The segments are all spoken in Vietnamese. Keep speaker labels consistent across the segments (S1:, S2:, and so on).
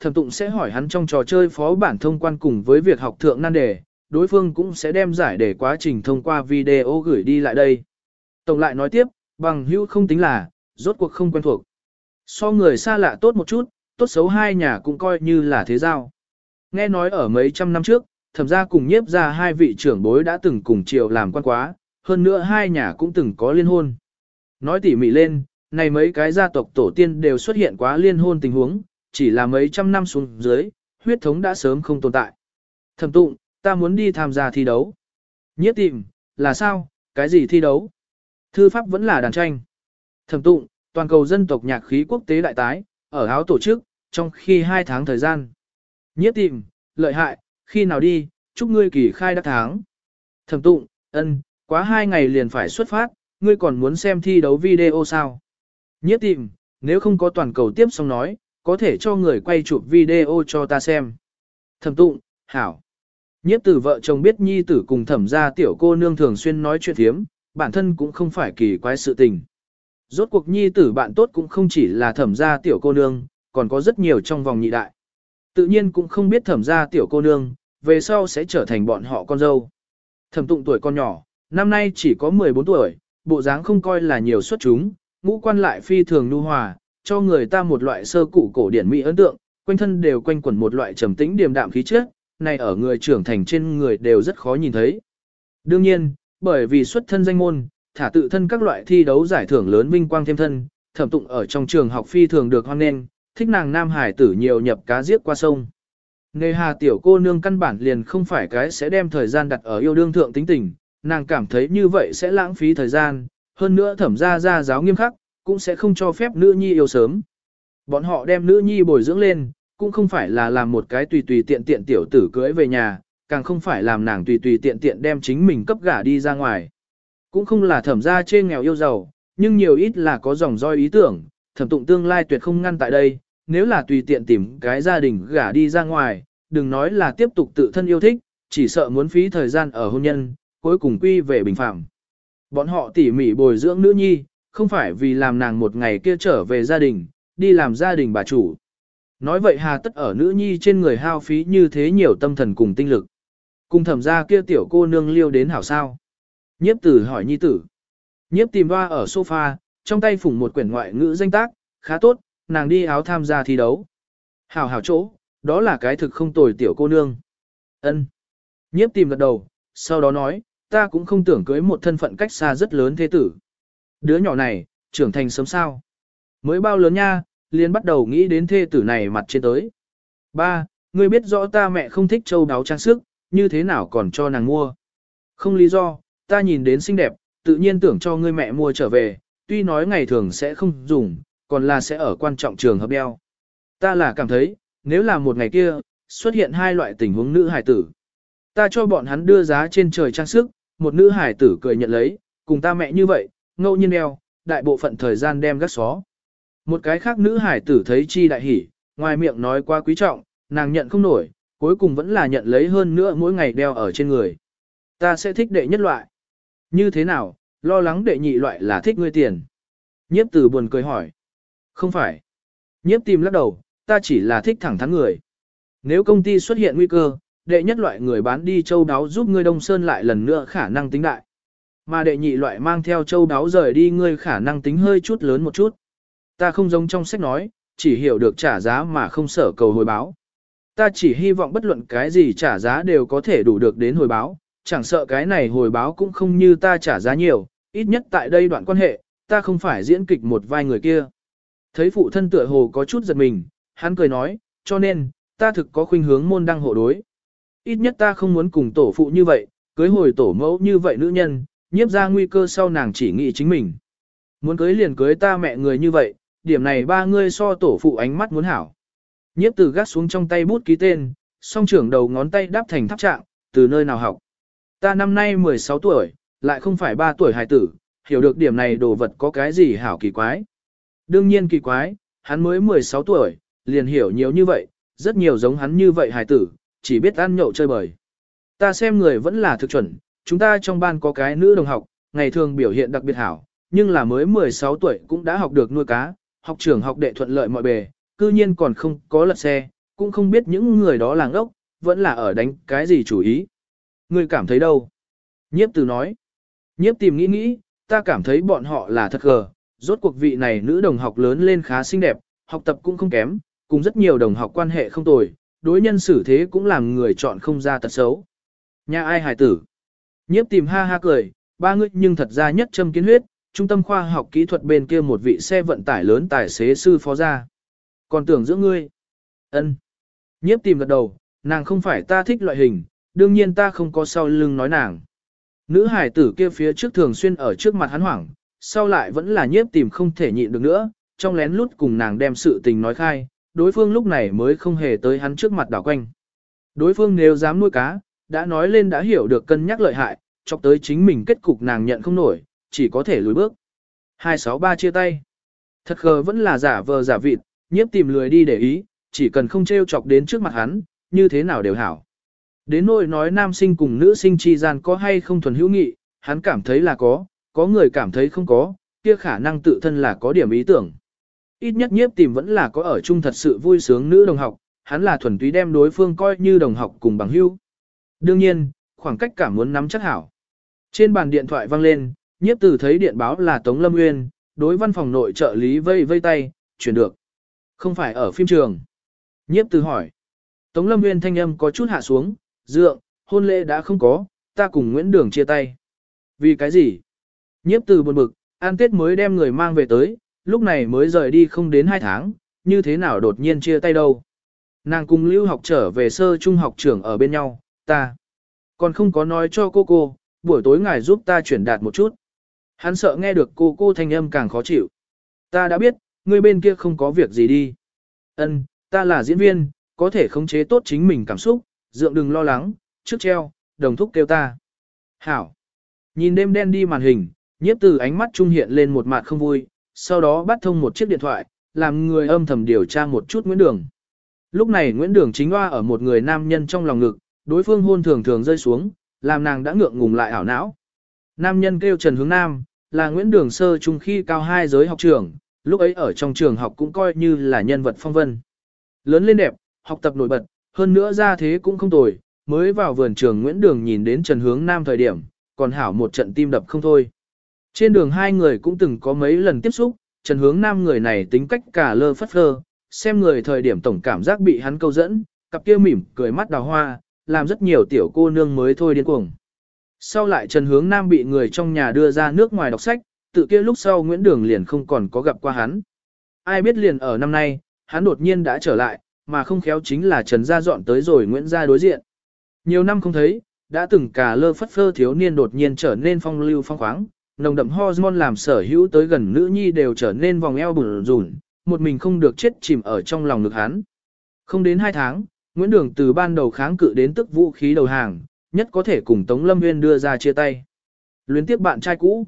S1: thẩm tụng sẽ hỏi hắn trong trò chơi phó bản thông quan cùng với việc học thượng nan đề, đối phương cũng sẽ đem giải để quá trình thông qua video gửi đi lại đây. Tổng lại nói tiếp, bằng hữu không tính là, rốt cuộc không quen thuộc. So người xa lạ tốt một chút, tốt xấu hai nhà cũng coi như là thế giao. Nghe nói ở mấy trăm năm trước, thẩm gia cùng nhiếp ra hai vị trưởng bối đã từng cùng triều làm quan quá, hơn nữa hai nhà cũng từng có liên hôn. Nói tỉ mỉ lên, này mấy cái gia tộc tổ tiên đều xuất hiện quá liên hôn tình huống, chỉ là mấy trăm năm xuống dưới, huyết thống đã sớm không tồn tại. Thẩm tụng, ta muốn đi tham gia thi đấu. Nhiếp tìm, là sao, cái gì thi đấu? Thư pháp vẫn là đàn tranh. Thẩm tụng, toàn cầu dân tộc nhạc khí quốc tế đại tái, ở áo tổ chức, trong khi hai tháng thời gian. Nhiếp tìm, lợi hại, khi nào đi, chúc ngươi kỳ khai đắc tháng. Thẩm tụng, ân, quá hai ngày liền phải xuất phát, ngươi còn muốn xem thi đấu video sao? Nhiếp tìm, nếu không có toàn cầu tiếp xong nói, có thể cho người quay chụp video cho ta xem. Thẩm tụng, hảo. Nhiếp tử vợ chồng biết nhi tử cùng thẩm gia tiểu cô nương thường xuyên nói chuyện thiếm, bản thân cũng không phải kỳ quái sự tình. Rốt cuộc nhi tử bạn tốt cũng không chỉ là thẩm gia tiểu cô nương, còn có rất nhiều trong vòng nhị đại. Tự nhiên cũng không biết thẩm gia tiểu cô nương, về sau sẽ trở thành bọn họ con dâu. Thẩm tụng tuổi con nhỏ, năm nay chỉ có 14 tuổi, bộ dáng không coi là nhiều xuất chúng, ngũ quan lại phi thường nu hòa, cho người ta một loại sơ cụ cổ điển mỹ ấn tượng, quanh thân đều quanh quẩn một loại trầm tĩnh điềm đạm khí chất, này ở người trưởng thành trên người đều rất khó nhìn thấy. Đương nhiên, bởi vì xuất thân danh môn, thả tự thân các loại thi đấu giải thưởng lớn vinh quang thêm thân, thẩm tụng ở trong trường học phi thường được hoan nghênh, thích nàng nam hải tử nhiều nhập cá giết qua sông. Nghề hà tiểu cô nương căn bản liền không phải cái sẽ đem thời gian đặt ở yêu đương thượng tính tình, nàng cảm thấy như vậy sẽ lãng phí thời gian, hơn nữa thẩm ra ra giáo nghiêm khắc, cũng sẽ không cho phép nữ nhi yêu sớm. Bọn họ đem nữ nhi bồi dưỡng lên, cũng không phải là làm một cái tùy tùy tiện tiện tiểu tử cưới về nhà, càng không phải làm nàng tùy tùy tiện tiện đem chính mình cấp gả đi ra ngoài. Cũng không là thẩm ra trên nghèo yêu giàu, nhưng nhiều ít là có dòng roi ý tưởng, thẩm tụng tương lai tuyệt không ngăn tại đây, nếu là tùy tiện tìm cái gia đình gả đi ra ngoài, đừng nói là tiếp tục tự thân yêu thích, chỉ sợ muốn phí thời gian ở hôn nhân, cuối cùng quy về bình phạm. Bọn họ tỉ mỉ bồi dưỡng nữ nhi, không phải vì làm nàng một ngày kia trở về gia đình, đi làm gia đình bà chủ. Nói vậy hà tất ở nữ nhi trên người hao phí như thế nhiều tâm thần cùng tinh lực. Cùng thẩm ra kia tiểu cô nương liêu đến hảo sao. Nhiếp tử hỏi nhi tử. Nhiếp tìm hoa ở sofa, trong tay phủng một quyển ngoại ngữ danh tác, khá tốt, nàng đi áo tham gia thi đấu. Hảo hảo chỗ, đó là cái thực không tồi tiểu cô nương. ân Nhiếp tìm gật đầu, sau đó nói, ta cũng không tưởng cưới một thân phận cách xa rất lớn thế tử. Đứa nhỏ này, trưởng thành sớm sao. Mới bao lớn nha, liền bắt đầu nghĩ đến thê tử này mặt trên tới. Ba, ngươi biết rõ ta mẹ không thích châu đáo trang sức, như thế nào còn cho nàng mua. Không lý do, ta nhìn đến xinh đẹp, tự nhiên tưởng cho ngươi mẹ mua trở về, tuy nói ngày thường sẽ không dùng, còn là sẽ ở quan trọng trường hợp đeo. Ta là cảm thấy, nếu là một ngày kia, xuất hiện hai loại tình huống nữ hải tử. Ta cho bọn hắn đưa giá trên trời trang sức, một nữ hải tử cười nhận lấy, cùng ta mẹ như vậy, ngẫu nhiên đeo, đại bộ phận thời gian đem gắt xó. Một cái khác nữ hải tử thấy chi đại hỉ, ngoài miệng nói qua quý trọng, nàng nhận không nổi, cuối cùng vẫn là nhận lấy hơn nữa mỗi ngày đeo ở trên người. Ta sẽ thích đệ nhất loại. Như thế nào, lo lắng đệ nhị loại là thích ngươi tiền. Nhiếp tử buồn cười hỏi. Không phải. Nhiếp tìm lắc đầu, ta chỉ là thích thẳng thắn người. Nếu công ty xuất hiện nguy cơ, đệ nhất loại người bán đi châu đáo giúp ngươi Đông Sơn lại lần nữa khả năng tính đại. Mà đệ nhị loại mang theo châu đáo rời đi ngươi khả năng tính hơi chút lớn một chút. Ta không giống trong sách nói, chỉ hiểu được trả giá mà không sở cầu hồi báo. Ta chỉ hy vọng bất luận cái gì trả giá đều có thể đủ được đến hồi báo, chẳng sợ cái này hồi báo cũng không như ta trả giá nhiều, ít nhất tại đây đoạn quan hệ, ta không phải diễn kịch một vai người kia. Thấy phụ thân tựa hồ có chút giật mình, hắn cười nói, cho nên, ta thực có khuynh hướng môn đăng hộ đối. Ít nhất ta không muốn cùng tổ phụ như vậy, cưới hồi tổ mẫu như vậy nữ nhân, nhiếp ra nguy cơ sau nàng chỉ nghĩ chính mình. Muốn cưới liền cưới ta mẹ người như vậy, điểm này ba ngươi so tổ phụ ánh mắt muốn hảo. Nhiếp từ gắt xuống trong tay bút ký tên, song trưởng đầu ngón tay đáp thành tháp trạng, từ nơi nào học. Ta năm nay 16 tuổi, lại không phải 3 tuổi hài tử, hiểu được điểm này đồ vật có cái gì hảo kỳ quái. Đương nhiên kỳ quái, hắn mới 16 tuổi, liền hiểu nhiều như vậy, rất nhiều giống hắn như vậy hài tử, chỉ biết ăn nhậu chơi bời. Ta xem người vẫn là thực chuẩn, chúng ta trong ban có cái nữ đồng học, ngày thường biểu hiện đặc biệt hảo, nhưng là mới 16 tuổi cũng đã học được nuôi cá, học trường học đệ thuận lợi mọi bề, cư nhiên còn không có lật xe, cũng không biết những người đó là ngốc, vẫn là ở đánh cái gì chủ ý. Ngươi cảm thấy đâu? Nhiếp từ nói. Nhiếp tìm nghĩ nghĩ, ta cảm thấy bọn họ là thật gờ, rốt cuộc vị này nữ đồng học lớn lên khá xinh đẹp, học tập cũng không kém, cùng rất nhiều đồng học quan hệ không tồi, đối nhân xử thế cũng làm người chọn không ra tật xấu. Nhà ai hài tử? Nhiếp tìm ha ha cười, ba ngươi nhưng thật ra nhất châm kiến huyết, trung tâm khoa học kỹ thuật bên kia một vị xe vận tải lớn tài xế sư phó ra. Còn tưởng giữa ngươi. ân Nhiếp tìm gật đầu, nàng không phải ta thích loại hình, đương nhiên ta không có sau lưng nói nàng. Nữ hải tử kia phía trước thường xuyên ở trước mặt hắn hoảng, sau lại vẫn là nhiếp tìm không thể nhịn được nữa, trong lén lút cùng nàng đem sự tình nói khai, đối phương lúc này mới không hề tới hắn trước mặt đảo quanh. Đối phương nếu dám nuôi cá, đã nói lên đã hiểu được cân nhắc lợi hại, chọc tới chính mình kết cục nàng nhận không nổi, chỉ có thể lùi bước. 263 chia tay. Thật khờ vẫn là giả vờ giả vịt, nhiếp tìm lười đi để ý, chỉ cần không trêu chọc đến trước mặt hắn, như thế nào đều hảo. Đến nỗi nói nam sinh cùng nữ sinh chi gian có hay không thuần hữu nghị, hắn cảm thấy là có, có người cảm thấy không có, kia khả năng tự thân là có điểm ý tưởng. Ít nhất nhiếp tìm vẫn là có ở chung thật sự vui sướng nữ đồng học, hắn là thuần túy đem đối phương coi như đồng học cùng bằng hữu. Đương nhiên, khoảng cách cảm muốn nắm chắc hảo. Trên bàn điện thoại vang lên, nhiếp tử thấy điện báo là Tống Lâm Nguyên, đối văn phòng nội trợ lý vây vây tay, chuyển được. Không phải ở phim trường. Nhiếp tử hỏi. Tống Lâm Nguyên thanh âm có chút hạ xuống, dượng, hôn lễ đã không có, ta cùng Nguyễn Đường chia tay. Vì cái gì? Nhiếp tử buồn bực, an tết mới đem người mang về tới, lúc này mới rời đi không đến 2 tháng, như thế nào đột nhiên chia tay đâu. Nàng cùng lưu học trở về sơ trung học trưởng ở bên nhau, ta. Còn không có nói cho cô cô, buổi tối ngài giúp ta chuyển đạt một chút. Hắn sợ nghe được cô cô thanh âm càng khó chịu. Ta đã biết, người bên kia không có việc gì đi. Ân, ta là diễn viên, có thể khống chế tốt chính mình cảm xúc, dượng đừng lo lắng, trước treo, đồng thúc kêu ta. Hảo. Nhìn đêm đen đi màn hình, nhiếp từ ánh mắt trung hiện lên một mặt không vui, sau đó bắt thông một chiếc điện thoại, làm người âm thầm điều tra một chút Nguyễn Đường. Lúc này Nguyễn Đường chính hoa ở một người nam nhân trong lòng ngực, đối phương hôn thường thường rơi xuống, làm nàng đã ngượng ngùng lại ảo não. Nam nhân kêu Trần Hướng Nam, là Nguyễn Đường sơ trung khi cao hai giới học trường, lúc ấy ở trong trường học cũng coi như là nhân vật phong vân. Lớn lên đẹp, học tập nổi bật, hơn nữa ra thế cũng không tồi, mới vào vườn trường Nguyễn Đường nhìn đến Trần Hướng Nam thời điểm, còn hảo một trận tim đập không thôi. Trên đường hai người cũng từng có mấy lần tiếp xúc, Trần Hướng Nam người này tính cách cả lơ phất phơ, xem người thời điểm tổng cảm giác bị hắn câu dẫn, cặp kia mỉm, cười mắt đào hoa, làm rất nhiều tiểu cô nương mới thôi điên cuồng. Sau lại Trần Hướng Nam bị người trong nhà đưa ra nước ngoài đọc sách, tự kia lúc sau Nguyễn Đường liền không còn có gặp qua hắn. Ai biết liền ở năm nay, hắn đột nhiên đã trở lại, mà không khéo chính là Trần Gia dọn tới rồi Nguyễn Gia đối diện. Nhiều năm không thấy, đã từng cả lơ phất phơ thiếu niên đột nhiên trở nên phong lưu phong khoáng, nồng đậm hormone làm sở hữu tới gần nữ nhi đều trở nên vòng eo bùn rùn, một mình không được chết chìm ở trong lòng ngực hắn. Không đến hai tháng, Nguyễn Đường từ ban đầu kháng cự đến tức vũ khí đầu hàng, nhất có thể cùng Tống Lâm Nguyên đưa ra chia tay. Luyến tiếp bạn trai cũ.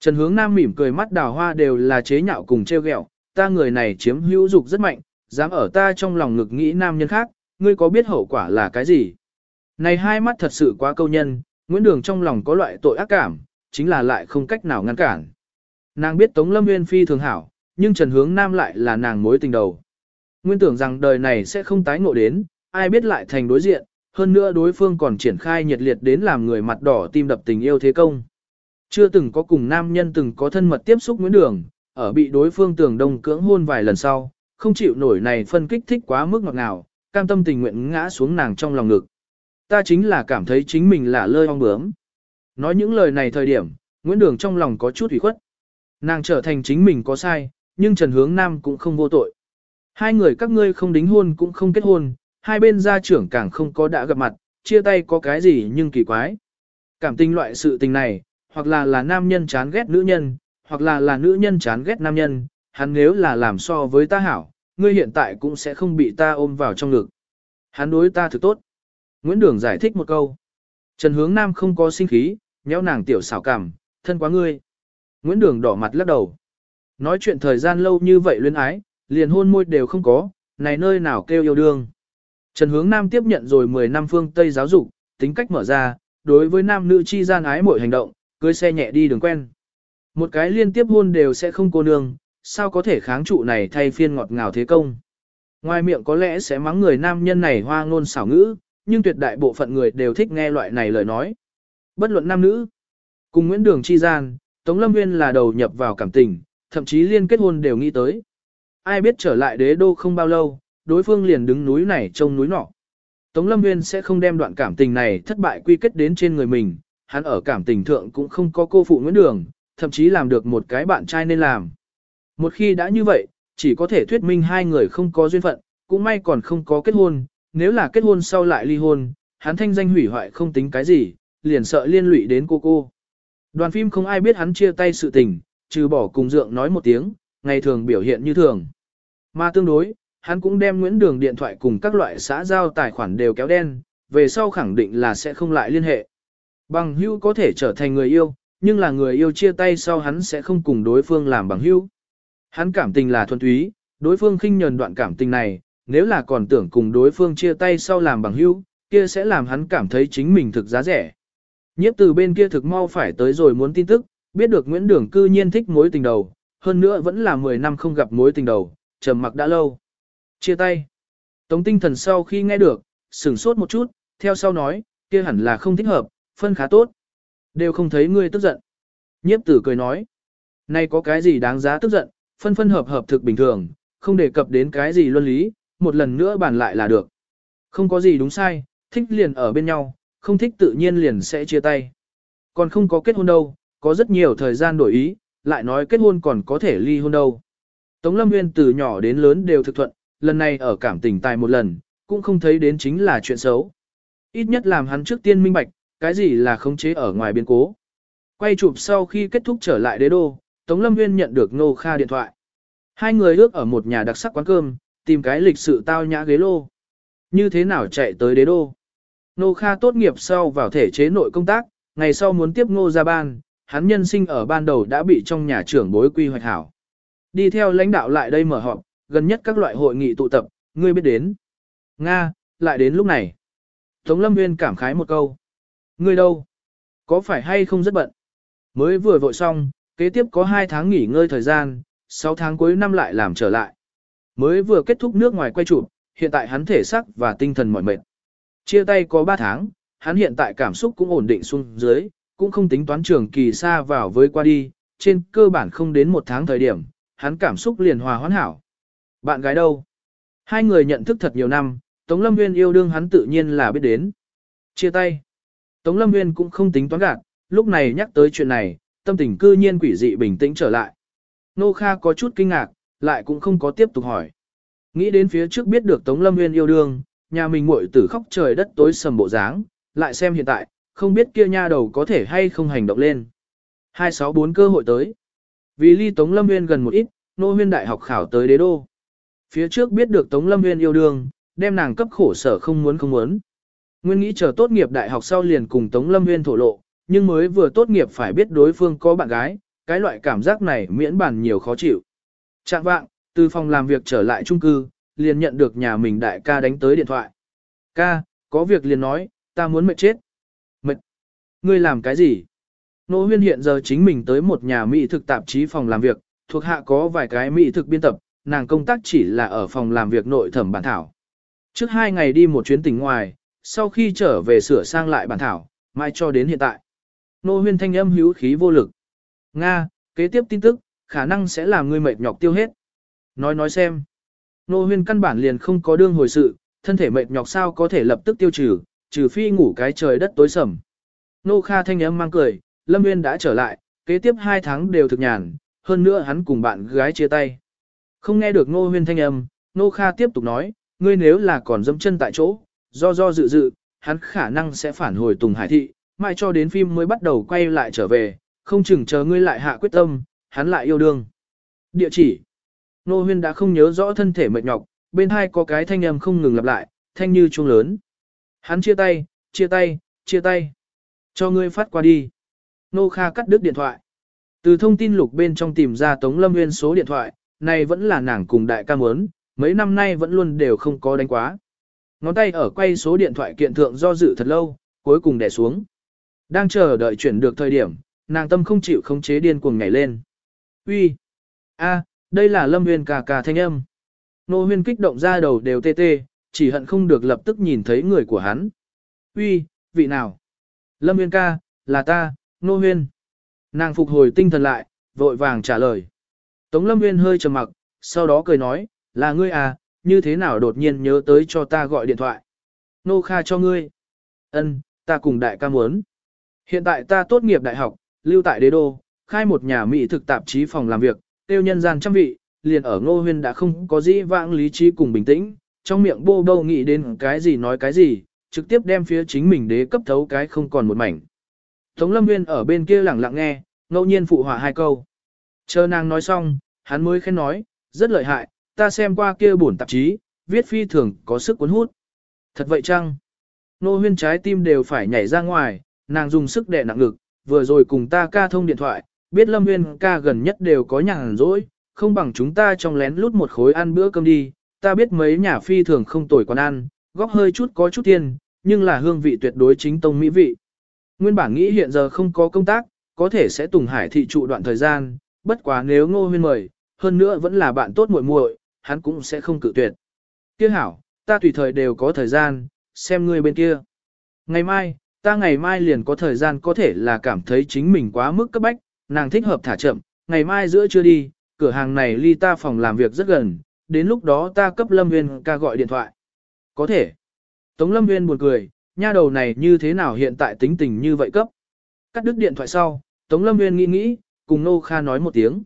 S1: Trần Hướng Nam mỉm cười mắt đào hoa đều là chế nhạo cùng treo ghẹo, ta người này chiếm hữu dục rất mạnh, dám ở ta trong lòng ngực nghĩ nam nhân khác, ngươi có biết hậu quả là cái gì? Này hai mắt thật sự quá câu nhân, Nguyễn Đường trong lòng có loại tội ác cảm, chính là lại không cách nào ngăn cản. Nàng biết Tống Lâm Nguyên phi thường hảo, nhưng Trần Hướng Nam lại là nàng mối tình đầu. Nguyên tưởng rằng đời này sẽ không tái ngộ đến, ai biết lại thành đối diện, hơn nữa đối phương còn triển khai nhiệt liệt đến làm người mặt đỏ tim đập tình yêu thế công. Chưa từng có cùng nam nhân từng có thân mật tiếp xúc Nguyễn Đường, ở bị đối phương tường đông cưỡng hôn vài lần sau, không chịu nổi này phân kích thích quá mức ngọt ngào, cam tâm tình nguyện ngã xuống nàng trong lòng ngực. Ta chính là cảm thấy chính mình là lơi ong bướm. Nói những lời này thời điểm, Nguyễn Đường trong lòng có chút ủy khuất. Nàng trở thành chính mình có sai, nhưng Trần Hướng Nam cũng không vô tội. Hai người các ngươi không đính hôn cũng không kết hôn, hai bên gia trưởng càng không có đã gặp mặt, chia tay có cái gì nhưng kỳ quái. Cảm tình loại sự tình này, hoặc là là nam nhân chán ghét nữ nhân, hoặc là là nữ nhân chán ghét nam nhân, hắn nếu là làm so với ta hảo, ngươi hiện tại cũng sẽ không bị ta ôm vào trong ngực. Hắn đối ta thực tốt. Nguyễn Đường giải thích một câu. Trần Hướng Nam không có sinh khí, nhéo nàng tiểu xảo cảm, thân quá ngươi. Nguyễn Đường đỏ mặt lắc đầu. Nói chuyện thời gian lâu như vậy luyến ái, liền hôn môi đều không có, này nơi nào kêu yêu đương. Trần Hướng Nam tiếp nhận rồi 10 năm phương Tây giáo dục, tính cách mở ra, đối với nam nữ chi gian ái mọi hành động, cưới xe nhẹ đi đường quen. Một cái liên tiếp hôn đều sẽ không cô nương, sao có thể kháng trụ này thay phiên ngọt ngào thế công. Ngoài miệng có lẽ sẽ mắng người nam nhân này hoa ngôn xảo ngữ, nhưng tuyệt đại bộ phận người đều thích nghe loại này lời nói. Bất luận nam nữ, cùng Nguyễn Đường chi gian, Tống Lâm Nguyên là đầu nhập vào cảm tình, thậm chí liên kết hôn đều nghĩ tới. Ai biết trở lại đế đô không bao lâu, đối phương liền đứng núi này trông núi nọ. Tống Lâm Nguyên sẽ không đem đoạn cảm tình này thất bại quy kết đến trên người mình, hắn ở cảm tình thượng cũng không có cô phụ Nguyễn Đường, thậm chí làm được một cái bạn trai nên làm. Một khi đã như vậy, chỉ có thể thuyết minh hai người không có duyên phận, cũng may còn không có kết hôn, nếu là kết hôn sau lại ly hôn, hắn thanh danh hủy hoại không tính cái gì, liền sợ liên lụy đến cô cô. Đoàn phim không ai biết hắn chia tay sự tình, trừ bỏ cùng dượng nói một tiếng, ngày thường biểu hiện như thường. Mà tương đối, hắn cũng đem Nguyễn Đường điện thoại cùng các loại xã giao tài khoản đều kéo đen, về sau khẳng định là sẽ không lại liên hệ. Bằng hữu có thể trở thành người yêu, nhưng là người yêu chia tay sau hắn sẽ không cùng đối phương làm bằng hữu. Hắn cảm tình là thuần túy, đối phương khinh nhờn đoạn cảm tình này, nếu là còn tưởng cùng đối phương chia tay sau làm bằng hữu, kia sẽ làm hắn cảm thấy chính mình thực giá rẻ. Nhiếp từ bên kia thực mau phải tới rồi muốn tin tức, biết được Nguyễn Đường cư nhiên thích mối tình đầu, hơn nữa vẫn là 10 năm không gặp mối tình đầu, trầm mặc đã lâu. Chia tay. Tống tinh thần sau khi nghe được, sửng sốt một chút, theo sau nói, kia hẳn là không thích hợp, phân khá tốt. Đều không thấy ngươi tức giận. Nhiếp tử cười nói, nay có cái gì đáng giá tức giận, phân phân hợp hợp thực bình thường, không đề cập đến cái gì luân lý, một lần nữa bàn lại là được. Không có gì đúng sai, thích liền ở bên nhau, không thích tự nhiên liền sẽ chia tay. Còn không có kết hôn đâu, có rất nhiều thời gian đổi ý, lại nói kết hôn còn có thể ly hôn đâu. Tống Lâm Nguyên từ nhỏ đến lớn đều thực thuận, lần này ở cảm tình tài một lần, cũng không thấy đến chính là chuyện xấu. Ít nhất làm hắn trước tiên minh bạch, cái gì là khống chế ở ngoài biên cố. Quay chụp sau khi kết thúc trở lại đế đô, Tống Lâm Nguyên nhận được Ngô Kha điện thoại. Hai người ước ở một nhà đặc sắc quán cơm, tìm cái lịch sự tao nhã ghế lô. Như thế nào chạy tới đế đô? Ngô Kha tốt nghiệp sau vào thể chế nội công tác, ngày sau muốn tiếp ngô ra ban, hắn nhân sinh ở ban đầu đã bị trong nhà trưởng bối quy hoạch hảo. Đi theo lãnh đạo lại đây mở họp, gần nhất các loại hội nghị tụ tập, ngươi biết đến. Nga, lại đến lúc này. Tống Lâm Nguyên cảm khái một câu. Ngươi đâu? Có phải hay không rất bận? Mới vừa vội xong, kế tiếp có 2 tháng nghỉ ngơi thời gian, 6 tháng cuối năm lại làm trở lại. Mới vừa kết thúc nước ngoài quay chụp, hiện tại hắn thể sắc và tinh thần mỏi mệt. Chia tay có 3 tháng, hắn hiện tại cảm xúc cũng ổn định xuống dưới, cũng không tính toán trường kỳ xa vào với qua đi, trên cơ bản không đến một tháng thời điểm, hắn cảm xúc liền hòa hoãn hảo. Bạn gái đâu? Hai người nhận thức thật nhiều năm, Tống Lâm Nguyên yêu đương hắn tự nhiên là biết đến. Chia tay. Tống Lâm Nguyên cũng không tính toán gạt, lúc này nhắc tới chuyện này, tâm tình cư nhiên quỷ dị bình tĩnh trở lại. Nô Kha có chút kinh ngạc, lại cũng không có tiếp tục hỏi. Nghĩ đến phía trước biết được Tống Lâm Nguyên yêu đương, nhà mình muội tử khóc trời đất tối sầm bộ dáng, lại xem hiện tại, không biết kia nha đầu có thể hay không hành động lên. 264 cơ hội tới. Vì ly Tống Lâm Nguyên gần một ít, nô huyên đại học khảo tới đế đô. Phía trước biết được Tống Lâm Nguyên yêu đương, đem nàng cấp khổ sở không muốn không muốn. Nguyên nghĩ chờ tốt nghiệp đại học sau liền cùng Tống Lâm Nguyên thổ lộ, nhưng mới vừa tốt nghiệp phải biết đối phương có bạn gái, cái loại cảm giác này miễn bản nhiều khó chịu. Trạng vạng, từ phòng làm việc trở lại trung cư, liền nhận được nhà mình đại ca đánh tới điện thoại. Ca, có việc liền nói, ta muốn mệt chết. Mệt? Ngươi làm cái gì? Nô huyên hiện giờ chính mình tới một nhà mỹ thực tạp chí phòng làm việc, thuộc hạ có vài cái mỹ thực biên tập, nàng công tác chỉ là ở phòng làm việc nội thẩm bản thảo. Trước hai ngày đi một chuyến tỉnh ngoài, sau khi trở về sửa sang lại bản thảo, mai cho đến hiện tại. Nô huyên thanh âm hữu khí vô lực. Nga, kế tiếp tin tức, khả năng sẽ làm ngươi mệt nhọc tiêu hết. Nói nói xem. Nô huyên căn bản liền không có đương hồi sự, thân thể mệt nhọc sao có thể lập tức tiêu trừ, trừ phi ngủ cái trời đất tối sầm. Nô Kha thanh âm mang cười, Lâm Nguyên đã trở lại, kế tiếp hai tháng đều thực nhàn, hơn nữa hắn cùng bạn gái chia tay. Không nghe được Nô Huyên thanh âm, Nô Kha tiếp tục nói, ngươi nếu là còn dâm chân tại chỗ, do do dự dự, hắn khả năng sẽ phản hồi Tùng Hải Thị, mãi cho đến phim mới bắt đầu quay lại trở về, không chừng chờ ngươi lại hạ quyết tâm, hắn lại yêu đương. Địa chỉ Nô Huyên đã không nhớ rõ thân thể mệt nhọc, bên hai có cái thanh âm không ngừng lặp lại, thanh như chuông lớn. Hắn chia tay, chia tay, chia tay. Cho ngươi phát qua đi. Nô Kha cắt đứt điện thoại. Từ thông tin lục bên trong tìm ra Tống Lâm Nguyên số điện thoại, này vẫn là nàng cùng đại ca muốn, mấy năm nay vẫn luôn đều không có đánh quá. Ngón tay ở quay số điện thoại kiện thượng do dự thật lâu, cuối cùng đè xuống. Đang chờ đợi chuyển được thời điểm, nàng tâm không chịu khống chế điên cuồng nhảy lên. Uy, a, đây là Lâm Nguyên cà cà thanh âm. Nô huyên kích động ra đầu đều tê tê, chỉ hận không được lập tức nhìn thấy người của hắn. Uy, vị nào? Lâm Nguyên ca, là ta, Nô huyên. Nàng phục hồi tinh thần lại, vội vàng trả lời. Tống Lâm Huyên hơi trầm mặc, sau đó cười nói, là ngươi à, như thế nào đột nhiên nhớ tới cho ta gọi điện thoại. Nô Kha cho ngươi. Ân, ta cùng đại ca muốn. Hiện tại ta tốt nghiệp đại học, lưu tại đế đô, khai một nhà mỹ thực tạp chí phòng làm việc, tiêu nhân gian trăm vị, liền ở ngô huyên đã không có gì vãng lý trí cùng bình tĩnh, trong miệng bô bô nghĩ đến cái gì nói cái gì, trực tiếp đem phía chính mình đế cấp thấu cái không còn một mảnh. Tống lâm Nguyên ở bên kia lặng lặng nghe, ngẫu nhiên phụ họa hai câu. Chờ nàng nói xong, hắn mới khen nói, rất lợi hại, ta xem qua kia bổn tạp chí, viết phi thường có sức cuốn hút. Thật vậy chăng? Nô huyên trái tim đều phải nhảy ra ngoài, nàng dùng sức đè nặng ngực, vừa rồi cùng ta ca thông điện thoại, biết Lâm Nguyên ca gần nhất đều có nhàn rỗi, không bằng chúng ta trong lén lút một khối ăn bữa cơm đi, ta biết mấy nhà phi thường không tồi quán ăn, góc hơi chút có chút tiền, nhưng là hương vị tuyệt đối chính tông mỹ vị. Nguyên bản nghĩ hiện giờ không có công tác, có thể sẽ tùng hải thị trụ đoạn thời gian, bất quá nếu ngô huyên mời, hơn nữa vẫn là bạn tốt muội muội, hắn cũng sẽ không cự tuyệt. Kia hảo, ta tùy thời đều có thời gian, xem ngươi bên kia. Ngày mai, ta ngày mai liền có thời gian có thể là cảm thấy chính mình quá mức cấp bách, nàng thích hợp thả chậm, ngày mai giữa trưa đi, cửa hàng này ly ta phòng làm việc rất gần, đến lúc đó ta cấp Lâm Nguyên ca gọi điện thoại. Có thể. Tống Lâm Nguyên buồn cười, nha đầu này như thế nào hiện tại tính tình như vậy cấp. Cắt đứt điện thoại sau, Tống Lâm Nguyên nghĩ nghĩ, cùng Nô Kha nói một tiếng.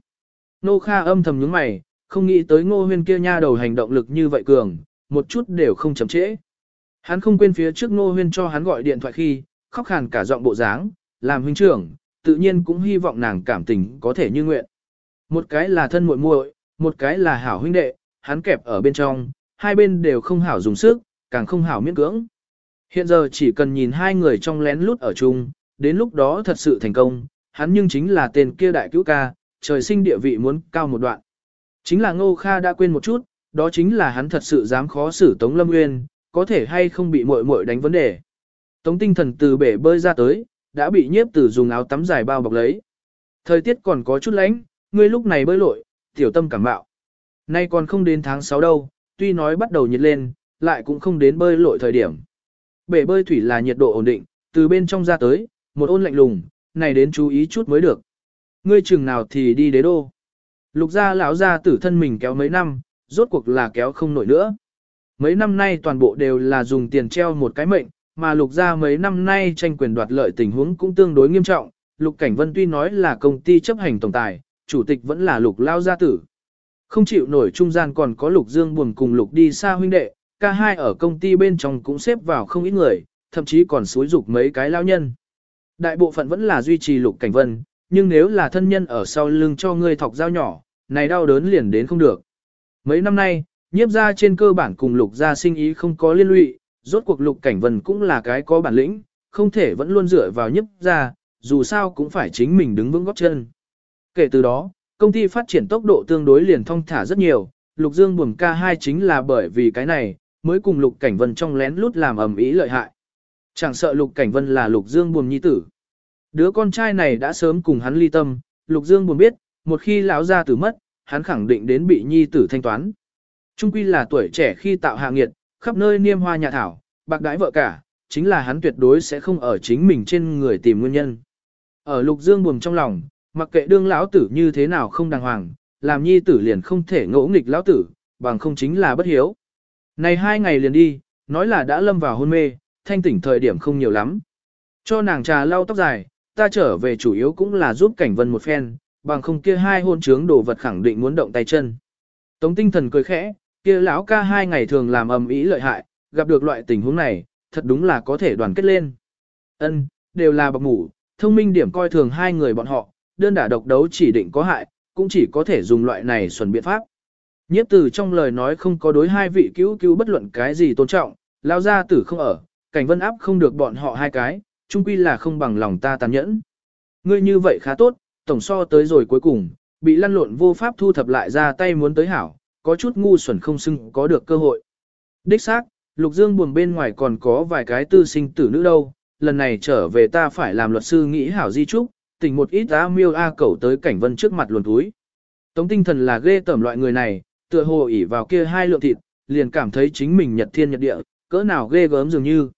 S1: Nô Kha âm thầm nhướng mày, không nghĩ tới Ngô Huyên kia nha đầu hành động lực như vậy cường, một chút đều không chậm trễ. Hắn không quên phía trước Ngô Huyên cho hắn gọi điện thoại khi, khóc hàn cả giọng bộ dáng, làm huynh trưởng, tự nhiên cũng hy vọng nàng cảm tình có thể như nguyện. Một cái là thân muội muội, một cái là hảo huynh đệ, hắn kẹp ở bên trong, hai bên đều không hảo dùng sức, càng không hảo miễn cưỡng. Hiện giờ chỉ cần nhìn hai người trong lén lút ở chung, đến lúc đó thật sự thành công, hắn nhưng chính là tên kia đại cứu ca, trời sinh địa vị muốn cao một đoạn. Chính là Ngô Kha đã quên một chút, đó chính là hắn thật sự dám khó xử Tống Lâm Nguyên, có thể hay không bị muội muội đánh vấn đề. Tống tinh thần từ bể bơi ra tới, đã bị nhiếp tử dùng áo tắm dài bao bọc lấy. Thời tiết còn có chút lạnh, ngươi lúc này bơi lội, tiểu tâm cảm bạo. Nay còn không đến tháng 6 đâu, tuy nói bắt đầu nhiệt lên, lại cũng không đến bơi lội thời điểm. Bể bơi thủy là nhiệt độ ổn định, từ bên trong ra tới, một ôn lạnh lùng, này đến chú ý chút mới được. Ngươi chừng nào thì đi đế đô. Lục gia lão gia tử thân mình kéo mấy năm, rốt cuộc là kéo không nổi nữa. Mấy năm nay toàn bộ đều là dùng tiền treo một cái mệnh, mà lục gia mấy năm nay tranh quyền đoạt lợi tình huống cũng tương đối nghiêm trọng. Lục Cảnh Vân tuy nói là công ty chấp hành tổng tài, chủ tịch vẫn là lục lao gia tử. Không chịu nổi trung gian còn có lục dương buồn cùng lục đi xa huynh đệ, ca hai ở công ty bên trong cũng xếp vào không ít người, thậm chí còn xúi dục mấy cái lao nhân. Đại bộ phận vẫn là duy trì lục cảnh vân, nhưng nếu là thân nhân ở sau lưng cho ngươi thọc dao nhỏ, này đau đớn liền đến không được. Mấy năm nay, nhiếp ra trên cơ bản cùng lục gia sinh ý không có liên lụy, rốt cuộc lục cảnh vân cũng là cái có bản lĩnh, không thể vẫn luôn dựa vào nhiếp ra, dù sao cũng phải chính mình đứng vững góp chân. Kể từ đó, công ty phát triển tốc độ tương đối liền thông thả rất nhiều, lục dương buồm ca 2 chính là bởi vì cái này, mới cùng lục cảnh vân trong lén lút làm ầm ĩ lợi hại. Chẳng sợ lục cảnh vân là lục dương buồm nhi tử. Đứa con trai này đã sớm cùng hắn ly tâm, Lục Dương buồn biết, một khi lão gia tử mất, hắn khẳng định đến bị nhi tử thanh toán. Trung quy là tuổi trẻ khi tạo hạ nghiệt, khắp nơi niêm hoa nhà thảo, bạc đãi vợ cả, chính là hắn tuyệt đối sẽ không ở chính mình trên người tìm nguyên nhân. Ở Lục Dương buồn trong lòng, mặc kệ đương lão tử như thế nào không đàng hoàng, làm nhi tử liền không thể ngỗ nghịch lão tử, bằng không chính là bất hiếu. Này hai ngày liền đi, nói là đã lâm vào hôn mê, thanh tỉnh thời điểm không nhiều lắm. Cho nàng trà lau tóc dài, ta trở về chủ yếu cũng là giúp cảnh vân một phen, bằng không kia hai hôn trướng đồ vật khẳng định muốn động tay chân. Tống tinh thần cười khẽ, kia lão ca hai ngày thường làm ầm ĩ lợi hại, gặp được loại tình huống này, thật đúng là có thể đoàn kết lên. Ân, đều là bậc ngủ, thông minh điểm coi thường hai người bọn họ, đơn đả độc đấu chỉ định có hại, cũng chỉ có thể dùng loại này xuẩn biện pháp. Nhiếp từ trong lời nói không có đối hai vị cứu cứu bất luận cái gì tôn trọng, lao gia tử không ở, cảnh vân áp không được bọn họ hai cái, chung quy là không bằng lòng ta tàn nhẫn. Ngươi như vậy khá tốt, tổng so tới rồi cuối cùng, bị lăn lộn vô pháp thu thập lại ra tay muốn tới hảo, có chút ngu xuẩn không xưng có được cơ hội. Đích xác, Lục Dương buồn bên ngoài còn có vài cái tư sinh tử nữ đâu, lần này trở về ta phải làm luật sư nghĩ hảo di trúc, tỉnh một ít á miêu a cẩu tới cảnh vân trước mặt luồn túi. Tống tinh thần là ghê tởm loại người này, Tựa hồ ỉ vào kia hai lượng thịt, liền cảm thấy chính mình nhật thiên nhật địa, cỡ nào ghê gớm dường như.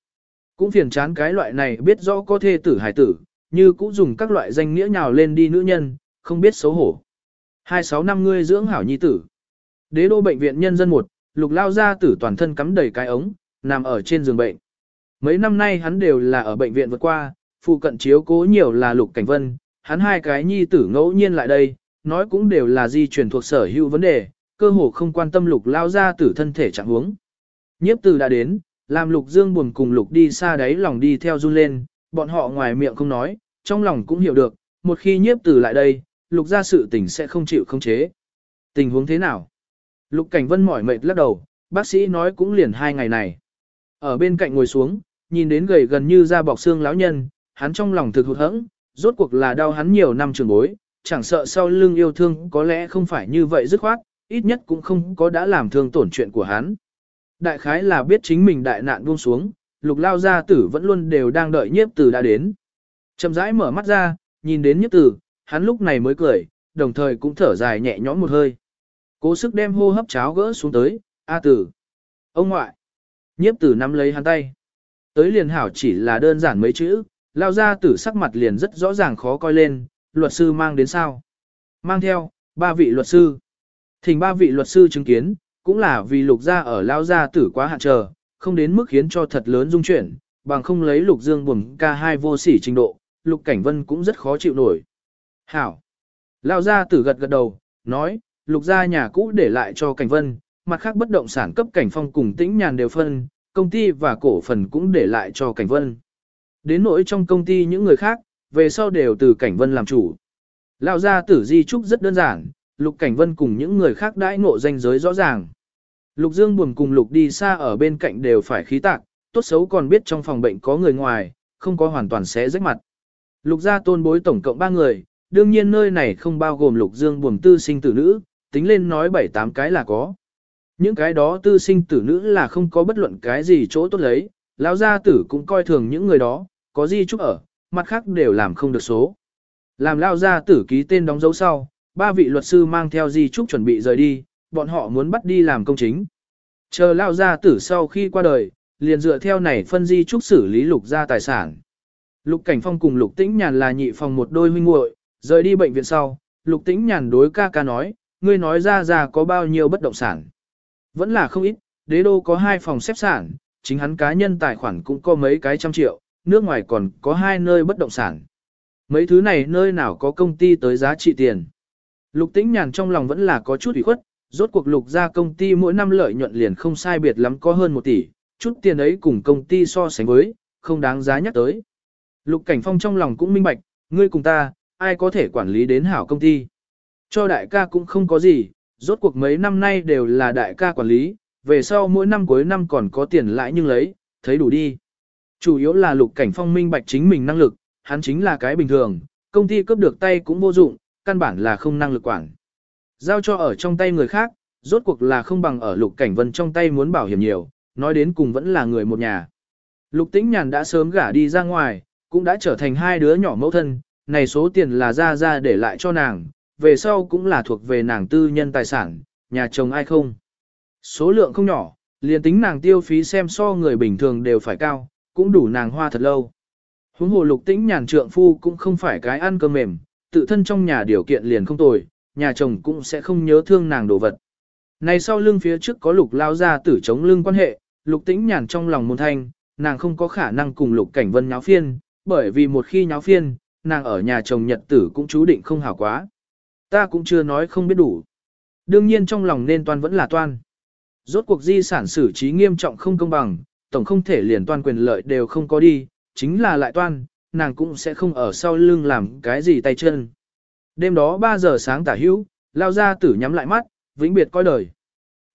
S1: Cũng phiền chán cái loại này biết rõ có thê tử hải tử, như cũng dùng các loại danh nghĩa nhào lên đi nữ nhân, không biết xấu hổ. 26 năm ngươi dưỡng hảo nhi tử. Đế đô bệnh viện nhân dân một, lục lao ra tử toàn thân cắm đầy cái ống, nằm ở trên giường bệnh. Mấy năm nay hắn đều là ở bệnh viện vượt qua, phụ cận chiếu cố nhiều là lục cảnh vân, hắn hai cái nhi tử ngẫu nhiên lại đây, nói cũng đều là di truyền thuộc sở hữu vấn đề, cơ hồ không quan tâm lục lao ra tử thân thể trạng huống. Nhiếp từ đã đến, làm lục dương buồn cùng lục đi xa đấy lòng đi theo run lên, bọn họ ngoài miệng không nói, trong lòng cũng hiểu được, một khi nhiếp từ lại đây, lục ra sự tình sẽ không chịu không chế. Tình huống thế nào? Lục cảnh vân mỏi mệt lắc đầu, bác sĩ nói cũng liền hai ngày này. Ở bên cạnh ngồi xuống, nhìn đến gầy gần như da bọc xương lão nhân, hắn trong lòng thực hụt hẫng, rốt cuộc là đau hắn nhiều năm trường bối, chẳng sợ sau lưng yêu thương có lẽ không phải như vậy dứt khoát, ít nhất cũng không có đã làm thương tổn chuyện của hắn. Đại khái là biết chính mình đại nạn buông xuống, lục lao gia tử vẫn luôn đều đang đợi nhiếp tử đã đến. Chậm rãi mở mắt ra, nhìn đến nhiếp tử, hắn lúc này mới cười, đồng thời cũng thở dài nhẹ nhõm một hơi. Cố sức đem hô hấp cháo gỡ xuống tới, A tử. Ông ngoại. Nhiếp tử nắm lấy hắn tay. Tới liền hảo chỉ là đơn giản mấy chữ, lao gia tử sắc mặt liền rất rõ ràng khó coi lên, luật sư mang đến sao. Mang theo, ba vị luật sư. Thỉnh ba vị luật sư chứng kiến, cũng là vì lục gia ở lao gia tử quá hạn chờ, không đến mức khiến cho thật lớn dung chuyển, bằng không lấy lục dương buồm ca hai vô sỉ trình độ, lục cảnh vân cũng rất khó chịu nổi. Hảo. Lao gia tử gật gật đầu, nói, lục gia nhà cũ để lại cho cảnh vân, mặt khác bất động sản cấp cảnh phong cùng tĩnh nhàn đều phân, công ty và cổ phần cũng để lại cho cảnh vân. Đến nỗi trong công ty những người khác, về sau đều từ cảnh vân làm chủ. Lao gia tử di trúc rất đơn giản, lục cảnh vân cùng những người khác đãi ngộ danh giới rõ ràng. Lục Dương buồn cùng Lục đi xa ở bên cạnh đều phải khí tạc, tốt xấu còn biết trong phòng bệnh có người ngoài, không có hoàn toàn sẽ rách mặt. Lục gia tôn bối tổng cộng 3 người, đương nhiên nơi này không bao gồm Lục Dương buồn tư sinh tử nữ, tính lên nói 7-8 cái là có. Những cái đó tư sinh tử nữ là không có bất luận cái gì chỗ tốt lấy, lão gia tử cũng coi thường những người đó, có gì chúc ở, mặt khác đều làm không được số. Làm lão gia tử ký tên đóng dấu sau, ba vị luật sư mang theo di trúc chuẩn bị rời đi, bọn họ muốn bắt đi làm công chính. Chờ lao gia tử sau khi qua đời, liền dựa theo này phân di trúc xử lý lục gia tài sản. Lục Cảnh Phong cùng Lục Tĩnh Nhàn là nhị phòng một đôi huynh muội, rời đi bệnh viện sau, Lục Tĩnh Nhàn đối ca ca nói, ngươi nói ra ra có bao nhiêu bất động sản. Vẫn là không ít, đế đô có hai phòng xếp sản, chính hắn cá nhân tài khoản cũng có mấy cái trăm triệu, nước ngoài còn có hai nơi bất động sản. Mấy thứ này nơi nào có công ty tới giá trị tiền. Lục Tĩnh Nhàn trong lòng vẫn là có chút ủy khuất, rốt cuộc lục ra công ty mỗi năm lợi nhuận liền không sai biệt lắm có hơn một tỷ, chút tiền ấy cùng công ty so sánh với, không đáng giá nhắc tới. Lục Cảnh Phong trong lòng cũng minh bạch, ngươi cùng ta, ai có thể quản lý đến hảo công ty. Cho đại ca cũng không có gì, rốt cuộc mấy năm nay đều là đại ca quản lý, về sau mỗi năm cuối năm còn có tiền lãi nhưng lấy, thấy đủ đi. Chủ yếu là Lục Cảnh Phong minh bạch chính mình năng lực, hắn chính là cái bình thường, công ty cấp được tay cũng vô dụng, căn bản là không năng lực quản. Giao cho ở trong tay người khác, rốt cuộc là không bằng ở lục cảnh vân trong tay muốn bảo hiểm nhiều, nói đến cùng vẫn là người một nhà. Lục tĩnh nhàn đã sớm gả đi ra ngoài, cũng đã trở thành hai đứa nhỏ mẫu thân, này số tiền là ra ra để lại cho nàng, về sau cũng là thuộc về nàng tư nhân tài sản, nhà chồng ai không. Số lượng không nhỏ, liền tính nàng tiêu phí xem so người bình thường đều phải cao, cũng đủ nàng hoa thật lâu. Huống hồ lục tĩnh nhàn trượng phu cũng không phải cái ăn cơm mềm, tự thân trong nhà điều kiện liền không tồi, nhà chồng cũng sẽ không nhớ thương nàng đồ vật. Này sau lưng phía trước có lục lao ra tử chống lưng quan hệ, lục tĩnh nhàn trong lòng môn thanh, nàng không có khả năng cùng lục cảnh vân nháo phiên, bởi vì một khi nháo phiên, nàng ở nhà chồng nhật tử cũng chú định không hảo quá. Ta cũng chưa nói không biết đủ. Đương nhiên trong lòng nên toan vẫn là toan. Rốt cuộc di sản xử trí nghiêm trọng không công bằng, tổng không thể liền toan quyền lợi đều không có đi, chính là lại toan, nàng cũng sẽ không ở sau lưng làm cái gì tay chân. Đêm đó 3 giờ sáng tả hữu, lao ra tử nhắm lại mắt, vĩnh biệt coi đời.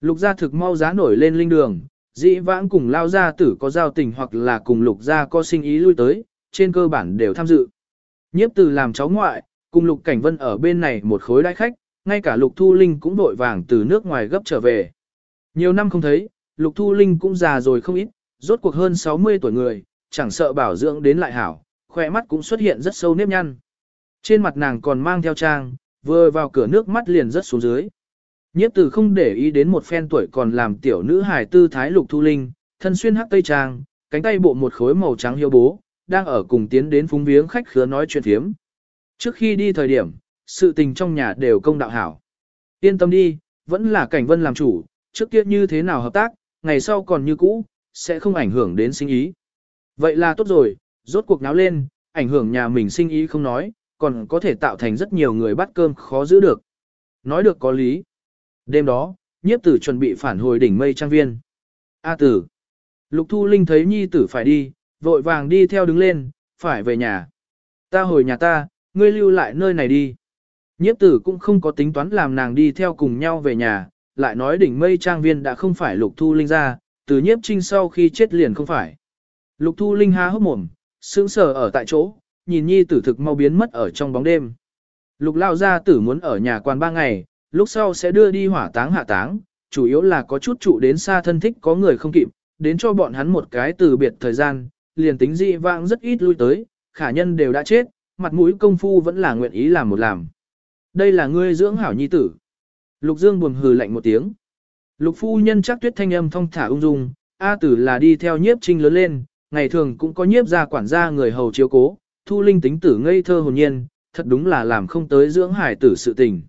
S1: Lục gia thực mau giá nổi lên linh đường, dĩ vãng cùng lao gia tử có giao tình hoặc là cùng lục gia có sinh ý lui tới, trên cơ bản đều tham dự. Nhiếp từ làm cháu ngoại, cùng lục cảnh vân ở bên này một khối đại khách, ngay cả lục thu linh cũng vội vàng từ nước ngoài gấp trở về. Nhiều năm không thấy, lục thu linh cũng già rồi không ít, rốt cuộc hơn 60 tuổi người, chẳng sợ bảo dưỡng đến lại hảo, khỏe mắt cũng xuất hiện rất sâu nếp nhăn. Trên mặt nàng còn mang theo trang, vừa vào cửa nước mắt liền rất xuống dưới. Nhiếp tử không để ý đến một phen tuổi còn làm tiểu nữ hài tư thái lục thu linh, thân xuyên hắc tây trang, cánh tay bộ một khối màu trắng hiếu bố, đang ở cùng tiến đến phúng viếng khách khứa nói chuyện thiếm. Trước khi đi thời điểm, sự tình trong nhà đều công đạo hảo. Yên tâm đi, vẫn là cảnh vân làm chủ, trước kia như thế nào hợp tác, ngày sau còn như cũ, sẽ không ảnh hưởng đến sinh ý. Vậy là tốt rồi, rốt cuộc náo lên, ảnh hưởng nhà mình sinh ý không nói, còn có thể tạo thành rất nhiều người bắt cơm khó giữ được. Nói được có lý. Đêm đó, nhiếp tử chuẩn bị phản hồi đỉnh mây trang viên. A tử. Lục Thu Linh thấy nhi tử phải đi, vội vàng đi theo đứng lên, phải về nhà. Ta hồi nhà ta, ngươi lưu lại nơi này đi. Nhiếp tử cũng không có tính toán làm nàng đi theo cùng nhau về nhà, lại nói đỉnh mây trang viên đã không phải lục thu linh ra, từ nhiếp trinh sau khi chết liền không phải. Lục thu linh há hốc mồm, sững sờ ở tại chỗ, nhìn nhi tử thực mau biến mất ở trong bóng đêm. Lục lao gia tử muốn ở nhà quan ba ngày, lúc sau sẽ đưa đi hỏa táng hạ táng, chủ yếu là có chút trụ đến xa thân thích có người không kịp, đến cho bọn hắn một cái từ biệt thời gian, liền tính dị vãng rất ít lui tới, khả nhân đều đã chết, mặt mũi công phu vẫn là nguyện ý làm một làm. Đây là ngươi dưỡng hảo nhi tử. Lục Dương buồn hừ lạnh một tiếng. Lục phu nhân chắc tuyết thanh âm thong thả ung dung, A tử là đi theo nhiếp trinh lớn lên, ngày thường cũng có nhiếp gia quản gia người hầu chiếu cố, thu linh tính tử ngây thơ hồn nhiên, thật đúng là làm không tới dưỡng hải tử sự tình.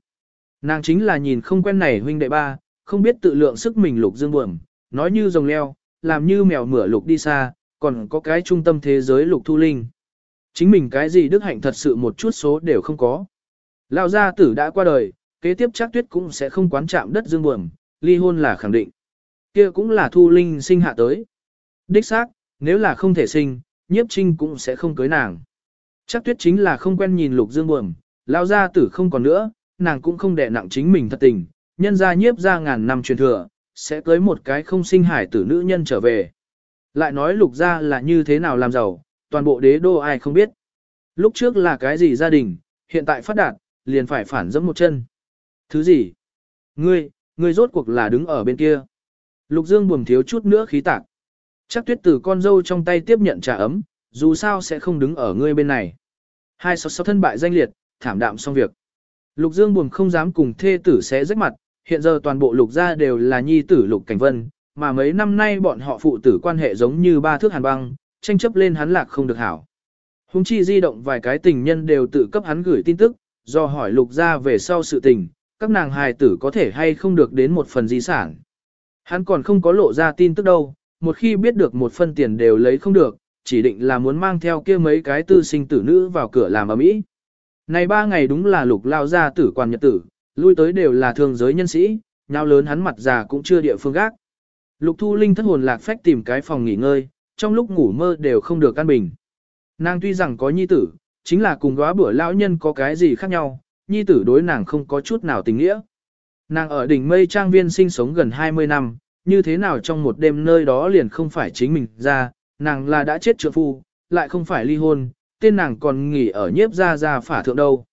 S1: Nàng chính là nhìn không quen này huynh đệ ba, không biết tự lượng sức mình lục dương buồm, nói như rồng leo, làm như mèo mửa lục đi xa, còn có cái trung tâm thế giới lục thu linh. Chính mình cái gì đức hạnh thật sự một chút số đều không có. Lão gia tử đã qua đời, kế tiếp chắc tuyết cũng sẽ không quán chạm đất dương buồm, ly hôn là khẳng định. Kia cũng là thu linh sinh hạ tới. Đích xác, nếu là không thể sinh, nhiếp trinh cũng sẽ không cưới nàng. Chắc tuyết chính là không quen nhìn lục dương buồm, lão gia tử không còn nữa, nàng cũng không đè nặng chính mình thật tình, nhân gia nhiếp ra ngàn năm truyền thừa, sẽ cưới một cái không sinh hải tử nữ nhân trở về. Lại nói lục gia là như thế nào làm giàu, toàn bộ đế đô ai không biết. Lúc trước là cái gì gia đình, hiện tại phát đạt, liền phải phản dẫm một chân. Thứ gì? Ngươi, ngươi rốt cuộc là đứng ở bên kia. Lục Dương buồn thiếu chút nữa khí tạc. Chắc tuyết từ con dâu trong tay tiếp nhận trà ấm, dù sao sẽ không đứng ở ngươi bên này. Hai sáu sáu thân bại danh liệt, thảm đạm xong việc. Lục Dương buồn không dám cùng thê tử sẽ rách mặt, hiện giờ toàn bộ lục gia đều là nhi tử lục cảnh vân, mà mấy năm nay bọn họ phụ tử quan hệ giống như ba thước hàn băng, tranh chấp lên hắn lạc không được hảo. Hùng chi di động vài cái tình nhân đều tự cấp hắn gửi tin tức, do hỏi lục gia về sau sự tình, các nàng hài tử có thể hay không được đến một phần di sản. Hắn còn không có lộ ra tin tức đâu, một khi biết được một phân tiền đều lấy không được, chỉ định là muốn mang theo kia mấy cái tư sinh tử nữ vào cửa làm ở mỹ. Này ba ngày đúng là lục lao ra tử quan nhật tử, lui tới đều là thường giới nhân sĩ, nhau lớn hắn mặt già cũng chưa địa phương gác. Lục thu linh thất hồn lạc phách tìm cái phòng nghỉ ngơi, trong lúc ngủ mơ đều không được căn bình. Nàng tuy rằng có nhi tử, chính là cùng góa bữa lão nhân có cái gì khác nhau, nhi tử đối nàng không có chút nào tình nghĩa. Nàng ở đỉnh mây trang viên sinh sống gần 20 năm, như thế nào trong một đêm nơi đó liền không phải chính mình ra, nàng là đã chết trượng phu, lại không phải ly hôn, tên nàng còn nghỉ ở nhiếp gia gia phả thượng đâu.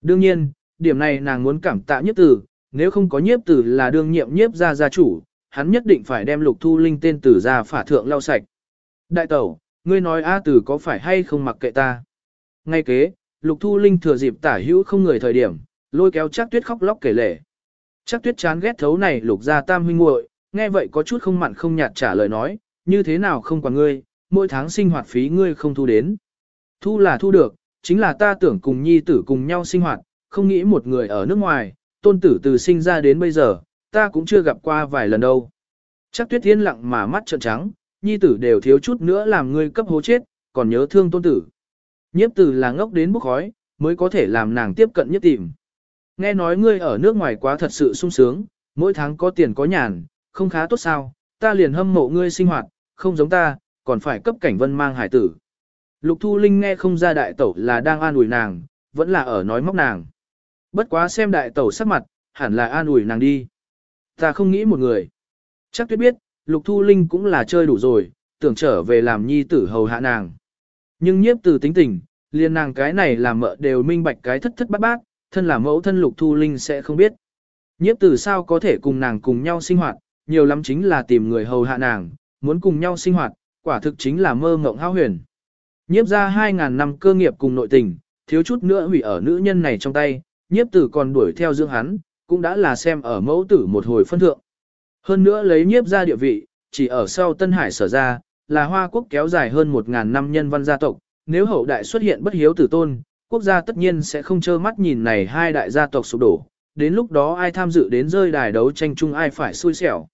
S1: Đương nhiên, điểm này nàng muốn cảm tạ nhiếp tử, nếu không có nhiếp tử là đương nhiệm nhiếp gia gia chủ, hắn nhất định phải đem lục thu linh tên tử ra phả thượng lau sạch. Đại tẩu, ngươi nói A tử có phải hay không mặc kệ ta? Ngay kế, lục thu linh thừa dịp tả hữu không người thời điểm, lôi kéo chắc tuyết khóc lóc kể lể. Chắc tuyết chán ghét thấu này lục ra tam huynh muội nghe vậy có chút không mặn không nhạt trả lời nói, như thế nào không quản ngươi, mỗi tháng sinh hoạt phí ngươi không thu đến. Thu là thu được, chính là ta tưởng cùng nhi tử cùng nhau sinh hoạt, không nghĩ một người ở nước ngoài, tôn tử từ sinh ra đến bây giờ, ta cũng chưa gặp qua vài lần đâu. Chắc tuyết thiên lặng mà mắt trợn trắng, nhi tử đều thiếu chút nữa làm ngươi cấp hố chết, còn nhớ thương tôn tử. Nhiếp tử là ngốc đến bốc khói, mới có thể làm nàng tiếp cận nhiếp tìm. Nghe nói ngươi ở nước ngoài quá thật sự sung sướng, mỗi tháng có tiền có nhàn, không khá tốt sao, ta liền hâm mộ ngươi sinh hoạt, không giống ta, còn phải cấp cảnh vân mang hải tử. Lục Thu Linh nghe không ra đại tẩu là đang an ủi nàng, vẫn là ở nói móc nàng. Bất quá xem đại tẩu sắc mặt, hẳn là an ủi nàng đi. Ta không nghĩ một người. Chắc tuyết biết, Lục Thu Linh cũng là chơi đủ rồi, tưởng trở về làm nhi tử hầu hạ nàng. Nhưng nhiếp từ tính tình, liền nàng cái này làm mợ đều minh bạch cái thất thất bát bát, thân là mẫu thân Lục Thu Linh sẽ không biết. Nhiếp từ sao có thể cùng nàng cùng nhau sinh hoạt, nhiều lắm chính là tìm người hầu hạ nàng, muốn cùng nhau sinh hoạt, quả thực chính là mơ ngộng hao huyền. Nhiếp ra 2.000 năm cơ nghiệp cùng nội tình, thiếu chút nữa hủy ở nữ nhân này trong tay, nhiếp tử còn đuổi theo dưỡng hắn, cũng đã là xem ở mẫu tử một hồi phân thượng. Hơn nữa lấy nhiếp ra địa vị, chỉ ở sau Tân Hải sở ra, là Hoa Quốc kéo dài hơn 1.000 năm nhân văn gia tộc, nếu hậu đại xuất hiện bất hiếu tử tôn, quốc gia tất nhiên sẽ không trơ mắt nhìn này hai đại gia tộc sụp đổ, đến lúc đó ai tham dự đến rơi đài đấu tranh chung ai phải xui xẻo.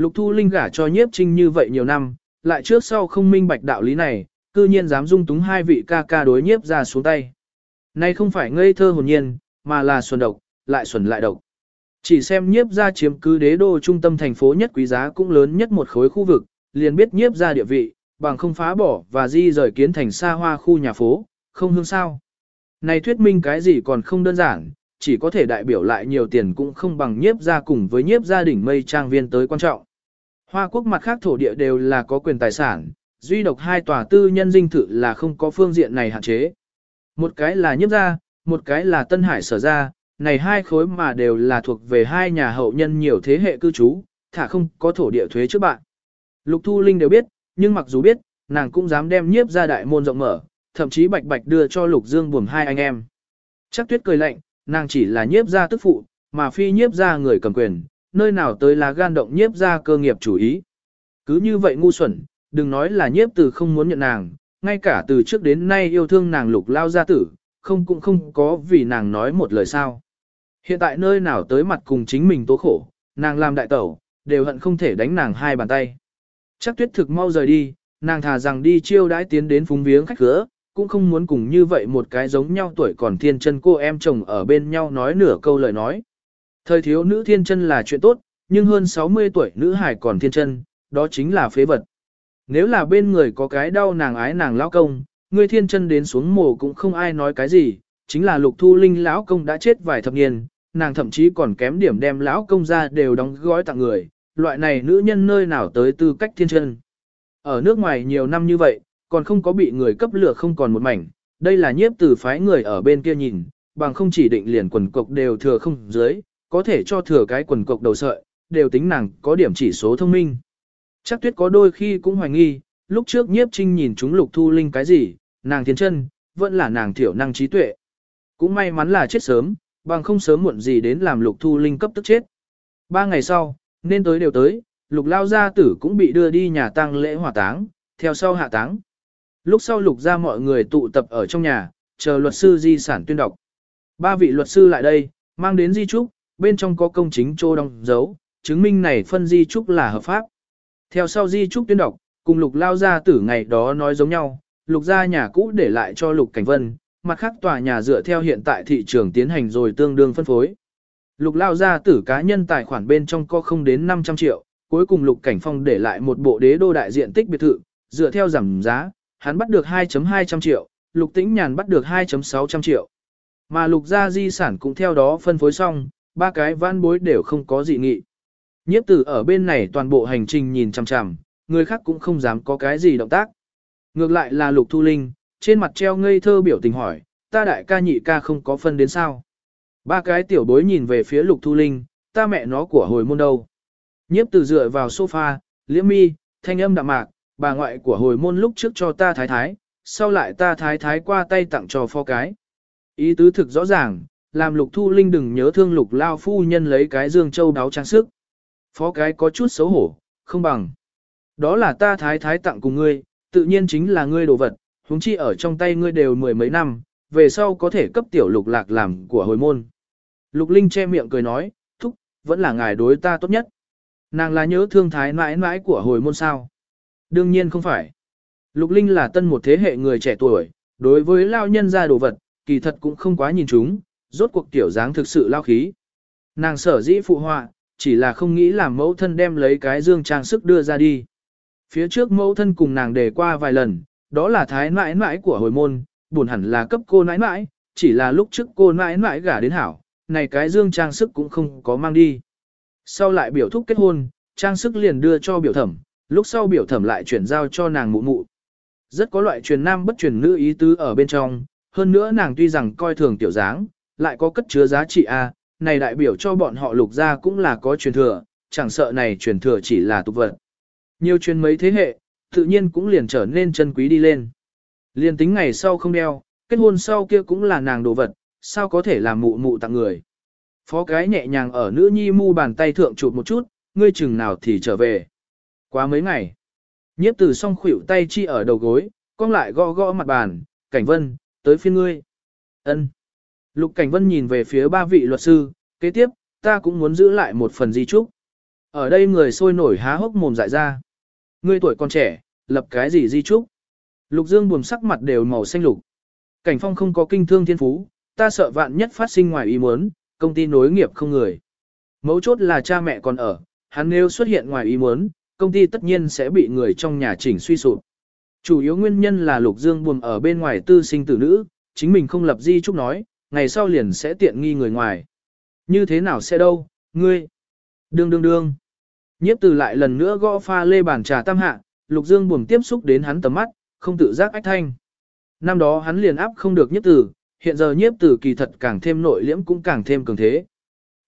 S1: Lục Thu Linh gả cho nhiếp trinh như vậy nhiều năm, lại trước sau không minh bạch đạo lý này, cư nhiên dám dung túng hai vị ca ca đối nhiếp ra xuống tay. Này không phải ngây thơ hồn nhiên, mà là xuân độc, lại xuẩn lại độc. Chỉ xem nhiếp ra chiếm cứ đế đô trung tâm thành phố nhất quý giá cũng lớn nhất một khối khu vực, liền biết nhiếp ra địa vị, bằng không phá bỏ và di rời kiến thành xa hoa khu nhà phố, không hương sao. Này thuyết minh cái gì còn không đơn giản, chỉ có thể đại biểu lại nhiều tiền cũng không bằng nhiếp ra cùng với nhiếp gia đình mây trang viên tới quan trọng. Hoa quốc mặt khác thổ địa đều là có quyền tài sản, duy độc hai tòa tư nhân dinh thự là không có phương diện này hạn chế. Một cái là nhiếp gia, một cái là Tân Hải sở gia, này hai khối mà đều là thuộc về hai nhà hậu nhân nhiều thế hệ cư trú, thả không có thổ địa thuế trước bạn. Lục Thu Linh đều biết, nhưng mặc dù biết, nàng cũng dám đem nhiếp Gia đại môn rộng mở, thậm chí bạch bạch đưa cho Lục Dương buồm hai anh em. Chắc tuyết cười lạnh, nàng chỉ là nhiếp Gia tức phụ, mà phi nhiếp Gia người cầm quyền, nơi nào tới là gan động nhiếp ra cơ nghiệp chủ ý. Cứ như vậy ngu xuẩn, đừng nói là nhiếp từ không muốn nhận nàng, ngay cả từ trước đến nay yêu thương nàng lục lao gia tử, không cũng không có vì nàng nói một lời sao. Hiện tại nơi nào tới mặt cùng chính mình tố khổ, nàng làm đại tẩu, đều hận không thể đánh nàng hai bàn tay. Chắc tuyết thực mau rời đi, nàng thà rằng đi chiêu đãi tiến đến phúng viếng khách cửa cũng không muốn cùng như vậy một cái giống nhau tuổi còn thiên chân cô em chồng ở bên nhau nói nửa câu lời nói. Thời thiếu nữ thiên chân là chuyện tốt, nhưng hơn 60 tuổi nữ hải còn thiên chân, đó chính là phế vật. Nếu là bên người có cái đau nàng ái nàng lão công, người thiên chân đến xuống mồ cũng không ai nói cái gì, chính là lục thu linh lão công đã chết vài thập niên, nàng thậm chí còn kém điểm đem lão công ra đều đóng gói tặng người, loại này nữ nhân nơi nào tới tư cách thiên chân. Ở nước ngoài nhiều năm như vậy, còn không có bị người cấp lửa không còn một mảnh, đây là nhiếp từ phái người ở bên kia nhìn, bằng không chỉ định liền quần cục đều thừa không dưới, có thể cho thừa cái quần cộc đầu sợi, đều tính nàng có điểm chỉ số thông minh. Chắc tuyết có đôi khi cũng hoài nghi, lúc trước nhiếp trinh nhìn chúng lục thu linh cái gì, nàng thiên chân, vẫn là nàng thiểu năng trí tuệ. Cũng may mắn là chết sớm, bằng không sớm muộn gì đến làm lục thu linh cấp tức chết. Ba ngày sau, nên tới đều tới, lục lao gia tử cũng bị đưa đi nhà tang lễ hỏa táng, theo sau hạ táng. Lúc sau lục ra mọi người tụ tập ở trong nhà, chờ luật sư di sản tuyên đọc. Ba vị luật sư lại đây, mang đến di trúc, bên trong có công chính trô đóng dấu, chứng minh này phân di trúc là hợp pháp. Theo sau di trúc tuyên đọc, cùng lục lao gia tử ngày đó nói giống nhau, lục gia nhà cũ để lại cho lục cảnh vân, mặt khác tòa nhà dựa theo hiện tại thị trường tiến hành rồi tương đương phân phối. Lục lao gia tử cá nhân tài khoản bên trong có không đến 500 triệu, cuối cùng lục cảnh phong để lại một bộ đế đô đại diện tích biệt thự, dựa theo giảm giá, hắn bắt được 2.200 triệu, lục tĩnh nhàn bắt được 2.600 triệu. Mà lục gia di sản cũng theo đó phân phối xong, ba cái vãn bối đều không có dị nghị. Nhiếp tử ở bên này toàn bộ hành trình nhìn chằm chằm, người khác cũng không dám có cái gì động tác. Ngược lại là lục thu linh, trên mặt treo ngây thơ biểu tình hỏi, ta đại ca nhị ca không có phân đến sao. Ba cái tiểu bối nhìn về phía lục thu linh, ta mẹ nó của hồi môn đâu. Nhiếp tử dựa vào sofa, liễm mi, thanh âm đạm mạc, bà ngoại của hồi môn lúc trước cho ta thái thái, sau lại ta thái thái qua tay tặng cho pho cái. Ý tứ thực rõ ràng, làm lục thu linh đừng nhớ thương lục lao phu nhân lấy cái dương châu đáo trang sức. Phó cái có chút xấu hổ, không bằng. Đó là ta thái thái tặng cùng ngươi, tự nhiên chính là ngươi đồ vật, huống chi ở trong tay ngươi đều mười mấy năm, về sau có thể cấp tiểu lục lạc làm của hồi môn. Lục Linh che miệng cười nói, thúc, vẫn là ngài đối ta tốt nhất. Nàng là nhớ thương thái mãi mãi của hồi môn sao. Đương nhiên không phải. Lục Linh là tân một thế hệ người trẻ tuổi, đối với lao nhân ra đồ vật, kỳ thật cũng không quá nhìn chúng, rốt cuộc tiểu dáng thực sự lao khí. Nàng sở dĩ phụ họa, chỉ là không nghĩ làm mẫu thân đem lấy cái dương trang sức đưa ra đi. Phía trước mẫu thân cùng nàng đề qua vài lần, đó là thái nãi nãi của hồi môn, buồn hẳn là cấp cô nãi nãi, chỉ là lúc trước cô nãi nãi gả đến hảo, này cái dương trang sức cũng không có mang đi. Sau lại biểu thúc kết hôn, trang sức liền đưa cho biểu thẩm, lúc sau biểu thẩm lại chuyển giao cho nàng mụ mụ. Rất có loại truyền nam bất truyền nữ ý tứ ở bên trong, hơn nữa nàng tuy rằng coi thường tiểu dáng, lại có cất chứa giá trị A, này đại biểu cho bọn họ lục gia cũng là có truyền thừa, chẳng sợ này truyền thừa chỉ là tục vật. Nhiều truyền mấy thế hệ, tự nhiên cũng liền trở nên chân quý đi lên. Liền tính ngày sau không đeo, kết hôn sau kia cũng là nàng đồ vật, sao có thể làm mụ mụ tặng người. Phó cái nhẹ nhàng ở nữ nhi mu bàn tay thượng chụp một chút, ngươi chừng nào thì trở về. Quá mấy ngày. Nhiếp từ song khuỷu tay chi ở đầu gối, con lại gõ gõ mặt bàn, cảnh vân, tới phiên ngươi. ân Lục cảnh vân nhìn về phía ba vị luật sư, kế tiếp, ta cũng muốn giữ lại một phần di trúc. Ở đây người sôi nổi há hốc mồm dại ra. Ngươi tuổi còn trẻ, lập cái gì di trúc? Lục Dương buồn sắc mặt đều màu xanh lục. Cảnh phong không có kinh thương thiên phú, ta sợ vạn nhất phát sinh ngoài ý muốn, công ty nối nghiệp không người. Mấu chốt là cha mẹ còn ở, hắn nếu xuất hiện ngoài ý muốn, công ty tất nhiên sẽ bị người trong nhà chỉnh suy sụp. Chủ yếu nguyên nhân là Lục Dương buồn ở bên ngoài tư sinh tử nữ, chính mình không lập di trúc nói, ngày sau liền sẽ tiện nghi người ngoài. Như thế nào sẽ đâu, ngươi? Đương đương đương. Nhiếp từ lại lần nữa gõ pha lê bàn trà tam hạ, Lục Dương buồn tiếp xúc đến hắn tầm mắt, không tự giác ách thanh. Năm đó hắn liền áp không được nhiếp tử, hiện giờ nhiếp tử kỳ thật càng thêm nội liễm cũng càng thêm cường thế.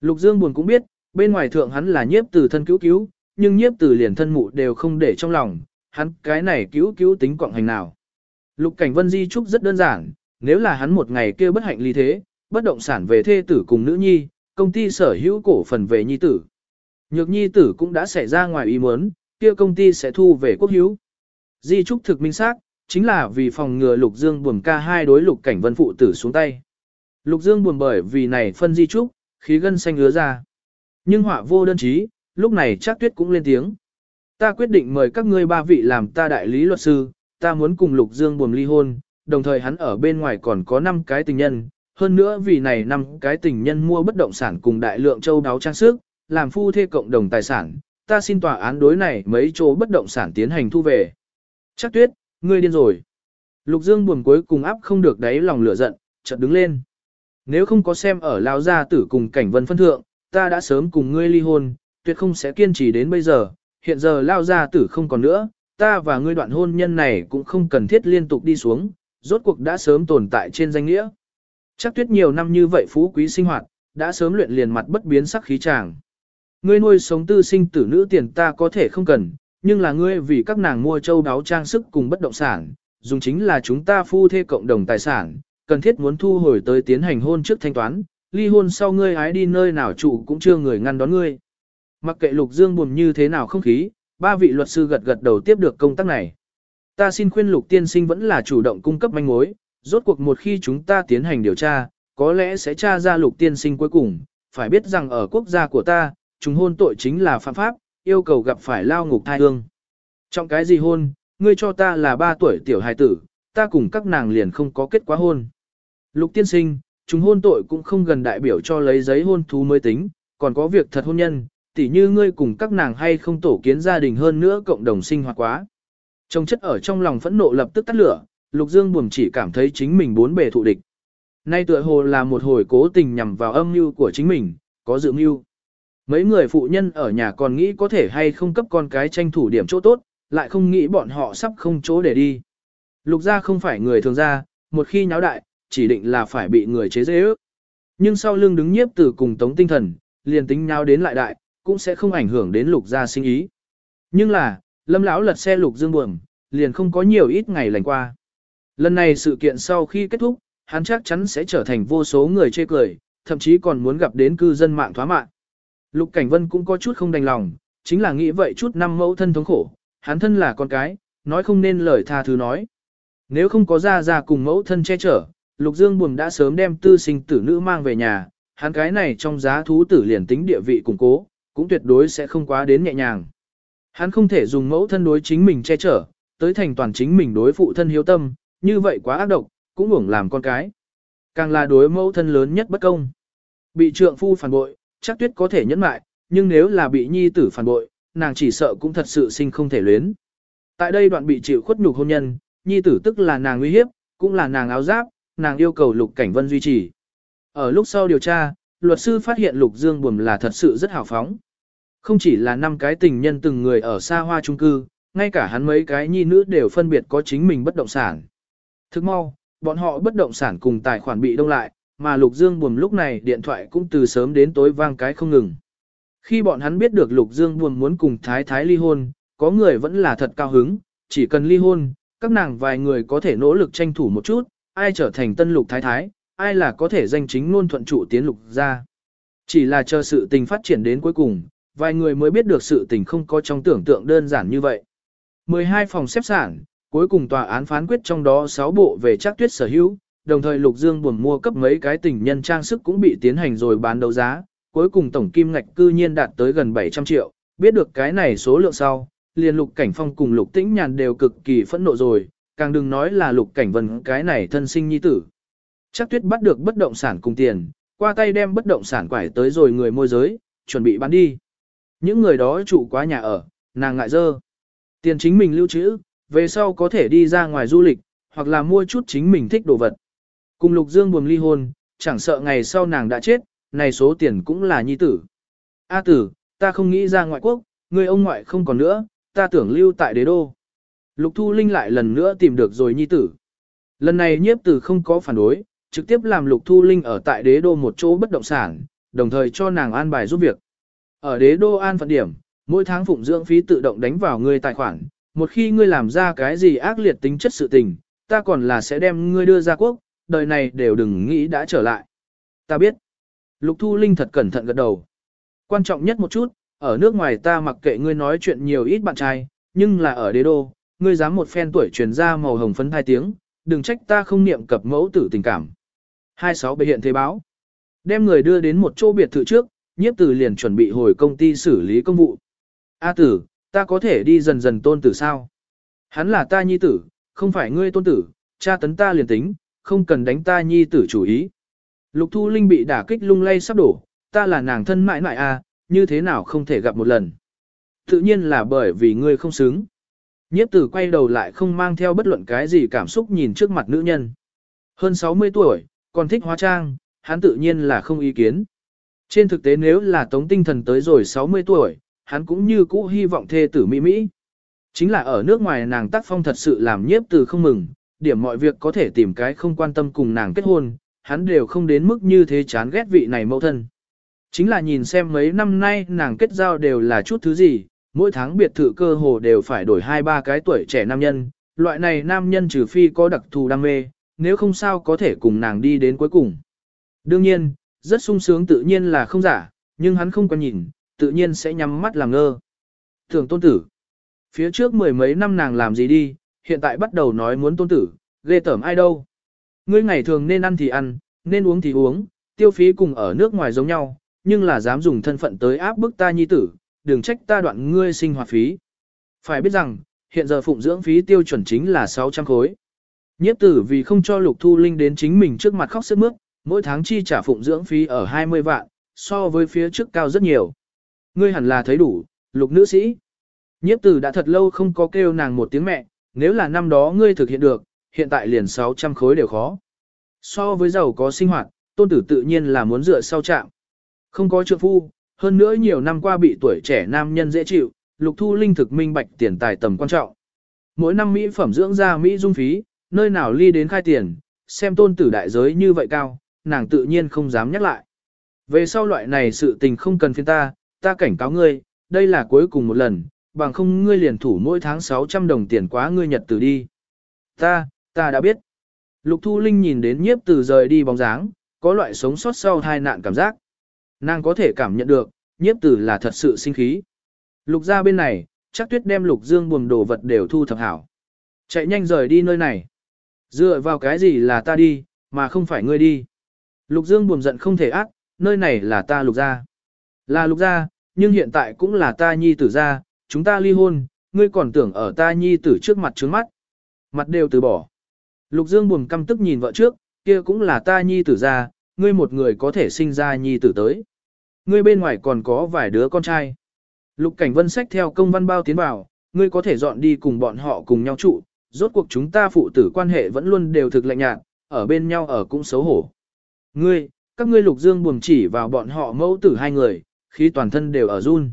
S1: Lục Dương buồn cũng biết, bên ngoài thượng hắn là nhiếp tử thân cứu cứu, nhưng nhiếp tử liền thân mụ đều không để trong lòng, hắn cái này cứu cứu tính quọng hành nào. Lục cảnh vân di trúc rất đơn giản, nếu là hắn một ngày kia bất hạnh ly thế, bất động sản về thê tử cùng nữ nhi, công ty sở hữu cổ phần về nhi tử. Nhược nhi tử cũng đã xảy ra ngoài ý muốn, kia công ty sẽ thu về quốc hữu. Di trúc thực minh xác, chính là vì phòng ngừa Lục Dương buồm ca hai đối Lục Cảnh Vân phụ tử xuống tay. Lục Dương buồn bởi vì này phân di trúc, khí gân xanh ứa ra. Nhưng họa vô đơn chí, lúc này chắc tuyết cũng lên tiếng. Ta quyết định mời các ngươi ba vị làm ta đại lý luật sư, ta muốn cùng Lục Dương buồm ly hôn, đồng thời hắn ở bên ngoài còn có 5 cái tình nhân, hơn nữa vì này năm cái tình nhân mua bất động sản cùng đại lượng châu đáo trang sức, làm phu thê cộng đồng tài sản, ta xin tòa án đối này mấy chỗ bất động sản tiến hành thu về. Chắc tuyết, ngươi điên rồi. Lục Dương buồn cuối cùng áp không được đáy lòng lửa giận, chợt đứng lên. Nếu không có xem ở lao gia tử cùng cảnh vân phân thượng, ta đã sớm cùng ngươi ly hôn, tuyệt không sẽ kiên trì đến bây giờ, hiện giờ lao gia tử không còn nữa, ta và ngươi đoạn hôn nhân này cũng không cần thiết liên tục đi xuống, rốt cuộc đã sớm tồn tại trên danh nghĩa. Chắc tuyết nhiều năm như vậy phú quý sinh hoạt, đã sớm luyện liền mặt bất biến sắc khí chàng. Ngươi nuôi sống tư sinh tử nữ tiền ta có thể không cần, nhưng là ngươi vì các nàng mua châu đáo trang sức cùng bất động sản, dùng chính là chúng ta phu thê cộng đồng tài sản, cần thiết muốn thu hồi tới tiến hành hôn trước thanh toán, ly hôn sau ngươi hái đi nơi nào trụ cũng chưa người ngăn đón ngươi. Mặc kệ Lục Dương buồn như thế nào không khí, ba vị luật sư gật gật đầu tiếp được công tác này. Ta xin khuyên Lục tiên sinh vẫn là chủ động cung cấp manh mối, rốt cuộc một khi chúng ta tiến hành điều tra, có lẽ sẽ tra ra Lục tiên sinh cuối cùng, phải biết rằng ở quốc gia của ta, chúng hôn tội chính là phạm pháp, yêu cầu gặp phải lao ngục thai hương. Trong cái gì hôn, ngươi cho ta là ba tuổi tiểu hài tử, ta cùng các nàng liền không có kết quả hôn. Lục tiên sinh, chúng hôn tội cũng không gần đại biểu cho lấy giấy hôn thú mới tính, còn có việc thật hôn nhân, tỉ như ngươi cùng các nàng hay không tổ kiến gia đình hơn nữa cộng đồng sinh hoạt quá. Trong chất ở trong lòng phẫn nộ lập tức tắt lửa, Lục Dương buồn chỉ cảm thấy chính mình bốn bề thụ địch. Nay tựa hồ là một hồi cố tình nhằm vào âm mưu của chính mình, có dự mưu. Mấy người phụ nhân ở nhà còn nghĩ có thể hay không cấp con cái tranh thủ điểm chỗ tốt, lại không nghĩ bọn họ sắp không chỗ để đi. Lục gia không phải người thường gia, một khi nháo đại, chỉ định là phải bị người chế dễ ước. Nhưng sau lưng đứng nhiếp từ cùng tống tinh thần, liền tính nháo đến lại đại, cũng sẽ không ảnh hưởng đến lục gia sinh ý. Nhưng là, lâm lão lật xe lục dương buồm, liền không có nhiều ít ngày lành qua. Lần này sự kiện sau khi kết thúc, hắn chắc chắn sẽ trở thành vô số người chê cười, thậm chí còn muốn gặp đến cư dân mạng thoá mạng. Lục Cảnh Vân cũng có chút không đành lòng, chính là nghĩ vậy chút năm mẫu thân thống khổ, hắn thân là con cái, nói không nên lời tha thứ nói. Nếu không có ra ra cùng mẫu thân che chở, Lục Dương buồn đã sớm đem tư sinh tử nữ mang về nhà, hắn cái này trong giá thú tử liền tính địa vị củng cố, cũng tuyệt đối sẽ không quá đến nhẹ nhàng. Hắn không thể dùng mẫu thân đối chính mình che chở, tới thành toàn chính mình đối phụ thân hiếu tâm, như vậy quá ác độc, cũng uổng làm con cái. Càng là đối mẫu thân lớn nhất bất công. Bị trượng phu phản bội, chắc tuyết có thể nhẫn mại, nhưng nếu là bị nhi tử phản bội, nàng chỉ sợ cũng thật sự sinh không thể luyến. Tại đây đoạn bị chịu khuất nhục hôn nhân, nhi tử tức là nàng nguy hiếp, cũng là nàng áo giáp, nàng yêu cầu Lục Cảnh Vân duy trì. Ở lúc sau điều tra, luật sư phát hiện Lục Dương Buồm là thật sự rất hào phóng. Không chỉ là năm cái tình nhân từng người ở xa hoa trung cư, ngay cả hắn mấy cái nhi nữ đều phân biệt có chính mình bất động sản. Thức mau, bọn họ bất động sản cùng tài khoản bị đông lại, mà Lục Dương buồn lúc này điện thoại cũng từ sớm đến tối vang cái không ngừng. Khi bọn hắn biết được Lục Dương buồn muốn cùng Thái Thái ly hôn, có người vẫn là thật cao hứng, chỉ cần ly hôn, các nàng vài người có thể nỗ lực tranh thủ một chút, ai trở thành tân Lục Thái Thái, ai là có thể danh chính luôn thuận trụ tiến Lục ra. Chỉ là chờ sự tình phát triển đến cuối cùng, vài người mới biết được sự tình không có trong tưởng tượng đơn giản như vậy. 12 phòng xếp sản, cuối cùng tòa án phán quyết trong đó 6 bộ về chắc tuyết sở hữu, đồng thời Lục Dương buồn mua cấp mấy cái tình nhân trang sức cũng bị tiến hành rồi bán đấu giá, cuối cùng tổng kim ngạch cư nhiên đạt tới gần 700 triệu, biết được cái này số lượng sau, liền Lục Cảnh Phong cùng Lục Tĩnh Nhàn đều cực kỳ phẫn nộ rồi, càng đừng nói là Lục Cảnh Vân cái này thân sinh nhi tử. Chắc tuyết bắt được bất động sản cùng tiền, qua tay đem bất động sản quải tới rồi người môi giới, chuẩn bị bán đi. Những người đó trụ quá nhà ở, nàng ngại dơ. Tiền chính mình lưu trữ, về sau có thể đi ra ngoài du lịch, hoặc là mua chút chính mình thích đồ vật. Cùng Lục Dương buồm ly hôn, chẳng sợ ngày sau nàng đã chết, này số tiền cũng là nhi tử. A tử, ta không nghĩ ra ngoại quốc, người ông ngoại không còn nữa, ta tưởng lưu tại đế đô. Lục Thu Linh lại lần nữa tìm được rồi nhi tử. Lần này nhiếp tử không có phản đối, trực tiếp làm Lục Thu Linh ở tại đế đô một chỗ bất động sản, đồng thời cho nàng an bài giúp việc. Ở đế đô an phận điểm, mỗi tháng phụng dưỡng phí tự động đánh vào ngươi tài khoản, một khi ngươi làm ra cái gì ác liệt tính chất sự tình, ta còn là sẽ đem ngươi đưa ra quốc, đời này đều đừng nghĩ đã trở lại. Ta biết. Lục Thu Linh thật cẩn thận gật đầu. Quan trọng nhất một chút, ở nước ngoài ta mặc kệ ngươi nói chuyện nhiều ít bạn trai, nhưng là ở đế đô, ngươi dám một phen tuổi truyền ra màu hồng phấn hai tiếng, đừng trách ta không niệm cập mẫu tử tình cảm. 26 bệ hiện thế báo. Đem người đưa đến một chỗ biệt thự trước, nhiếp tử liền chuẩn bị hồi công ty xử lý công vụ. A tử, ta có thể đi dần dần tôn tử sao? Hắn là ta nhi tử, không phải ngươi tôn tử, cha tấn ta liền tính, không cần đánh ta nhi tử chủ ý. Lục Thu Linh bị đả kích lung lay sắp đổ, ta là nàng thân mãi mãi a, như thế nào không thể gặp một lần. Tự nhiên là bởi vì ngươi không xứng. Nhiếp tử quay đầu lại không mang theo bất luận cái gì cảm xúc nhìn trước mặt nữ nhân. Hơn 60 tuổi, còn thích hóa trang, hắn tự nhiên là không ý kiến. Trên thực tế nếu là tống tinh thần tới rồi 60 tuổi, hắn cũng như cũ hy vọng thê tử Mỹ Mỹ. Chính là ở nước ngoài nàng tác phong thật sự làm nhiếp từ không mừng, điểm mọi việc có thể tìm cái không quan tâm cùng nàng kết hôn, hắn đều không đến mức như thế chán ghét vị này mẫu thân. Chính là nhìn xem mấy năm nay nàng kết giao đều là chút thứ gì, mỗi tháng biệt thự cơ hồ đều phải đổi hai ba cái tuổi trẻ nam nhân, loại này nam nhân trừ phi có đặc thù đam mê, nếu không sao có thể cùng nàng đi đến cuối cùng. Đương nhiên, rất sung sướng tự nhiên là không giả, nhưng hắn không có nhìn, tự nhiên sẽ nhắm mắt làm ngơ. Thường tôn tử. Phía trước mười mấy năm nàng làm gì đi, hiện tại bắt đầu nói muốn tôn tử, ghê tởm ai đâu. Ngươi ngày thường nên ăn thì ăn, nên uống thì uống, tiêu phí cùng ở nước ngoài giống nhau, nhưng là dám dùng thân phận tới áp bức ta nhi tử, đừng trách ta đoạn ngươi sinh hoạt phí. Phải biết rằng, hiện giờ phụng dưỡng phí tiêu chuẩn chính là 600 khối. Nhiếp tử vì không cho Lục Thu Linh đến chính mình trước mặt khóc sức mướt, mỗi tháng chi trả phụng dưỡng phí ở 20 vạn, so với phía trước cao rất nhiều. Ngươi hẳn là thấy đủ, Lục nữ sĩ. Nhiếp tử đã thật lâu không có kêu nàng một tiếng mẹ, nếu là năm đó ngươi thực hiện được, hiện tại liền 600 khối đều khó. So với giàu có sinh hoạt, tôn tử tự nhiên là muốn dựa sau trạm. Không có trượng phu, hơn nữa nhiều năm qua bị tuổi trẻ nam nhân dễ chịu, lục thu linh thực minh bạch tiền tài tầm quan trọng. Mỗi năm Mỹ phẩm dưỡng ra Mỹ dung phí, nơi nào ly đến khai tiền, xem tôn tử đại giới như vậy cao, nàng tự nhiên không dám nhắc lại. Về sau loại này sự tình không cần phiên ta, ta cảnh cáo ngươi, đây là cuối cùng một lần, bằng không ngươi liền thủ mỗi tháng 600 đồng tiền quá ngươi nhật tử đi. Ta, ta đã biết. Lục Thu Linh nhìn đến nhiếp từ rời đi bóng dáng, có loại sống sót sau hai nạn cảm giác. Nàng có thể cảm nhận được, nhiếp tử là thật sự sinh khí. Lục ra bên này, chắc tuyết đem lục dương buồn đồ vật đều thu thập hảo. Chạy nhanh rời đi nơi này. Dựa vào cái gì là ta đi, mà không phải ngươi đi. Lục dương buồn giận không thể ác, nơi này là ta lục gia, Là lục gia, nhưng hiện tại cũng là ta nhi tử gia, chúng ta ly hôn, ngươi còn tưởng ở ta nhi tử trước mặt trướng mắt. Mặt đều từ bỏ. Lục dương buồn căm tức nhìn vợ trước, kia cũng là ta nhi tử gia, ngươi một người có thể sinh ra nhi tử tới. Ngươi bên ngoài còn có vài đứa con trai. Lục Cảnh Vân sách theo công văn bao tiến vào, ngươi có thể dọn đi cùng bọn họ cùng nhau trụ, rốt cuộc chúng ta phụ tử quan hệ vẫn luôn đều thực lạnh nhạt, ở bên nhau ở cũng xấu hổ. Ngươi, các ngươi Lục Dương buồm chỉ vào bọn họ mẫu tử hai người, khi toàn thân đều ở run.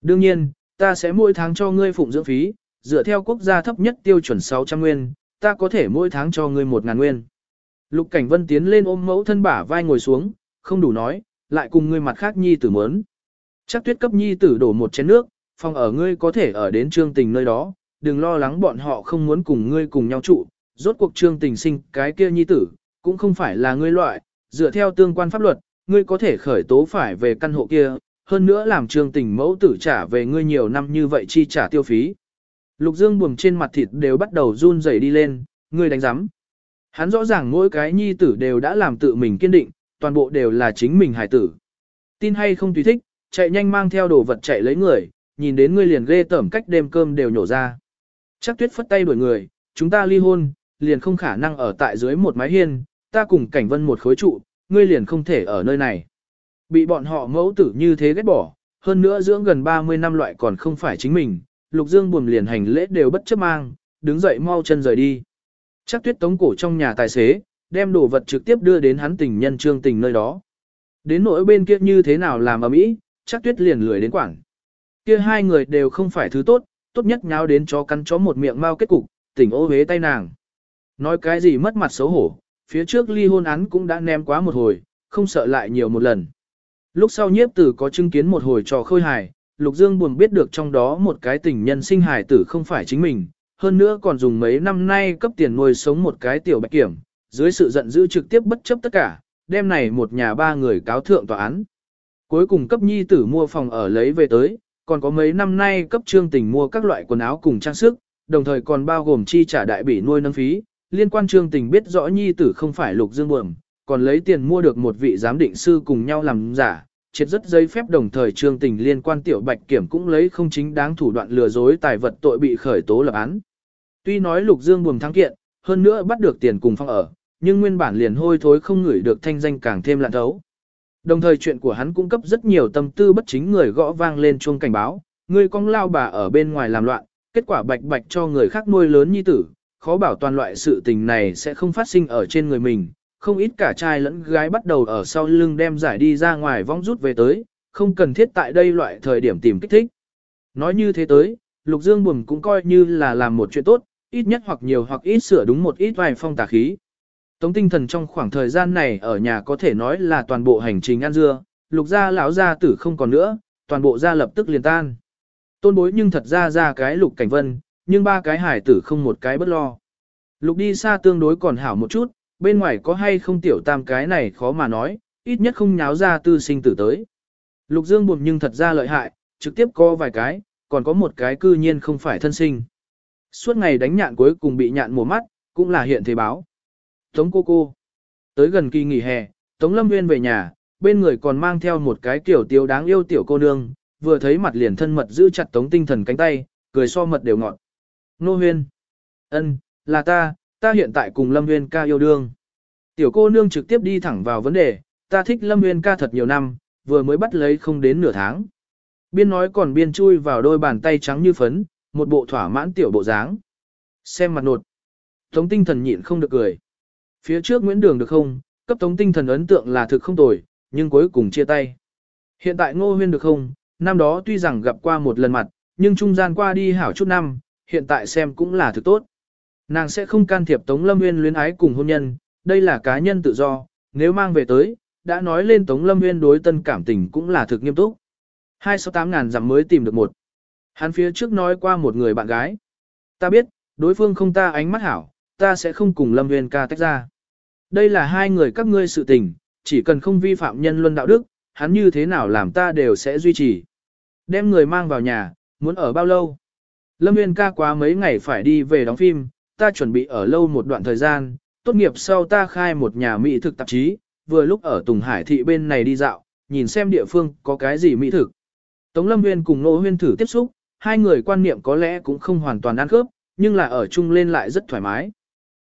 S1: Đương nhiên, ta sẽ mỗi tháng cho ngươi phụng dưỡng phí, dựa theo quốc gia thấp nhất tiêu chuẩn 600 nguyên, ta có thể mỗi tháng cho ngươi 1.000 nguyên. Lục Cảnh Vân tiến lên ôm mẫu thân bả vai ngồi xuống, không đủ nói, lại cùng ngươi mặt khác nhi tử mớn. Chắc tuyết cấp nhi tử đổ một chén nước, phòng ở ngươi có thể ở đến trương tình nơi đó, đừng lo lắng bọn họ không muốn cùng ngươi cùng nhau trụ, rốt cuộc trương tình sinh cái kia nhi tử, cũng không phải là ngươi loại, dựa theo tương quan pháp luật, ngươi có thể khởi tố phải về căn hộ kia, hơn nữa làm trương tình mẫu tử trả về ngươi nhiều năm như vậy chi trả tiêu phí. Lục Dương buồm trên mặt thịt đều bắt đầu run rẩy đi lên, ngươi đánh giám. Hắn rõ ràng mỗi cái nhi tử đều đã làm tự mình kiên định, toàn bộ đều là chính mình hải tử. Tin hay không tùy thích, chạy nhanh mang theo đồ vật chạy lấy người, nhìn đến ngươi liền ghê tởm cách đêm cơm đều nhổ ra. Chắc tuyết phất tay đuổi người, chúng ta ly hôn, liền không khả năng ở tại dưới một mái hiên, ta cùng cảnh vân một khối trụ, ngươi liền không thể ở nơi này. Bị bọn họ mẫu tử như thế ghét bỏ, hơn nữa dưỡng gần 30 năm loại còn không phải chính mình, Lục Dương buồn liền hành lễ đều bất chấp mang, đứng dậy mau chân rời đi. Chắc tuyết tống cổ trong nhà tài xế, đem đồ vật trực tiếp đưa đến hắn tình nhân trương tình nơi đó. Đến nỗi bên kia như thế nào làm ở mỹ, chắc tuyết liền lười đến quảng. Kia hai người đều không phải thứ tốt, tốt nhất nháo đến chó cắn chó một miệng mau kết cục, tỉnh ô hế tay nàng. Nói cái gì mất mặt xấu hổ, phía trước ly hôn án cũng đã ném quá một hồi, không sợ lại nhiều một lần. Lúc sau nhiếp tử có chứng kiến một hồi trò khôi hài, Lục Dương buồn biết được trong đó một cái tình nhân sinh hài tử không phải chính mình, hơn nữa còn dùng mấy năm nay cấp tiền nuôi sống một cái tiểu bạch kiểm, dưới sự giận dữ trực tiếp bất chấp tất cả, đêm này một nhà ba người cáo thượng tòa án. Cuối cùng cấp nhi tử mua phòng ở lấy về tới, còn có mấy năm nay cấp trương tình mua các loại quần áo cùng trang sức, đồng thời còn bao gồm chi trả đại bỉ nuôi nâng phí, liên quan trương tình biết rõ nhi tử không phải lục dương buồm, còn lấy tiền mua được một vị giám định sư cùng nhau làm giả, triệt rất giấy phép đồng thời trương tình liên quan tiểu bạch kiểm cũng lấy không chính đáng thủ đoạn lừa dối tài vật tội bị khởi tố lập án. Tuy nói lục dương buồm thắng kiện, hơn nữa bắt được tiền cùng phong ở, nhưng nguyên bản liền hôi thối không ngửi được thanh danh càng thêm lạn thấu. Đồng thời chuyện của hắn cung cấp rất nhiều tâm tư bất chính người gõ vang lên chuông cảnh báo, người con lao bà ở bên ngoài làm loạn, kết quả bạch bạch cho người khác nuôi lớn nhi tử, khó bảo toàn loại sự tình này sẽ không phát sinh ở trên người mình, không ít cả trai lẫn gái bắt đầu ở sau lưng đem giải đi ra ngoài vong rút về tới, không cần thiết tại đây loại thời điểm tìm kích thích. Nói như thế tới, Lục Dương Buồm cũng coi như là làm một chuyện tốt, ít nhất hoặc nhiều hoặc ít sửa đúng một ít vài phong tà khí. Tống tinh thần trong khoảng thời gian này ở nhà có thể nói là toàn bộ hành trình ăn dưa, lục gia lão gia tử không còn nữa, toàn bộ gia lập tức liền tan. Tôn bối nhưng thật ra ra cái lục cảnh vân, nhưng ba cái hải tử không một cái bất lo. Lục đi xa tương đối còn hảo một chút, bên ngoài có hay không tiểu tam cái này khó mà nói, ít nhất không nháo ra tư sinh tử tới. Lục dương buồn nhưng thật ra lợi hại, trực tiếp có vài cái, còn có một cái cư nhiên không phải thân sinh. Suốt ngày đánh nhạn cuối cùng bị nhạn mùa mắt, cũng là hiện thế báo. Tống cô cô. Tới gần kỳ nghỉ hè, Tống Lâm Nguyên về nhà, bên người còn mang theo một cái kiểu tiêu đáng yêu tiểu cô nương, vừa thấy mặt liền thân mật giữ chặt Tống tinh thần cánh tay, cười so mật đều ngọt. Nô Huyên. ân, là ta, ta hiện tại cùng Lâm Nguyên ca yêu đương. Tiểu cô nương trực tiếp đi thẳng vào vấn đề, ta thích Lâm Nguyên ca thật nhiều năm, vừa mới bắt lấy không đến nửa tháng. Biên nói còn biên chui vào đôi bàn tay trắng như phấn, một bộ thỏa mãn tiểu bộ dáng. Xem mặt nột. Tống tinh thần nhịn không được cười. Phía trước Nguyễn Đường được không, cấp tống tinh thần ấn tượng là thực không tồi, nhưng cuối cùng chia tay. Hiện tại Ngô Huyên được không, năm đó tuy rằng gặp qua một lần mặt, nhưng trung gian qua đi hảo chút năm, hiện tại xem cũng là thứ tốt. Nàng sẽ không can thiệp Tống Lâm Nguyên luyến ái cùng hôn nhân, đây là cá nhân tự do, nếu mang về tới, đã nói lên Tống Lâm Nguyên đối tân cảm tình cũng là thực nghiêm túc. Hai sáu tám ngàn dặm mới tìm được một. Hắn phía trước nói qua một người bạn gái. Ta biết, đối phương không ta ánh mắt hảo, ta sẽ không cùng Lâm Nguyên ca tách ra. Đây là hai người các ngươi sự tình, chỉ cần không vi phạm nhân luân đạo đức, hắn như thế nào làm ta đều sẽ duy trì. Đem người mang vào nhà, muốn ở bao lâu? Lâm Nguyên ca quá mấy ngày phải đi về đóng phim, ta chuẩn bị ở lâu một đoạn thời gian, tốt nghiệp sau ta khai một nhà mỹ thực tạp chí, vừa lúc ở Tùng Hải thị bên này đi dạo, nhìn xem địa phương có cái gì mỹ thực. Tống Lâm Nguyên cùng Nô Huyên thử tiếp xúc, hai người quan niệm có lẽ cũng không hoàn toàn ăn khớp, nhưng là ở chung lên lại rất thoải mái.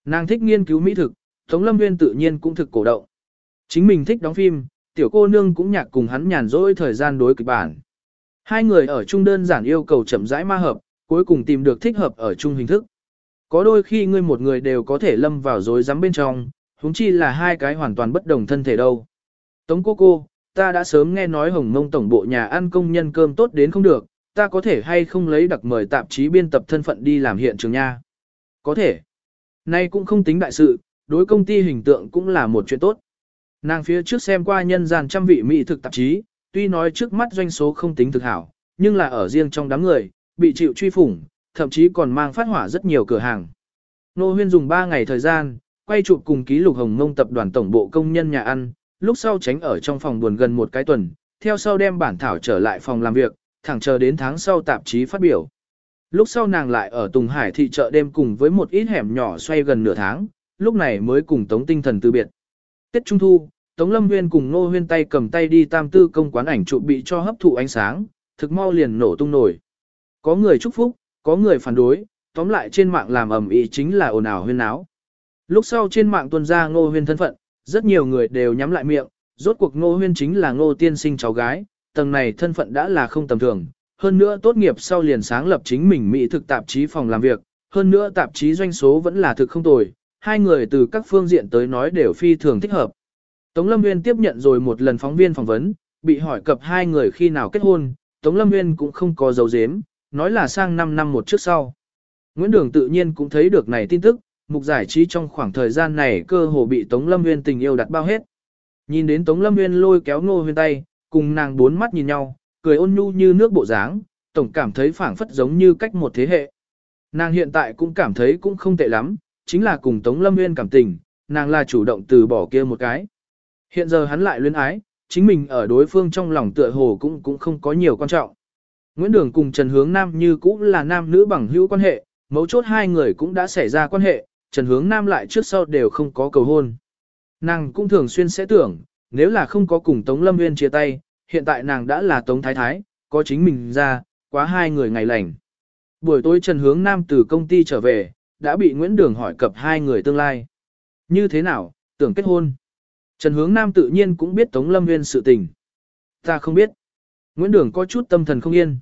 S1: Nàng thích nghiên cứu mỹ thực, Tống Lâm Nguyên tự nhiên cũng thực cổ động. Chính mình thích đóng phim, tiểu cô nương cũng nhạc cùng hắn nhàn rỗi thời gian đối kịch bản. Hai người ở chung đơn giản yêu cầu chậm rãi ma hợp, cuối cùng tìm được thích hợp ở chung hình thức. Có đôi khi ngươi một người đều có thể lâm vào rối rắm bên trong, huống chi là hai cái hoàn toàn bất đồng thân thể đâu. Tống cô cô, ta đã sớm nghe nói Hồng Mông tổng bộ nhà ăn công nhân cơm tốt đến không được, ta có thể hay không lấy đặc mời tạp chí biên tập thân phận đi làm hiện trường nha. Có thể. Nay cũng không tính đại sự, đối công ty hình tượng cũng là một chuyện tốt. Nàng phía trước xem qua nhân gian trăm vị mỹ thực tạp chí, tuy nói trước mắt doanh số không tính thực hảo, nhưng là ở riêng trong đám người, bị chịu truy phủng, thậm chí còn mang phát hỏa rất nhiều cửa hàng. Nô Huyên dùng 3 ngày thời gian, quay chụp cùng ký lục hồng mông tập đoàn tổng bộ công nhân nhà ăn, lúc sau tránh ở trong phòng buồn gần một cái tuần, theo sau đem bản thảo trở lại phòng làm việc, thẳng chờ đến tháng sau tạp chí phát biểu. Lúc sau nàng lại ở Tùng Hải thị chợ đêm cùng với một ít hẻm nhỏ xoay gần nửa tháng, lúc này mới cùng Tống Tinh Thần từ biệt. Tết Trung Thu, Tống Lâm Nguyên cùng Nô Huyên tay cầm tay đi tam tư công quán ảnh trụ bị cho hấp thụ ánh sáng, thực mau liền nổ tung nổi. Có người chúc phúc, có người phản đối, tóm lại trên mạng làm ầm ĩ chính là ồn ào huyên náo. Lúc sau trên mạng tuần ra Ngô Huyên thân phận, rất nhiều người đều nhắm lại miệng, rốt cuộc Ngô Huyên chính là Ngô tiên sinh cháu gái, tầng này thân phận đã là không tầm thường, hơn nữa tốt nghiệp sau liền sáng lập chính mình mỹ thực tạp chí phòng làm việc, hơn nữa tạp chí doanh số vẫn là thực không tồi, hai người từ các phương diện tới nói đều phi thường thích hợp. Tống Lâm Nguyên tiếp nhận rồi một lần phóng viên phỏng vấn, bị hỏi cập hai người khi nào kết hôn, Tống Lâm Nguyên cũng không có dấu dếm, nói là sang 5 năm một trước sau. Nguyễn Đường tự nhiên cũng thấy được này tin tức, mục giải trí trong khoảng thời gian này cơ hồ bị Tống Lâm Nguyên tình yêu đặt bao hết. Nhìn đến Tống Lâm Nguyên lôi kéo Ngô Huyên tay, cùng nàng bốn mắt nhìn nhau, cười ôn nhu như nước bộ dáng, tổng cảm thấy phảng phất giống như cách một thế hệ. Nàng hiện tại cũng cảm thấy cũng không tệ lắm, chính là cùng Tống Lâm Nguyên cảm tình, nàng là chủ động từ bỏ kia một cái. Hiện giờ hắn lại luyến ái, chính mình ở đối phương trong lòng tựa hồ cũng cũng không có nhiều quan trọng. Nguyễn Đường cùng Trần Hướng Nam như cũng là nam nữ bằng hữu quan hệ, mấu chốt hai người cũng đã xảy ra quan hệ, Trần Hướng Nam lại trước sau đều không có cầu hôn. Nàng cũng thường xuyên sẽ tưởng, nếu là không có cùng Tống Lâm Nguyên chia tay, hiện tại nàng đã là Tống Thái Thái, có chính mình ra, quá hai người ngày lành. Buổi tối Trần Hướng Nam từ công ty trở về, đã bị Nguyễn Đường hỏi cập hai người tương lai. Như thế nào, tưởng kết hôn. Trần Hướng Nam tự nhiên cũng biết Tống Lâm Nguyên sự tình. Ta không biết. Nguyễn Đường có chút tâm thần không yên.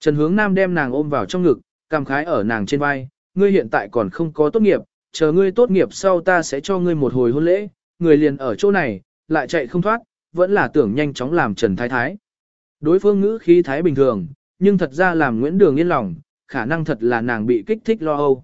S1: Trần Hướng Nam đem nàng ôm vào trong ngực, cảm khái ở nàng trên vai. Ngươi hiện tại còn không có tốt nghiệp, chờ ngươi tốt nghiệp sau ta sẽ cho ngươi một hồi hôn lễ. Người liền ở chỗ này, lại chạy không thoát, vẫn là tưởng nhanh chóng làm Trần Thái Thái. Đối phương ngữ khí thái bình thường, nhưng thật ra làm Nguyễn Đường yên lòng, khả năng thật là nàng bị kích thích lo âu.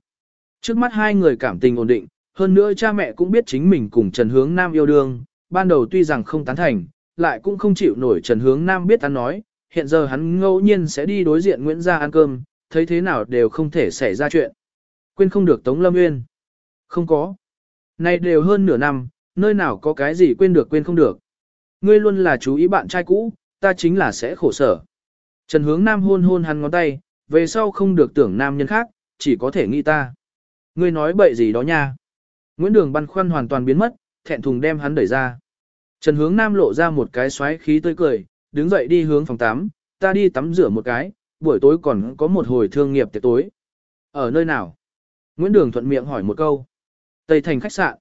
S1: Trước mắt hai người cảm tình ổn định, hơn nữa cha mẹ cũng biết chính mình cùng Trần Hướng Nam yêu đương, ban đầu tuy rằng không tán thành, lại cũng không chịu nổi Trần Hướng Nam biết hắn nói, hiện giờ hắn ngẫu nhiên sẽ đi đối diện Nguyễn gia ăn cơm, thấy thế nào đều không thể xảy ra chuyện. Quên không được Tống Lâm Nguyên. Không có. Này đều hơn nửa năm, nơi nào có cái gì quên được quên không được. Ngươi luôn là chú ý bạn trai cũ, ta chính là sẽ khổ sở. Trần Hướng Nam hôn hôn hắn ngón tay, về sau không được tưởng nam nhân khác, chỉ có thể nghĩ ta. Ngươi nói bậy gì đó nha. Nguyễn Đường băn khoăn hoàn toàn biến mất, thẹn thùng đem hắn đẩy ra. Trần Hướng Nam lộ ra một cái xoáy khí tươi cười, đứng dậy đi hướng phòng tắm, ta đi tắm rửa một cái, buổi tối còn có một hồi thương nghiệp tiệc tối. Ở nơi nào? Nguyễn Đường thuận miệng hỏi một câu. Tây Thành khách sạn.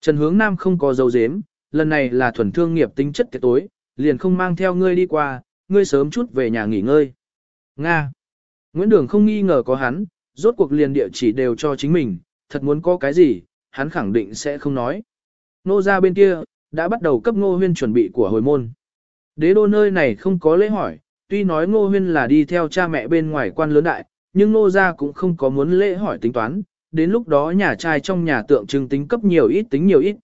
S1: Trần Hướng Nam không có dấu dếm, lần này là thuần thương nghiệp tính chất tiệc tối, liền không mang theo ngươi đi qua, ngươi sớm chút về nhà nghỉ ngơi. Nga. Nguyễn Đường không nghi ngờ có hắn, rốt cuộc liền địa chỉ đều cho chính mình, thật muốn có cái gì, hắn khẳng định sẽ không nói. Nô ra bên kia, đã bắt đầu cấp ngô huyên chuẩn bị của hồi môn. Đế đô nơi này không có lễ hỏi, tuy nói ngô huyên là đi theo cha mẹ bên ngoài quan lớn đại, nhưng Ngô gia cũng không có muốn lễ hỏi tính toán, đến lúc đó nhà trai trong nhà tượng trưng tính cấp nhiều ít tính nhiều ít.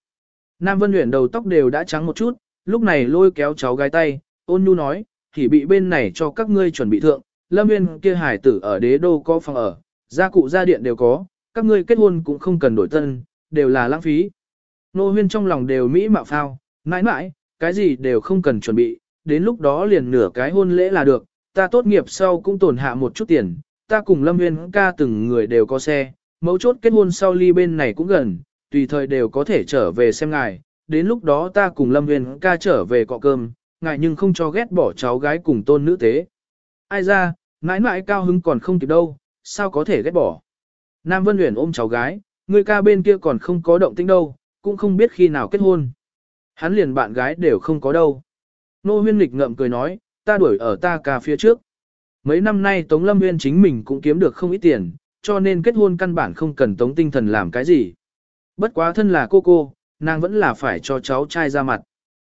S1: Nam Vân Huyền đầu tóc đều đã trắng một chút, lúc này lôi kéo cháu gái tay, ôn nhu nói, thì bị bên này cho các ngươi chuẩn bị thượng, lâm nguyên kia hải tử ở đế đô có phòng ở, gia cụ gia điện đều có, các ngươi kết hôn cũng không cần đổi tân, đều là lãng phí. Nô huyên trong lòng đều mỹ mạo phao, mãi mãi, cái gì đều không cần chuẩn bị, đến lúc đó liền nửa cái hôn lễ là được, ta tốt nghiệp sau cũng tổn hạ một chút tiền, ta cùng Lâm Nguyên ca từng người đều có xe, mấu chốt kết hôn sau ly bên này cũng gần, tùy thời đều có thể trở về xem ngài, đến lúc đó ta cùng Lâm Nguyên ca trở về cọ cơm, ngài nhưng không cho ghét bỏ cháu gái cùng tôn nữ tế. Ai ra, mãi mãi cao hứng còn không kịp đâu, sao có thể ghét bỏ. Nam Vân Huyền ôm cháu gái, người ca bên kia còn không có động tĩnh đâu, cũng không biết khi nào kết hôn. Hắn liền bạn gái đều không có đâu. Nô huyên lịch ngậm cười nói, ta đuổi ở ta ca phía trước. Mấy năm nay Tống Lâm Huyên chính mình cũng kiếm được không ít tiền, cho nên kết hôn căn bản không cần Tống tinh thần làm cái gì. Bất quá thân là cô cô, nàng vẫn là phải cho cháu trai ra mặt.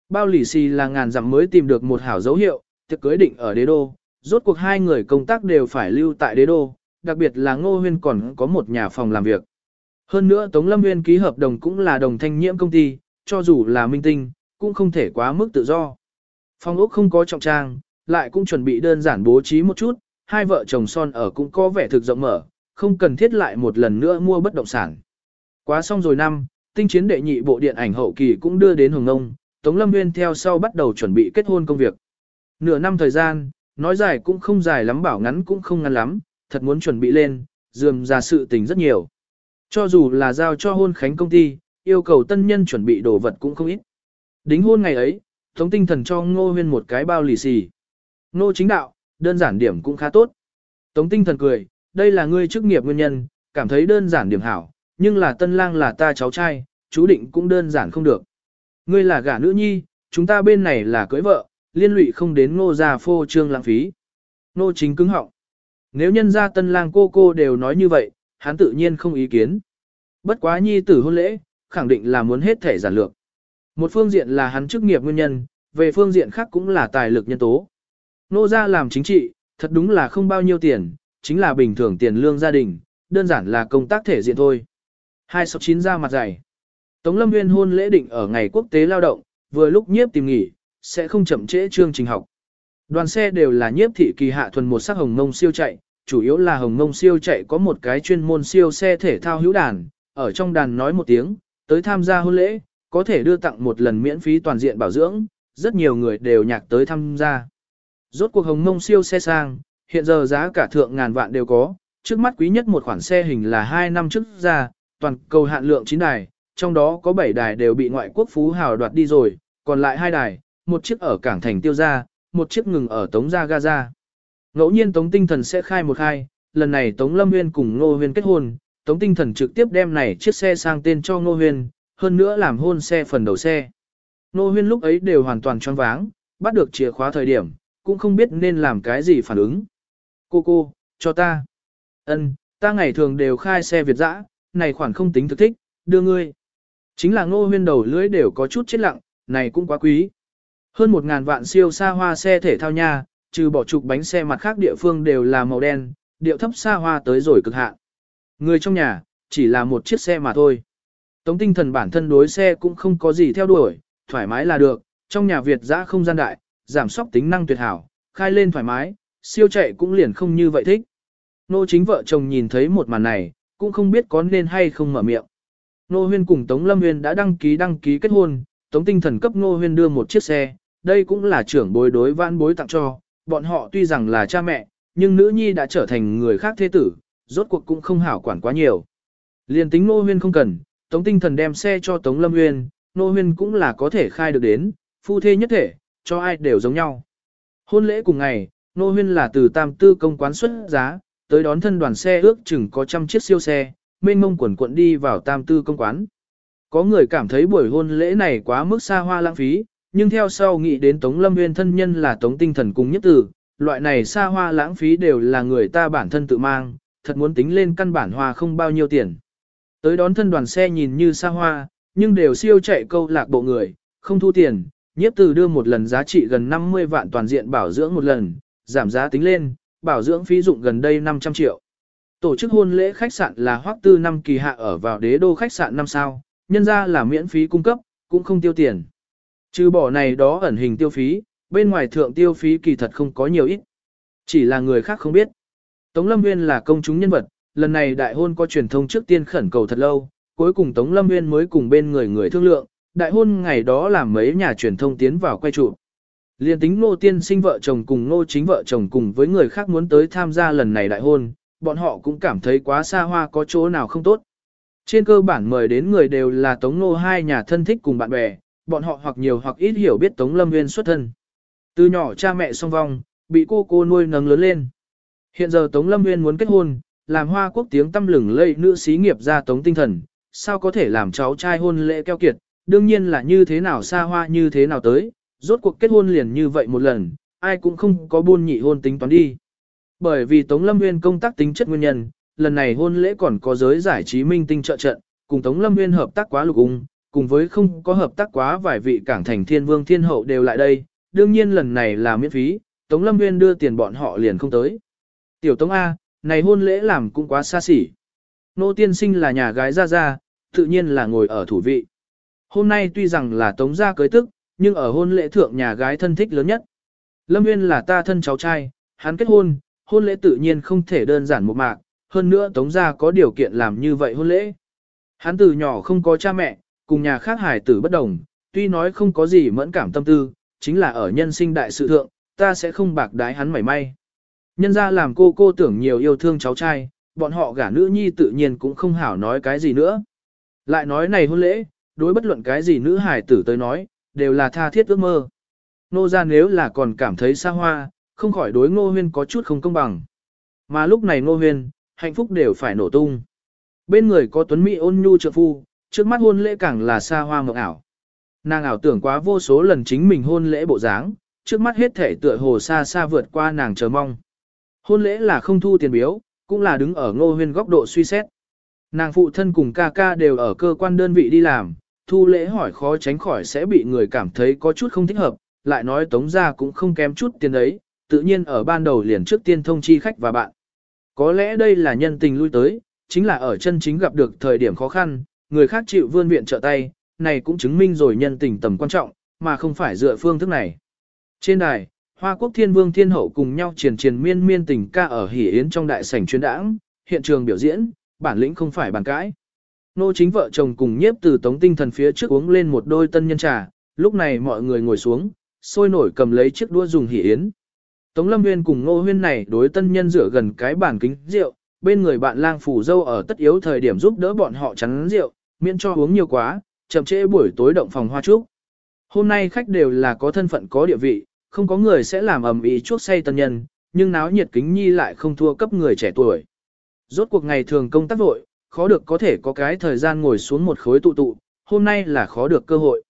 S1: Bao lì xì là ngàn dặm mới tìm được một hảo dấu hiệu, tiệc cưới định ở đế đô, rốt cuộc hai người công tác đều phải lưu tại đế đô, đặc biệt là Ngô Huyên còn có một nhà phòng làm việc. Hơn nữa Tống Lâm Nguyên ký hợp đồng cũng là đồng thanh nhiễm công ty, cho dù là minh tinh, cũng không thể quá mức tự do. Phòng ốc không có trọng trang, lại cũng chuẩn bị đơn giản bố trí một chút, hai vợ chồng son ở cũng có vẻ thực rộng mở, không cần thiết lại một lần nữa mua bất động sản. Quá xong rồi năm, tinh chiến đệ nhị bộ điện ảnh hậu kỳ cũng đưa đến Hồng Nông, Tống Lâm Nguyên theo sau bắt đầu chuẩn bị kết hôn công việc. Nửa năm thời gian, nói dài cũng không dài lắm bảo ngắn cũng không ngắn lắm, thật muốn chuẩn bị lên, dườm ra sự tình rất nhiều. Cho dù là giao cho hôn khánh công ty, yêu cầu tân nhân chuẩn bị đồ vật cũng không ít. Đính hôn ngày ấy, Tống Tinh Thần cho Ngô Huyên một cái bao lì xì. Ngô chính đạo, đơn giản điểm cũng khá tốt. Tống Tinh Thần cười, đây là ngươi chức nghiệp nguyên nhân, cảm thấy đơn giản điểm hảo, nhưng là tân lang là ta cháu trai, chú định cũng đơn giản không được. Ngươi là gả nữ nhi, chúng ta bên này là cưới vợ, liên lụy không đến ngô gia phô trương lãng phí. Ngô chính cứng họng. Nếu nhân gia tân lang cô cô đều nói như vậy, hắn tự nhiên không ý kiến. Bất quá nhi tử hôn lễ, khẳng định là muốn hết thể giản lược. Một phương diện là hắn chức nghiệp nguyên nhân, về phương diện khác cũng là tài lực nhân tố. Nô gia làm chính trị, thật đúng là không bao nhiêu tiền, chính là bình thường tiền lương gia đình, đơn giản là công tác thể diện thôi. 269 ra mặt dày. Tống Lâm Nguyên hôn lễ định ở ngày quốc tế lao động, vừa lúc nhiếp tìm nghỉ, sẽ không chậm trễ chương trình học. Đoàn xe đều là nhiếp thị kỳ hạ thuần một sắc hồng ngông siêu chạy, chủ yếu là hồng ngông siêu chạy có một cái chuyên môn siêu xe thể thao hữu đàn, ở trong đàn nói một tiếng, tới tham gia hôn lễ, có thể đưa tặng một lần miễn phí toàn diện bảo dưỡng, rất nhiều người đều nhạc tới tham gia. Rốt cuộc hồng mông siêu xe sang, hiện giờ giá cả thượng ngàn vạn đều có, trước mắt quý nhất một khoản xe hình là 2 năm trước ra, toàn cầu hạn lượng 9 đài, trong đó có 7 đài đều bị ngoại quốc phú hào đoạt đi rồi, còn lại hai đài, một chiếc ở cảng thành tiêu gia, một chiếc ngừng ở Tống Gia Gaza. Ngẫu nhiên Tống Tinh Thần sẽ khai một khai, lần này Tống Lâm Nguyên cùng Ngô Huyên kết hôn, Tống Tinh Thần trực tiếp đem này chiếc xe sang tên cho Ngô Huyên, hơn nữa làm hôn xe phần đầu xe. Ngô Huyên lúc ấy đều hoàn toàn choáng váng, bắt được chìa khóa thời điểm, cũng không biết nên làm cái gì phản ứng. Cô cô, cho ta. Ân, ta ngày thường đều khai xe Việt dã, này khoản không tính thực thích, đưa ngươi. Chính là ngô huyên đầu lưỡi đều có chút chết lặng, này cũng quá quý. Hơn một ngàn vạn siêu xa hoa xe thể thao nha, trừ bỏ trục bánh xe mặt khác địa phương đều là màu đen, điệu thấp xa hoa tới rồi cực hạn. Người trong nhà, chỉ là một chiếc xe mà thôi. Tống tinh thần bản thân đối xe cũng không có gì theo đuổi, thoải mái là được, trong nhà Việt giã không gian đại, giảm sóc tính năng tuyệt hảo, khai lên thoải mái, siêu chạy cũng liền không như vậy thích. Nô chính vợ chồng nhìn thấy một màn này, cũng không biết có nên hay không mở miệng. Nô Huyên cùng Tống Lâm Huyên đã đăng ký đăng ký kết hôn, Tống Tinh Thần cấp Nô Huyên đưa một chiếc xe, đây cũng là trưởng bối đối vãn bối tặng cho, bọn họ tuy rằng là cha mẹ, nhưng nữ nhi đã trở thành người khác thế tử, rốt cuộc cũng không hảo quản quá nhiều. Liên tính Nô Huyên không cần, Tống Tinh Thần đem xe cho Tống Lâm Huyên, Nô Huyên cũng là có thể khai được đến, phu thê nhất thể, cho ai đều giống nhau. Hôn lễ cùng ngày, Nô Huyên là từ tam tư công quán xuất giá, tới đón thân đoàn xe ước chừng có trăm chiếc siêu xe, mênh mông quần quận đi vào tam tư công quán. Có người cảm thấy buổi hôn lễ này quá mức xa hoa lãng phí, nhưng theo sau nghĩ đến Tống Lâm Nguyên thân nhân là Tống Tinh Thần cùng nhất tử, loại này xa hoa lãng phí đều là người ta bản thân tự mang, thật muốn tính lên căn bản hoa không bao nhiêu tiền. Tới đón thân đoàn xe nhìn như xa hoa, nhưng đều siêu chạy câu lạc bộ người, không thu tiền, nhiếp từ đưa một lần giá trị gần 50 vạn toàn diện bảo dưỡng một lần, giảm giá tính lên, bảo dưỡng phí dụng gần đây 500 triệu. Tổ chức hôn lễ khách sạn là hoắc tư năm kỳ hạ ở vào đế đô khách sạn năm sao, nhân ra là miễn phí cung cấp, cũng không tiêu tiền. Trừ bỏ này đó ẩn hình tiêu phí, bên ngoài thượng tiêu phí kỳ thật không có nhiều ít. Chỉ là người khác không biết. Tống Lâm Nguyên là công chúng nhân vật, lần này đại hôn có truyền thông trước tiên khẩn cầu thật lâu, cuối cùng Tống Lâm Nguyên mới cùng bên người người thương lượng, đại hôn ngày đó làm mấy nhà truyền thông tiến vào quay trụ. Liên tính ngô tiên sinh vợ chồng cùng ngô chính vợ chồng cùng với người khác muốn tới tham gia lần này đại hôn, bọn họ cũng cảm thấy quá xa hoa có chỗ nào không tốt. Trên cơ bản mời đến người đều là Tống Nô hai nhà thân thích cùng bạn bè, bọn họ hoặc nhiều hoặc ít hiểu biết Tống Lâm Nguyên xuất thân. Từ nhỏ cha mẹ song vong, bị cô cô nuôi nấng lớn lên. Hiện giờ Tống Lâm Nguyên muốn kết hôn, làm hoa quốc tiếng tâm lừng lây nữ xí nghiệp ra Tống Tinh Thần, sao có thể làm cháu trai hôn lễ keo kiệt, đương nhiên là như thế nào xa hoa như thế nào tới, rốt cuộc kết hôn liền như vậy một lần, ai cũng không có buôn nhị hôn tính toán đi. Bởi vì Tống Lâm Nguyên công tác tính chất nguyên nhân, lần này hôn lễ còn có giới giải trí minh tinh trợ trận, cùng Tống Lâm Nguyên hợp tác quá lục ung, cùng với không có hợp tác quá vài vị cảng thành thiên vương thiên hậu đều lại đây, đương nhiên lần này là miễn phí, Tống Lâm Nguyên đưa tiền bọn họ liền không tới. Tiểu Tống A, này hôn lễ làm cũng quá xa xỉ. Nô tiên sinh là nhà gái ra ra, tự nhiên là ngồi ở thủ vị. Hôm nay tuy rằng là Tống gia cưới tức, nhưng ở hôn lễ thượng nhà gái thân thích lớn nhất. Lâm Nguyên là ta thân cháu trai, hắn kết hôn, hôn lễ tự nhiên không thể đơn giản một mạc, hơn nữa Tống gia có điều kiện làm như vậy hôn lễ. Hắn từ nhỏ không có cha mẹ, cùng nhà khác hải tử bất đồng, tuy nói không có gì mẫn cảm tâm tư, chính là ở nhân sinh đại sự thượng, ta sẽ không bạc đái hắn mảy may. Nhân ra làm cô cô tưởng nhiều yêu thương cháu trai, bọn họ gả nữ nhi tự nhiên cũng không hảo nói cái gì nữa. Lại nói này hôn lễ, đối bất luận cái gì nữ hải tử tới nói, đều là tha thiết ước mơ. Nô ra nếu là còn cảm thấy xa hoa, không khỏi đối ngô huyên có chút không công bằng. Mà lúc này ngô huyên, hạnh phúc đều phải nổ tung. Bên người có tuấn mỹ ôn nhu trợ phu, trước mắt hôn lễ càng là xa hoa mộng ảo. Nàng ảo tưởng quá vô số lần chính mình hôn lễ bộ dáng, trước mắt hết thể tựa hồ xa xa vượt qua nàng chờ mong. Hôn lễ là không thu tiền biếu, cũng là đứng ở ngô huyên góc độ suy xét. Nàng phụ thân cùng ca ca đều ở cơ quan đơn vị đi làm, thu lễ hỏi khó tránh khỏi sẽ bị người cảm thấy có chút không thích hợp, lại nói tống ra cũng không kém chút tiền ấy, tự nhiên ở ban đầu liền trước tiên thông chi khách và bạn. Có lẽ đây là nhân tình lui tới, chính là ở chân chính gặp được thời điểm khó khăn, người khác chịu vươn viện trợ tay, này cũng chứng minh rồi nhân tình tầm quan trọng, mà không phải dựa phương thức này. Trên đài, Hoa Quốc Thiên Vương Thiên Hậu cùng nhau triển triển miên miên tình ca ở hỉ yến trong đại sảnh chuyên đảng hiện trường biểu diễn, bản lĩnh không phải bàn cãi. Nô chính vợ chồng cùng nhiếp từ tống tinh thần phía trước uống lên một đôi tân nhân trà, lúc này mọi người ngồi xuống, sôi nổi cầm lấy chiếc đũa dùng hỉ yến. Tống Lâm Nguyên cùng Ngô Huyên này đối tân nhân rửa gần cái bàn kính rượu, bên người bạn lang phủ dâu ở tất yếu thời điểm giúp đỡ bọn họ chắn rượu, miễn cho uống nhiều quá, chậm trễ buổi tối động phòng hoa trúc. Hôm nay khách đều là có thân phận có địa vị, không có người sẽ làm ầm ĩ chuốc say tân nhân, nhưng náo nhiệt kính nhi lại không thua cấp người trẻ tuổi. Rốt cuộc ngày thường công tác vội, khó được có thể có cái thời gian ngồi xuống một khối tụ tụ, hôm nay là khó được cơ hội.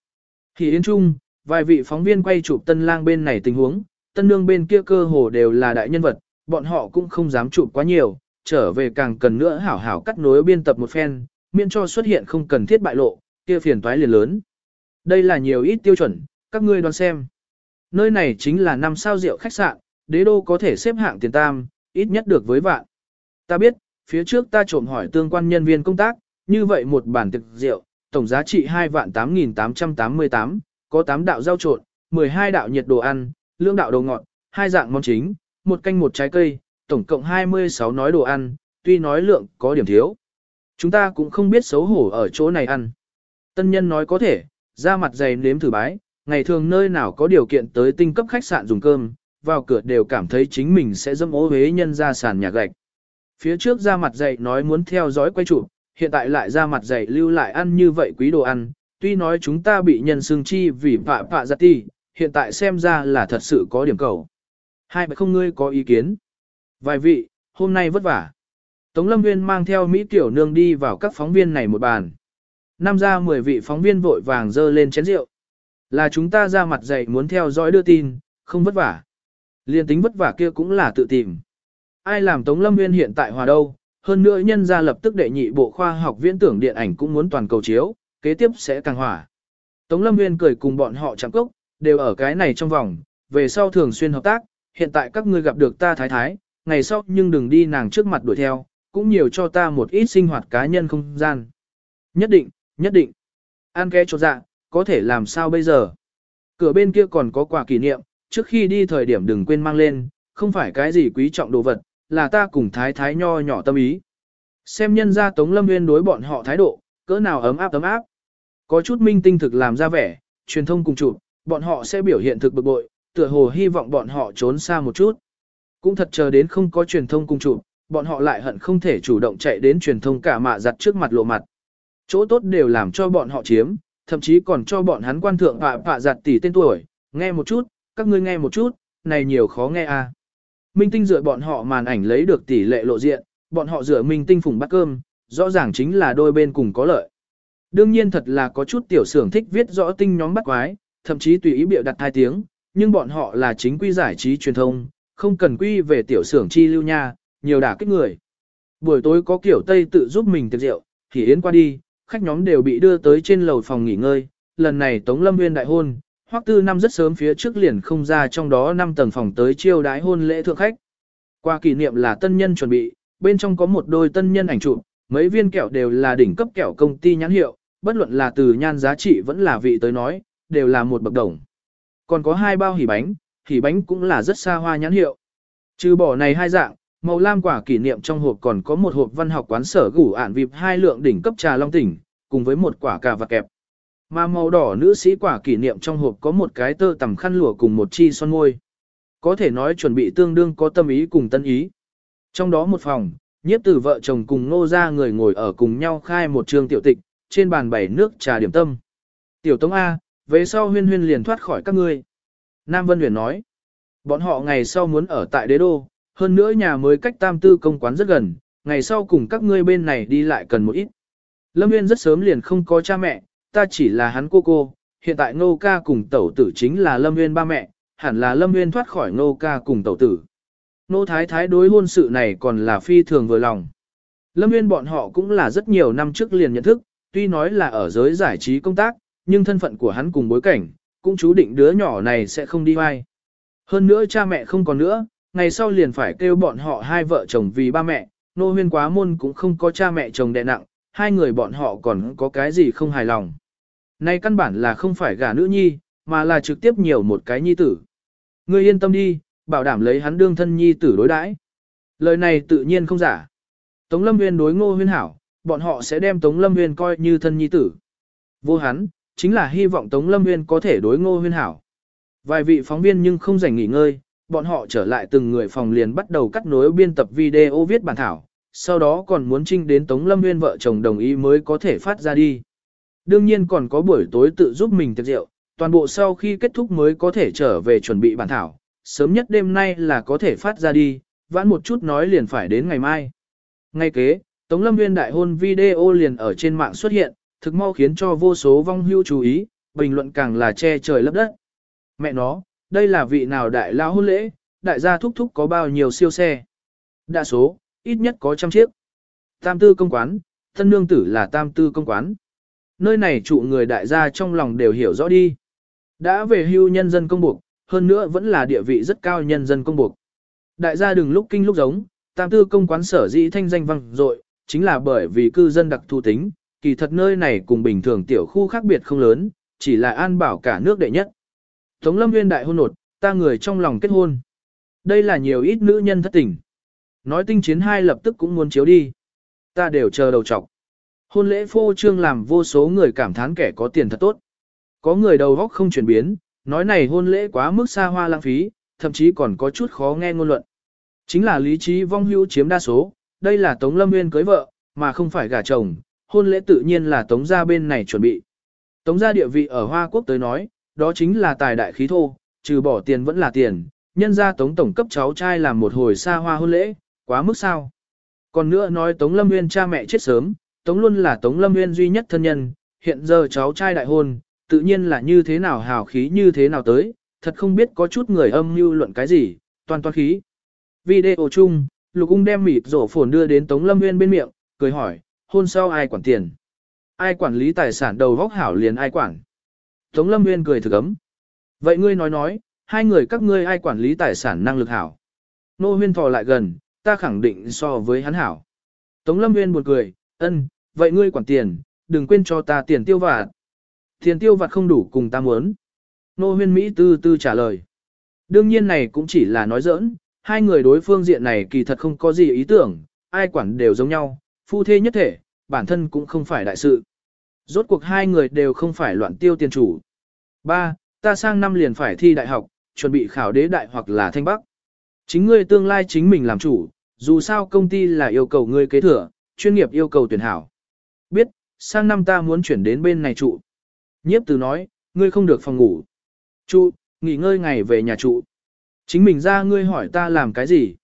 S1: Thì Yến Trung, vài vị phóng viên quay chụp tân lang bên này tình huống, tân nương bên kia cơ hồ đều là đại nhân vật, bọn họ cũng không dám chụp quá nhiều, trở về càng cần nữa hảo hảo cắt nối biên tập một phen, miễn cho xuất hiện không cần thiết bại lộ, kia phiền toái liền lớn. Đây là nhiều ít tiêu chuẩn, các ngươi đoán xem. Nơi này chính là năm sao rượu khách sạn, đế đô có thể xếp hạng tiền tam, ít nhất được với vạn. Ta biết, phía trước ta trộm hỏi tương quan nhân viên công tác, như vậy một bản thực rượu, tổng giá trị 2 vạn 8.888, có 8 đạo rau trộn, 12 đạo nhiệt đồ ăn, lương đạo đồ ngọt, hai dạng món chính, một canh một trái cây, tổng cộng 26 nói đồ ăn, tuy nói lượng có điểm thiếu. Chúng ta cũng không biết xấu hổ ở chỗ này ăn. Tân nhân nói có thể, ra mặt dày nếm thử bái, ngày thường nơi nào có điều kiện tới tinh cấp khách sạn dùng cơm, vào cửa đều cảm thấy chính mình sẽ dâm ố huế nhân ra sàn nhà gạch. Phía trước ra mặt dạy nói muốn theo dõi quay chụp, hiện tại lại ra mặt dạy lưu lại ăn như vậy quý đồ ăn, tuy nói chúng ta bị nhân xương chi vì phạ phạ giặt ti, hiện tại xem ra là thật sự có điểm cầu. Hai bài không ngươi có ý kiến. Vài vị, hôm nay vất vả. Tống Lâm Viên mang theo Mỹ Tiểu Nương đi vào các phóng viên này một bàn. Năm ra 10 vị phóng viên vội vàng dơ lên chén rượu. Là chúng ta ra mặt dạy muốn theo dõi đưa tin, không vất vả. Liên tính vất vả kia cũng là tự tìm. Ai làm Tống Lâm Nguyên hiện tại hòa đâu, hơn nữa nhân ra lập tức đệ nhị bộ khoa học viễn tưởng điện ảnh cũng muốn toàn cầu chiếu, kế tiếp sẽ càng hỏa. Tống Lâm Nguyên cười cùng bọn họ chạm cốc, đều ở cái này trong vòng, về sau thường xuyên hợp tác, hiện tại các ngươi gặp được ta thái thái, ngày sau nhưng đừng đi nàng trước mặt đuổi theo, cũng nhiều cho ta một ít sinh hoạt cá nhân không gian. Nhất định, nhất định. An kẽ cho dạ, có thể làm sao bây giờ? Cửa bên kia còn có quà kỷ niệm, trước khi đi thời điểm đừng quên mang lên, không phải cái gì quý trọng đồ vật, là ta cùng thái thái nho nhỏ tâm ý. Xem nhân ra Tống Lâm Nguyên đối bọn họ thái độ, cỡ nào ấm áp ấm áp. Có chút minh tinh thực làm ra vẻ, truyền thông cùng chụp, bọn họ sẽ biểu hiện thực bực bội, tựa hồ hy vọng bọn họ trốn xa một chút. Cũng thật chờ đến không có truyền thông cùng chụp, bọn họ lại hận không thể chủ động chạy đến truyền thông cả mạ giặt trước mặt lộ mặt. Chỗ tốt đều làm cho bọn họ chiếm, thậm chí còn cho bọn hắn quan thượng họa họa giặt tỷ tên tuổi, nghe một chút, các ngươi nghe một chút, này nhiều khó nghe à. Minh tinh dựa bọn họ màn ảnh lấy được tỷ lệ lộ diện, bọn họ dựa minh tinh phùng bát cơm, rõ ràng chính là đôi bên cùng có lợi. Đương nhiên thật là có chút tiểu xưởng thích viết rõ tinh nhóm bắt quái, thậm chí tùy ý biểu đặt hai tiếng, nhưng bọn họ là chính quy giải trí truyền thông, không cần quy về tiểu xưởng chi lưu nha, nhiều đả kích người. Buổi tối có kiểu Tây tự giúp mình tiệc rượu, thì yến qua đi, khách nhóm đều bị đưa tới trên lầu phòng nghỉ ngơi, lần này Tống Lâm Nguyên đại hôn, Hoắc Tư năm rất sớm phía trước liền không ra trong đó 5 tầng phòng tới chiêu đái hôn lễ thượng khách. Qua kỷ niệm là tân nhân chuẩn bị, bên trong có một đôi tân nhân ảnh chụp, mấy viên kẹo đều là đỉnh cấp kẹo công ty nhãn hiệu, bất luận là từ nhan giá trị vẫn là vị tới nói, đều là một bậc đồng. Còn có hai bao hỉ bánh, hỉ bánh cũng là rất xa hoa nhãn hiệu. Trừ bỏ này hai dạng, màu lam quả kỷ niệm trong hộp còn có một hộp văn học quán sở gủ ản vịp hai lượng đỉnh cấp trà long tỉnh, cùng với một quả cà và kẹp. Mà màu đỏ nữ sĩ quả kỷ niệm trong hộp có một cái tơ tằm khăn lụa cùng một chi son môi. Có thể nói chuẩn bị tương đương có tâm ý cùng tân ý. Trong đó một phòng, nhiếp tử vợ chồng cùng nô ra người ngồi ở cùng nhau khai một trường tiểu tịch, trên bàn bày nước trà điểm tâm. Tiểu Tống A, về sau huyên huyên liền thoát khỏi các ngươi. Nam Vân Huyền nói, bọn họ ngày sau muốn ở tại đế đô, hơn nữa nhà mới cách tam tư công quán rất gần, ngày sau cùng các ngươi bên này đi lại cần một ít. Lâm Nguyên rất sớm liền không có cha mẹ, ta chỉ là hắn cô cô, hiện tại Ngô ca cùng tẩu tử chính là Lâm Nguyên ba mẹ, hẳn là Lâm Nguyên thoát khỏi Ngô ca cùng tẩu tử. Nô Thái Thái đối hôn sự này còn là phi thường vừa lòng. Lâm Nguyên bọn họ cũng là rất nhiều năm trước liền nhận thức, tuy nói là ở giới giải trí công tác, nhưng thân phận của hắn cùng bối cảnh, cũng chú định đứa nhỏ này sẽ không đi vai. Hơn nữa cha mẹ không còn nữa, ngày sau liền phải kêu bọn họ hai vợ chồng vì ba mẹ, nô huyên quá môn cũng không có cha mẹ chồng đẻ nặng, hai người bọn họ còn có cái gì không hài lòng. Nay căn bản là không phải gả nữ nhi, mà là trực tiếp nhiều một cái nhi tử. Ngươi yên tâm đi, bảo đảm lấy hắn đương thân nhi tử đối đãi. Lời này tự nhiên không giả. Tống Lâm Nguyên đối ngô huyên hảo, bọn họ sẽ đem Tống Lâm Nguyên coi như thân nhi tử. Vô hắn, chính là hy vọng Tống Lâm Nguyên có thể đối ngô huyên hảo. Vài vị phóng viên nhưng không rảnh nghỉ ngơi, bọn họ trở lại từng người phòng liền bắt đầu cắt nối biên tập video viết bản thảo, sau đó còn muốn trinh đến Tống Lâm Nguyên vợ chồng đồng ý mới có thể phát ra đi. Đương nhiên còn có buổi tối tự giúp mình tiệc rượu, toàn bộ sau khi kết thúc mới có thể trở về chuẩn bị bản thảo, sớm nhất đêm nay là có thể phát ra đi, vãn một chút nói liền phải đến ngày mai. Ngay kế, Tống Lâm Nguyên đại hôn video liền ở trên mạng xuất hiện, thực mau khiến cho vô số vong hưu chú ý, bình luận càng là che trời lấp đất. Mẹ nó, đây là vị nào đại lao hôn lễ, đại gia thúc thúc có bao nhiêu siêu xe. Đa số, ít nhất có trăm chiếc. Tam tư công quán, thân nương tử là tam tư công quán. Nơi này trụ người đại gia trong lòng đều hiểu rõ đi. Đã về hưu nhân dân công buộc, hơn nữa vẫn là địa vị rất cao nhân dân công buộc. Đại gia đừng lúc kinh lúc giống, tam tư công quán sở dĩ thanh danh vang dội, chính là bởi vì cư dân đặc thu tính, kỳ thật nơi này cùng bình thường tiểu khu khác biệt không lớn, chỉ là an bảo cả nước đệ nhất. Tống lâm viên đại hôn nột, ta người trong lòng kết hôn. Đây là nhiều ít nữ nhân thất tình. Nói tinh chiến hai lập tức cũng muốn chiếu đi. Ta đều chờ đầu trọc. Hôn lễ phô trương làm vô số người cảm thán kẻ có tiền thật tốt. Có người đầu góc không chuyển biến, nói này hôn lễ quá mức xa hoa lãng phí, thậm chí còn có chút khó nghe ngôn luận. Chính là lý trí vong hữu chiếm đa số, đây là Tống Lâm Nguyên cưới vợ, mà không phải gả chồng, hôn lễ tự nhiên là Tống gia bên này chuẩn bị. Tống gia địa vị ở Hoa Quốc tới nói, đó chính là tài đại khí thô, trừ bỏ tiền vẫn là tiền, nhân ra Tống tổng cấp cháu trai làm một hồi xa hoa hôn lễ, quá mức sao. Còn nữa nói Tống Lâm Nguyên cha mẹ chết sớm, Tống luôn là Tống Lâm Nguyên duy nhất thân nhân, hiện giờ cháu trai đại hôn, tự nhiên là như thế nào hào khí như thế nào tới, thật không biết có chút người âm mưu luận cái gì, toàn toàn khí. Video chung, Lục Ung đem mịt rổ phồn đưa đến Tống Lâm Nguyên bên miệng, cười hỏi, hôn sau ai quản tiền? Ai quản lý tài sản đầu vóc hảo liền ai quản? Tống Lâm Nguyên cười thực ấm. Vậy ngươi nói nói, hai người các ngươi ai quản lý tài sản năng lực hảo? Nô huyên thò lại gần, ta khẳng định so với hắn hảo. Tống Lâm Nguyên buồn cười, ân, vậy ngươi quản tiền, đừng quên cho ta tiền tiêu vặt. Tiền tiêu vặt không đủ cùng ta muốn. Nô huyên Mỹ tư tư trả lời. Đương nhiên này cũng chỉ là nói giỡn, hai người đối phương diện này kỳ thật không có gì ý tưởng, ai quản đều giống nhau, phu thê nhất thể, bản thân cũng không phải đại sự. Rốt cuộc hai người đều không phải loạn tiêu tiền chủ. Ba, ta sang năm liền phải thi đại học, chuẩn bị khảo đế đại hoặc là thanh bắc. Chính ngươi tương lai chính mình làm chủ, dù sao công ty là yêu cầu ngươi kế thừa, chuyên nghiệp yêu cầu tuyển hảo. Biết, sang năm ta muốn chuyển đến bên này trụ. Nhiếp từ nói, ngươi không được phòng ngủ. Trụ, nghỉ ngơi ngày về nhà trụ. Chính mình ra ngươi hỏi ta làm cái gì?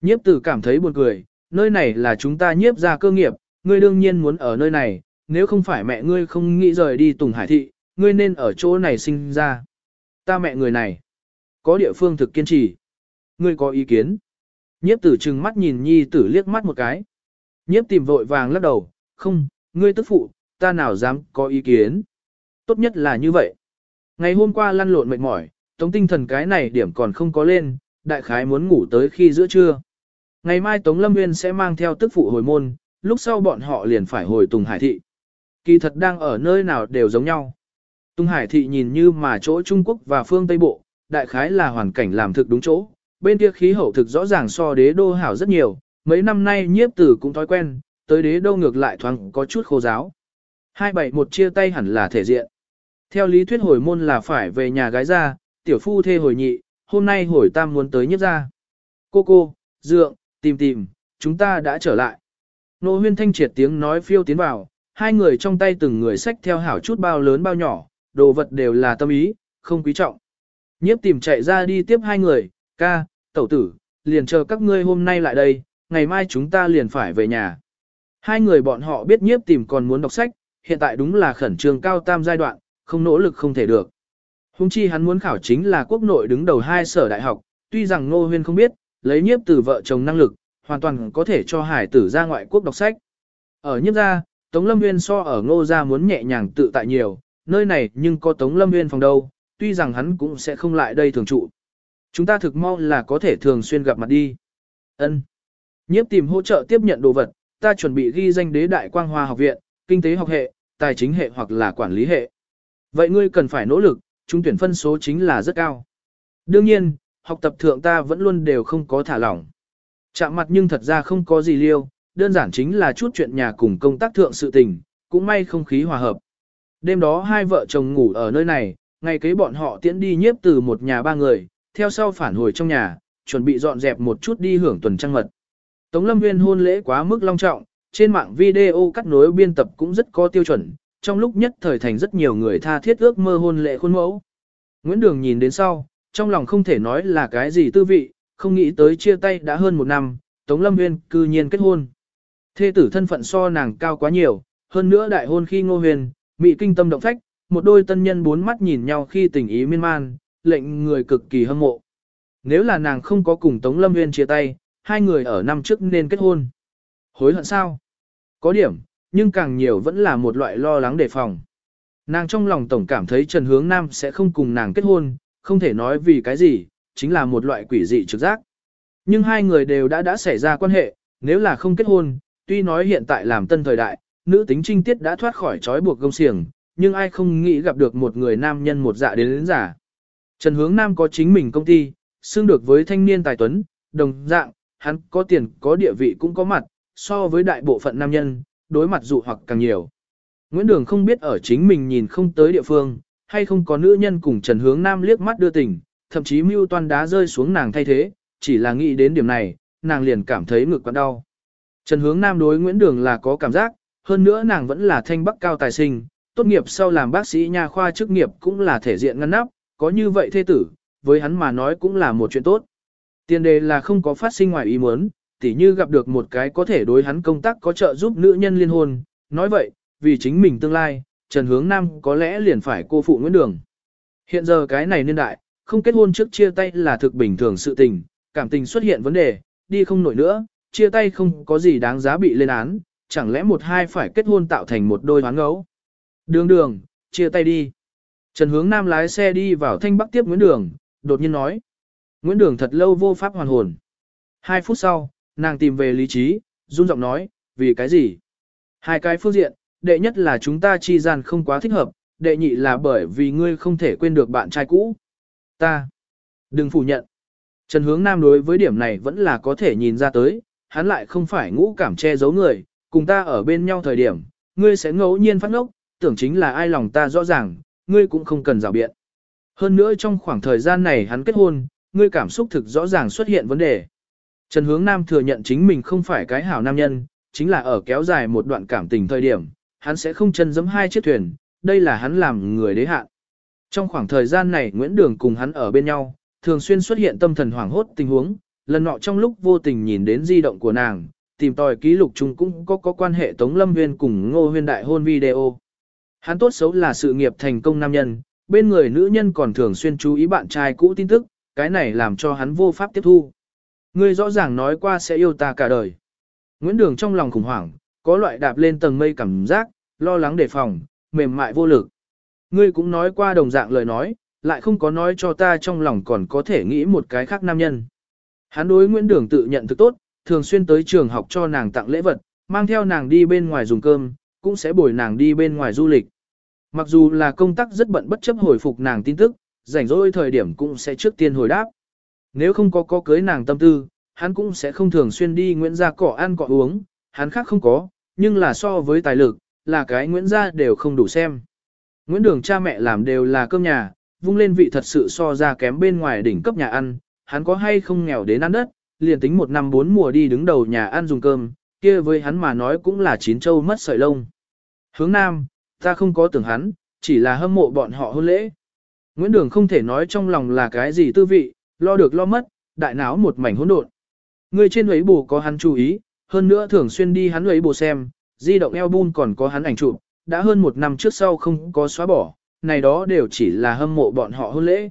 S1: Nhiếp tử cảm thấy buồn cười, nơi này là chúng ta nhiếp ra cơ nghiệp, ngươi đương nhiên muốn ở nơi này, nếu không phải mẹ ngươi không nghĩ rời đi Tùng Hải Thị, ngươi nên ở chỗ này sinh ra. Ta mẹ người này, có địa phương thực kiên trì. Ngươi có ý kiến? Nhiếp tử trừng mắt nhìn nhi tử liếc mắt một cái. Nhiếp tìm vội vàng lắc đầu, không, ngươi tức phụ, ta nào dám có ý kiến. Tốt nhất là như vậy. Ngày hôm qua lăn lộn mệt mỏi, tống tinh thần cái này điểm còn không có lên, đại khái muốn ngủ tới khi giữa trưa. Ngày mai Tống Lâm Nguyên sẽ mang theo tức phụ hồi môn, lúc sau bọn họ liền phải hồi Tùng Hải Thị. Kỳ thật đang ở nơi nào đều giống nhau. Tung Hải Thị nhìn như mà chỗ Trung Quốc và phương Tây Bộ, đại khái là hoàn cảnh làm thực đúng chỗ, bên kia khí hậu thực rõ ràng so đế đô hảo rất nhiều, mấy năm nay nhiếp tử cũng thói quen, tới đế đô ngược lại thoáng có chút khô giáo. Hai bảy một chia tay hẳn là thể diện. Theo lý thuyết hồi môn là phải về nhà gái ra, tiểu phu thê hồi nhị, hôm nay hồi tam muốn tới nhất ra. Cô cô, dượng, tìm tìm, chúng ta đã trở lại. Nô huyên thanh triệt tiếng nói phiêu tiến vào, hai người trong tay từng người sách theo hảo chút bao lớn bao nhỏ, đồ vật đều là tâm ý, không quý trọng. Nhiếp tìm chạy ra đi tiếp hai người, ca, tẩu tử, liền chờ các ngươi hôm nay lại đây, ngày mai chúng ta liền phải về nhà. Hai người bọn họ biết nhiếp tìm còn muốn đọc sách, hiện tại đúng là khẩn trương cao tam giai đoạn, không nỗ lực không thể được. Hùng chi hắn muốn khảo chính là quốc nội đứng đầu hai sở đại học, tuy rằng Ngô Huyên không biết, lấy nhiếp từ vợ chồng năng lực, hoàn toàn có thể cho hải tử ra ngoại quốc đọc sách. Ở nhiếp gia, Tống Lâm Nguyên so ở Ngô gia muốn nhẹ nhàng tự tại nhiều, nơi này nhưng có Tống Lâm Nguyên phòng đâu, tuy rằng hắn cũng sẽ không lại đây thường trụ. Chúng ta thực mong là có thể thường xuyên gặp mặt đi. Ân. Nhiếp tìm hỗ trợ tiếp nhận đồ vật, ta chuẩn bị ghi danh đế đại quang hoa học viện, kinh tế học hệ, tài chính hệ hoặc là quản lý hệ. Vậy ngươi cần phải nỗ lực, chúng tuyển phân số chính là rất cao. Đương nhiên, học tập thượng ta vẫn luôn đều không có thả lỏng. Chạm mặt nhưng thật ra không có gì liêu, đơn giản chính là chút chuyện nhà cùng công tác thượng sự tình, cũng may không khí hòa hợp. Đêm đó hai vợ chồng ngủ ở nơi này, ngày kế bọn họ tiễn đi nhiếp từ một nhà ba người, theo sau phản hồi trong nhà, chuẩn bị dọn dẹp một chút đi hưởng tuần trăng mật. Tống Lâm Nguyên hôn lễ quá mức long trọng, trên mạng video cắt nối biên tập cũng rất có tiêu chuẩn, trong lúc nhất thời thành rất nhiều người tha thiết ước mơ hôn lễ khuôn mẫu. Nguyễn Đường nhìn đến sau, trong lòng không thể nói là cái gì tư vị, không nghĩ tới chia tay đã hơn một năm, Tống Lâm Nguyên cư nhiên kết hôn. Thê tử thân phận so nàng cao quá nhiều, hơn nữa đại hôn khi ngô huyền, mị kinh tâm động phách, một đôi tân nhân bốn mắt nhìn nhau khi tình ý miên man, lệnh người cực kỳ hâm mộ. Nếu là nàng không có cùng Tống Lâm Huyền chia tay, hai người ở năm trước nên kết hôn. Hối hận sao? Có điểm, nhưng càng nhiều vẫn là một loại lo lắng đề phòng. Nàng trong lòng tổng cảm thấy Trần Hướng Nam sẽ không cùng nàng kết hôn, không thể nói vì cái gì, chính là một loại quỷ dị trực giác. Nhưng hai người đều đã đã xảy ra quan hệ, nếu là không kết hôn, tuy nói hiện tại làm tân thời đại, nữ tính trinh tiết đã thoát khỏi trói buộc gông xiềng, nhưng ai không nghĩ gặp được một người nam nhân một dạ đến đến giả. Trần Hướng Nam có chính mình công ty, xương được với thanh niên tài tuấn, đồng dạng, hắn có tiền, có địa vị cũng có mặt, so với đại bộ phận nam nhân, đối mặt dụ hoặc càng nhiều. Nguyễn Đường không biết ở chính mình nhìn không tới địa phương, hay không có nữ nhân cùng Trần Hướng Nam liếc mắt đưa tình, thậm chí mưu toan đá rơi xuống nàng thay thế, chỉ là nghĩ đến điểm này, nàng liền cảm thấy ngực quặn đau. Trần Hướng Nam đối Nguyễn Đường là có cảm giác, hơn nữa nàng vẫn là thanh bắc cao tài sinh, tốt nghiệp sau làm bác sĩ nha khoa chức nghiệp cũng là thể diện ngăn nắp, có như vậy thê tử, với hắn mà nói cũng là một chuyện tốt. Tiền đề là không có phát sinh ngoài ý muốn, tỉ như gặp được một cái có thể đối hắn công tác có trợ giúp nữ nhân liên hôn, nói vậy, vì chính mình tương lai, Trần Hướng Nam có lẽ liền phải cô phụ Nguyễn Đường. Hiện giờ cái này niên đại, không kết hôn trước chia tay là thực bình thường sự tình, cảm tình xuất hiện vấn đề, đi không nổi nữa, chia tay không có gì đáng giá bị lên án, chẳng lẽ một hai phải kết hôn tạo thành một đôi hoán ngẫu. Đường đường, chia tay đi. Trần Hướng Nam lái xe đi vào thanh bắc tiếp Nguyễn Đường, đột nhiên nói. Nguyễn Đường thật lâu vô pháp hoàn hồn. Hai phút sau, nàng tìm về lý trí, run giọng nói, vì cái gì? Hai cái phương diện, đệ nhất là chúng ta chi gian không quá thích hợp, đệ nhị là bởi vì ngươi không thể quên được bạn trai cũ. Ta. Đừng phủ nhận. Trần Hướng Nam đối với điểm này vẫn là có thể nhìn ra tới, hắn lại không phải ngũ cảm che giấu người, cùng ta ở bên nhau thời điểm, ngươi sẽ ngẫu nhiên phát ngốc, tưởng chính là ai lòng ta rõ ràng, ngươi cũng không cần rào biện. Hơn nữa trong khoảng thời gian này hắn kết hôn, ngươi cảm xúc thực rõ ràng xuất hiện vấn đề. Trần Hướng Nam thừa nhận chính mình không phải cái hảo nam nhân, chính là ở kéo dài một đoạn cảm tình thời điểm, hắn sẽ không chân giẫm hai chiếc thuyền, đây là hắn làm người đế hạn. Trong khoảng thời gian này Nguyễn Đường cùng hắn ở bên nhau, thường xuyên xuất hiện tâm thần hoảng hốt tình huống, lần nọ trong lúc vô tình nhìn đến di động của nàng, tìm tòi ký lục chung cũng có có quan hệ Tống Lâm Huyên cùng Ngô Huyên đại hôn video. Hắn tốt xấu là sự nghiệp thành công nam nhân, bên người nữ nhân còn thường xuyên chú ý bạn trai cũ tin tức, cái này làm cho hắn vô pháp tiếp thu. Ngươi rõ ràng nói qua sẽ yêu ta cả đời. Nguyễn Đường trong lòng khủng hoảng, có loại đạp lên tầng mây cảm giác, lo lắng đề phòng, mềm mại vô lực. Ngươi cũng nói qua đồng dạng lời nói, lại không có nói cho ta trong lòng còn có thể nghĩ một cái khác nam nhân. Hắn đối Nguyễn Đường tự nhận thức tốt, thường xuyên tới trường học cho nàng tặng lễ vật, mang theo nàng đi bên ngoài dùng cơm, cũng sẽ bồi nàng đi bên ngoài du lịch. Mặc dù là công tác rất bận bất chấp hồi phục nàng tin tức, rảnh rỗi thời điểm cũng sẽ trước tiên hồi đáp. Nếu không có có cưới nàng tâm tư, hắn cũng sẽ không thường xuyên đi Nguyễn gia cỏ ăn cỏ uống, hắn khác không có, nhưng là so với tài lực, là cái Nguyễn gia đều không đủ xem. Nguyễn Đường cha mẹ làm đều là cơm nhà, vung lên vị thật sự so ra kém bên ngoài đỉnh cấp nhà ăn, hắn có hay không nghèo đến ăn đất, liền tính một năm bốn mùa đi đứng đầu nhà ăn dùng cơm, kia với hắn mà nói cũng là chín châu mất sợi lông. Hướng Nam, ta không có tưởng hắn, chỉ là hâm mộ bọn họ hôn lễ. Nguyễn Đường không thể nói trong lòng là cái gì tư vị, lo được lo mất, đại não một mảnh hỗn độn. Người trên ấy bù có hắn chú ý, hơn nữa thường xuyên đi hắn ấy bù xem, di động album còn có hắn ảnh chụp, đã hơn một năm trước sau không có xóa bỏ, này đó đều chỉ là hâm mộ bọn họ hôn lễ.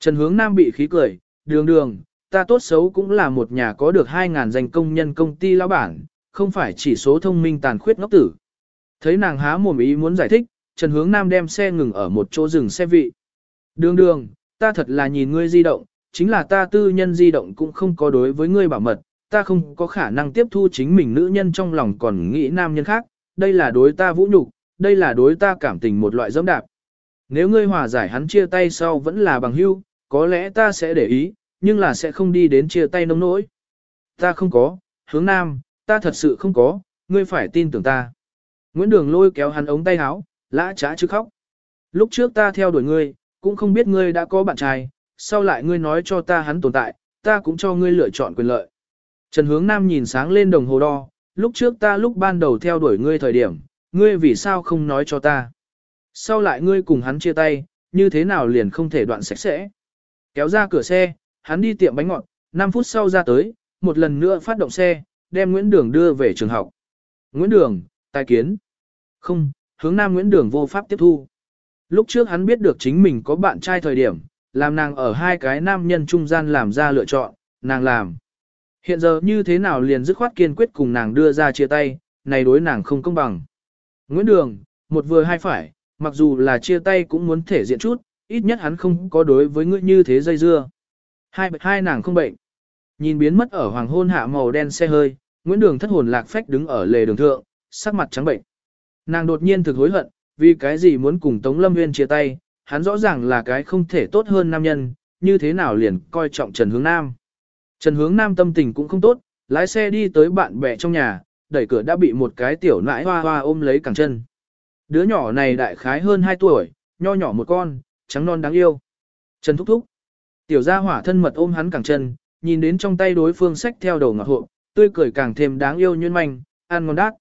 S1: Trần Hướng Nam bị khí cười, đường đường, ta tốt xấu cũng là một nhà có được 2.000 danh công nhân công ty lão bản, không phải chỉ số thông minh tàn khuyết ngốc tử. Thấy nàng há mồm ý muốn giải thích, Trần Hướng Nam đem xe ngừng ở một chỗ rừng xe vị. Đường đường, ta thật là nhìn ngươi di động, chính là ta tư nhân di động cũng không có đối với ngươi bảo mật, ta không có khả năng tiếp thu chính mình nữ nhân trong lòng còn nghĩ nam nhân khác, đây là đối ta vũ nhục, đây là đối ta cảm tình một loại dẫm đạp. Nếu ngươi hòa giải hắn chia tay sau vẫn là bằng hữu, có lẽ ta sẽ để ý, nhưng là sẽ không đi đến chia tay nông nỗi. Ta không có, hướng nam, ta thật sự không có, ngươi phải tin tưởng ta. Nguyễn Đường lôi kéo hắn ống tay áo, lã trá chứ khóc. Lúc trước ta theo đuổi ngươi, cũng không biết ngươi đã có bạn trai, sau lại ngươi nói cho ta hắn tồn tại, ta cũng cho ngươi lựa chọn quyền lợi. Trần Hướng Nam nhìn sáng lên đồng hồ đo, lúc trước ta lúc ban đầu theo đuổi ngươi thời điểm, ngươi vì sao không nói cho ta. Sau lại ngươi cùng hắn chia tay, như thế nào liền không thể đoạn sạch sẽ. Kéo ra cửa xe, hắn đi tiệm bánh ngọt, 5 phút sau ra tới, một lần nữa phát động xe, đem Nguyễn Đường đưa về trường học. Nguyễn Đường, tài kiến. Không, hướng nam Nguyễn Đường vô pháp tiếp thu. Lúc trước hắn biết được chính mình có bạn trai thời điểm, làm nàng ở hai cái nam nhân trung gian làm ra lựa chọn, nàng làm. Hiện giờ như thế nào liền dứt khoát kiên quyết cùng nàng đưa ra chia tay, này đối nàng không công bằng. Nguyễn Đường, một vừa hai phải, mặc dù là chia tay cũng muốn thể diện chút, ít nhất hắn không có đối với ngươi như thế dây dưa. Hai hai nàng không bệnh. Nhìn biến mất ở hoàng hôn hạ màu đen xe hơi, Nguyễn Đường thất hồn lạc phách đứng ở lề đường thượng, sắc mặt trắng bệnh. Nàng đột nhiên thực hối hận, vì cái gì muốn cùng Tống Lâm Nguyên chia tay, hắn rõ ràng là cái không thể tốt hơn nam nhân, như thế nào liền coi trọng Trần Hướng Nam. Trần Hướng Nam tâm tình cũng không tốt, lái xe đi tới bạn bè trong nhà, đẩy cửa đã bị một cái tiểu nãi hoa hoa ôm lấy cẳng chân. Đứa nhỏ này đại khái hơn 2 tuổi, nho nhỏ một con, trắng non đáng yêu. Trần thúc thúc. Tiểu gia hỏa thân mật ôm hắn cẳng chân, nhìn đến trong tay đối phương sách theo đầu ngọt hộ, tươi cười càng thêm đáng yêu nhuyễn manh, ăn ngon đát.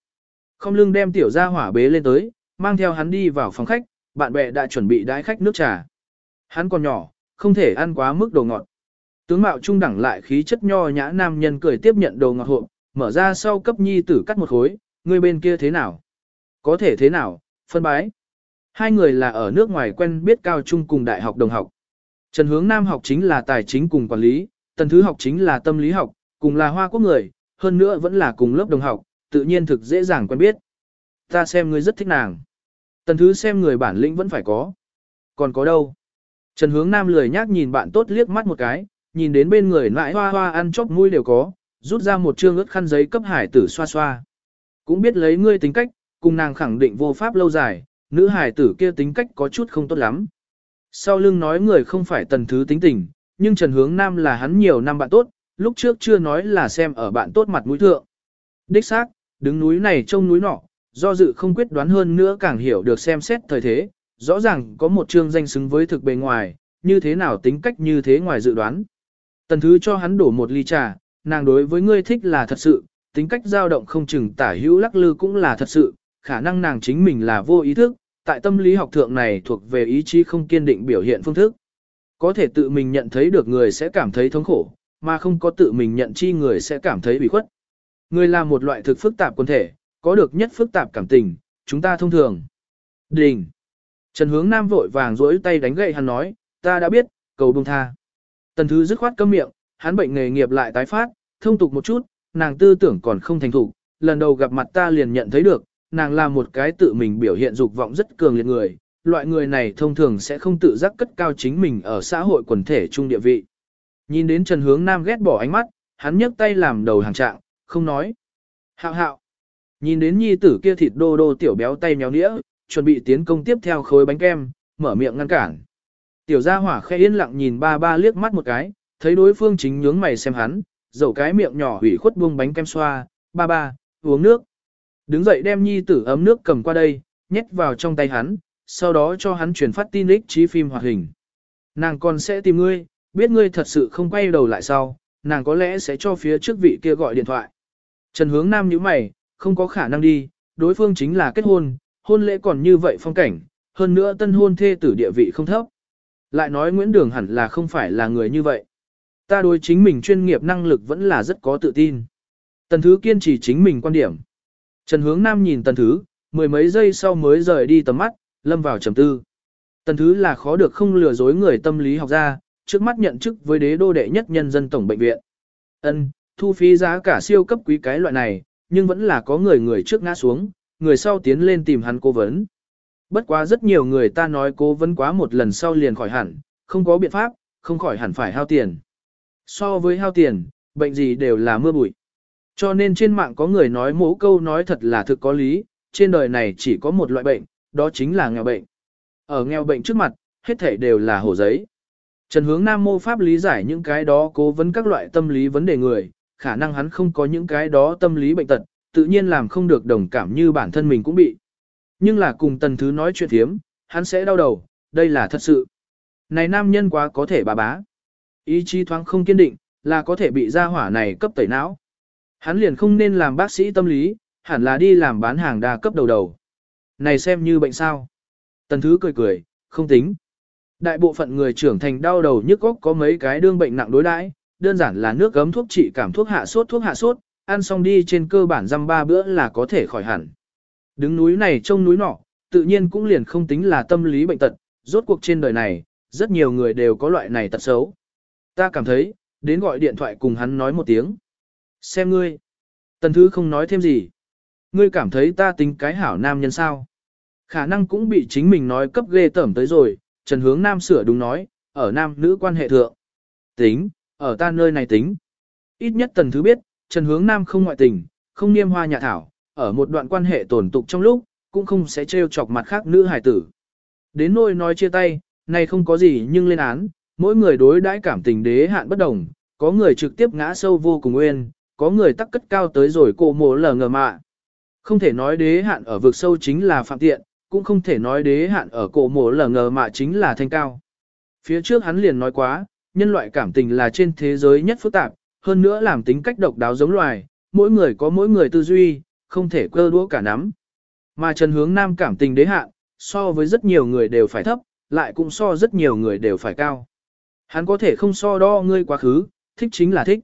S1: Không lưng đem tiểu gia hỏa bế lên tới, mang theo hắn đi vào phòng khách, bạn bè đã chuẩn bị đái khách nước trà. Hắn còn nhỏ, không thể ăn quá mức đồ ngọt. Tướng mạo trung đẳng lại khí chất nho nhã nam nhân cười tiếp nhận đồ ngọt hộp, mở ra sau cấp nhi tử cắt một khối, người bên kia thế nào? Có thể thế nào, phân bái. Hai người là ở nước ngoài quen biết cao trung cùng đại học đồng học. Trần hướng nam học chính là tài chính cùng quản lý, tần thứ học chính là tâm lý học, cùng là hoa quốc người, hơn nữa vẫn là cùng lớp đồng học, tự nhiên thực dễ dàng quen biết. Ta xem ngươi rất thích nàng. Tần thứ xem người bản lĩnh vẫn phải có. Còn có đâu? Trần hướng nam lười nhác nhìn bạn tốt liếc mắt một cái, nhìn đến bên người lại hoa hoa ăn chóc mũi đều có, rút ra một trương ướt khăn giấy cấp hải tử xoa xoa. Cũng biết lấy ngươi tính cách, cùng nàng khẳng định vô pháp lâu dài, nữ hài tử kia tính cách có chút không tốt lắm. Sau lưng nói người không phải tần thứ tính tình, nhưng Trần Hướng Nam là hắn nhiều năm bạn tốt, lúc trước chưa nói là xem ở bạn tốt mặt mũi thượng. Đích xác, đứng núi này trông núi nọ, do dự không quyết đoán hơn nữa càng hiểu được xem xét thời thế, rõ ràng có một chương danh xứng với thực bề ngoài, như thế nào tính cách như thế ngoài dự đoán. Tần thứ cho hắn đổ một ly trà, nàng đối với ngươi thích là thật sự, tính cách dao động không chừng tả hữu lắc lư cũng là thật sự, khả năng nàng chính mình là vô ý thức, tại tâm lý học thượng này thuộc về ý chí không kiên định biểu hiện phương thức. Có thể tự mình nhận thấy được người sẽ cảm thấy thống khổ, mà không có tự mình nhận chi người sẽ cảm thấy bị khuất. Người là một loại thực phức tạp quân thể, có được nhất phức tạp cảm tình, chúng ta thông thường. Đình. Trần hướng nam vội vàng rỗi tay đánh gậy hắn nói, ta đã biết, cầu bông tha. Tần thứ dứt khoát câm miệng, hắn bệnh nghề nghiệp lại tái phát, thông tục một chút, nàng tư tưởng còn không thành thủ, lần đầu gặp mặt ta liền nhận thấy được, nàng là một cái tự mình biểu hiện dục vọng rất cường liệt người, loại người này thông thường sẽ không tự giác cất cao chính mình ở xã hội quần thể trung địa vị. Nhìn đến Trần Hướng Nam ghét bỏ ánh mắt, hắn nhấc tay làm đầu hàng trạng, không nói. Hạo hạo. Nhìn đến nhi tử kia thịt đô đô tiểu béo tay méo nĩa, chuẩn bị tiến công tiếp theo khối bánh kem, mở miệng ngăn cản. Tiểu gia hỏa khẽ yên lặng nhìn ba ba liếc mắt một cái, thấy đối phương chính nhướng mày xem hắn, dầu cái miệng nhỏ hủy khuất buông bánh kem xoa, ba ba, uống nước. Đứng dậy đem nhi tử ấm nước cầm qua đây, nhét vào trong tay hắn, sau đó cho hắn truyền phát tin ích trí phim hoạt hình. Nàng còn sẽ tìm ngươi, biết ngươi thật sự không quay đầu lại sau, nàng có lẽ sẽ cho phía trước vị kia gọi điện thoại. Trần hướng nam như mày, không có khả năng đi, đối phương chính là kết hôn, hôn lễ còn như vậy phong cảnh, hơn nữa tân hôn thê tử địa vị không thấp. Lại nói Nguyễn Đường hẳn là không phải là người như vậy. Ta đối chính mình chuyên nghiệp năng lực vẫn là rất có tự tin. Tần Thứ kiên trì chính mình quan điểm. Trần Hướng Nam nhìn Tần Thứ, mười mấy giây sau mới rời đi tầm mắt, lâm vào trầm tư. Tần Thứ là khó được không lừa dối người tâm lý học ra, trước mắt nhận chức với đế đô đệ nhất nhân dân tổng bệnh viện. Ân, thu phí giá cả siêu cấp quý cái loại này, nhưng vẫn là có người người trước ngã xuống, người sau tiến lên tìm hắn cố vấn. Bất quá rất nhiều người ta nói cố vấn quá một lần sau liền khỏi hẳn, không có biện pháp, không khỏi hẳn phải hao tiền. So với hao tiền, bệnh gì đều là mưa bụi. Cho nên trên mạng có người nói mố câu nói thật là thực có lý, trên đời này chỉ có một loại bệnh, đó chính là nghèo bệnh. Ở nghèo bệnh trước mặt, hết thể đều là hổ giấy. Trần hướng Nam mô pháp lý giải những cái đó cố vấn các loại tâm lý vấn đề người, khả năng hắn không có những cái đó tâm lý bệnh tật, tự nhiên làm không được đồng cảm như bản thân mình cũng bị. Nhưng là cùng tần thứ nói chuyện thiếm, hắn sẽ đau đầu, đây là thật sự. Này nam nhân quá có thể bà bá. Ý chí thoáng không kiên định, là có thể bị gia hỏa này cấp tẩy não. Hắn liền không nên làm bác sĩ tâm lý, hẳn là đi làm bán hàng đa cấp đầu đầu. Này xem như bệnh sao. Tần thứ cười cười, không tính. Đại bộ phận người trưởng thành đau đầu nhức óc có mấy cái đương bệnh nặng đối đãi, đơn giản là nước gấm thuốc trị cảm thuốc hạ sốt thuốc hạ sốt, ăn xong đi trên cơ bản dăm ba bữa là có thể khỏi hẳn. Đứng núi này trông núi nọ, tự nhiên cũng liền không tính là tâm lý bệnh tật, rốt cuộc trên đời này, rất nhiều người đều có loại này tật xấu. Ta cảm thấy, đến gọi điện thoại cùng hắn nói một tiếng. Xem ngươi. Tần thứ không nói thêm gì. Ngươi cảm thấy ta tính cái hảo nam nhân sao. Khả năng cũng bị chính mình nói cấp ghê tởm tới rồi, Trần Hướng Nam sửa đúng nói, ở nam nữ quan hệ thượng. Tính, ở ta nơi này tính. Ít nhất tần thứ biết, Trần Hướng Nam không ngoại tình, không niêm hoa nhà thảo, ở một đoạn quan hệ tổn tục trong lúc, cũng không sẽ trêu chọc mặt khác nữ hải tử. Đến nôi nói chia tay, này không có gì nhưng lên án, mỗi người đối đãi cảm tình đế hạn bất đồng, có người trực tiếp ngã sâu vô cùng nguyên, có người tắc cất cao tới rồi cổ mồ lờ ngờ mạ. Không thể nói đế hạn ở vực sâu chính là phạm tiện, cũng không thể nói đế hạn ở cổ mồ lờ ngờ mạ chính là thanh cao. Phía trước hắn liền nói quá, nhân loại cảm tình là trên thế giới nhất phức tạp, hơn nữa làm tính cách độc đáo giống loài, mỗi người có mỗi người tư duy, không thể cơ đũa cả nắm. Mà Trần Hướng Nam cảm tình đế hạn, so với rất nhiều người đều phải thấp, lại cũng so rất nhiều người đều phải cao. Hắn có thể không so đo ngươi quá khứ, thích chính là thích.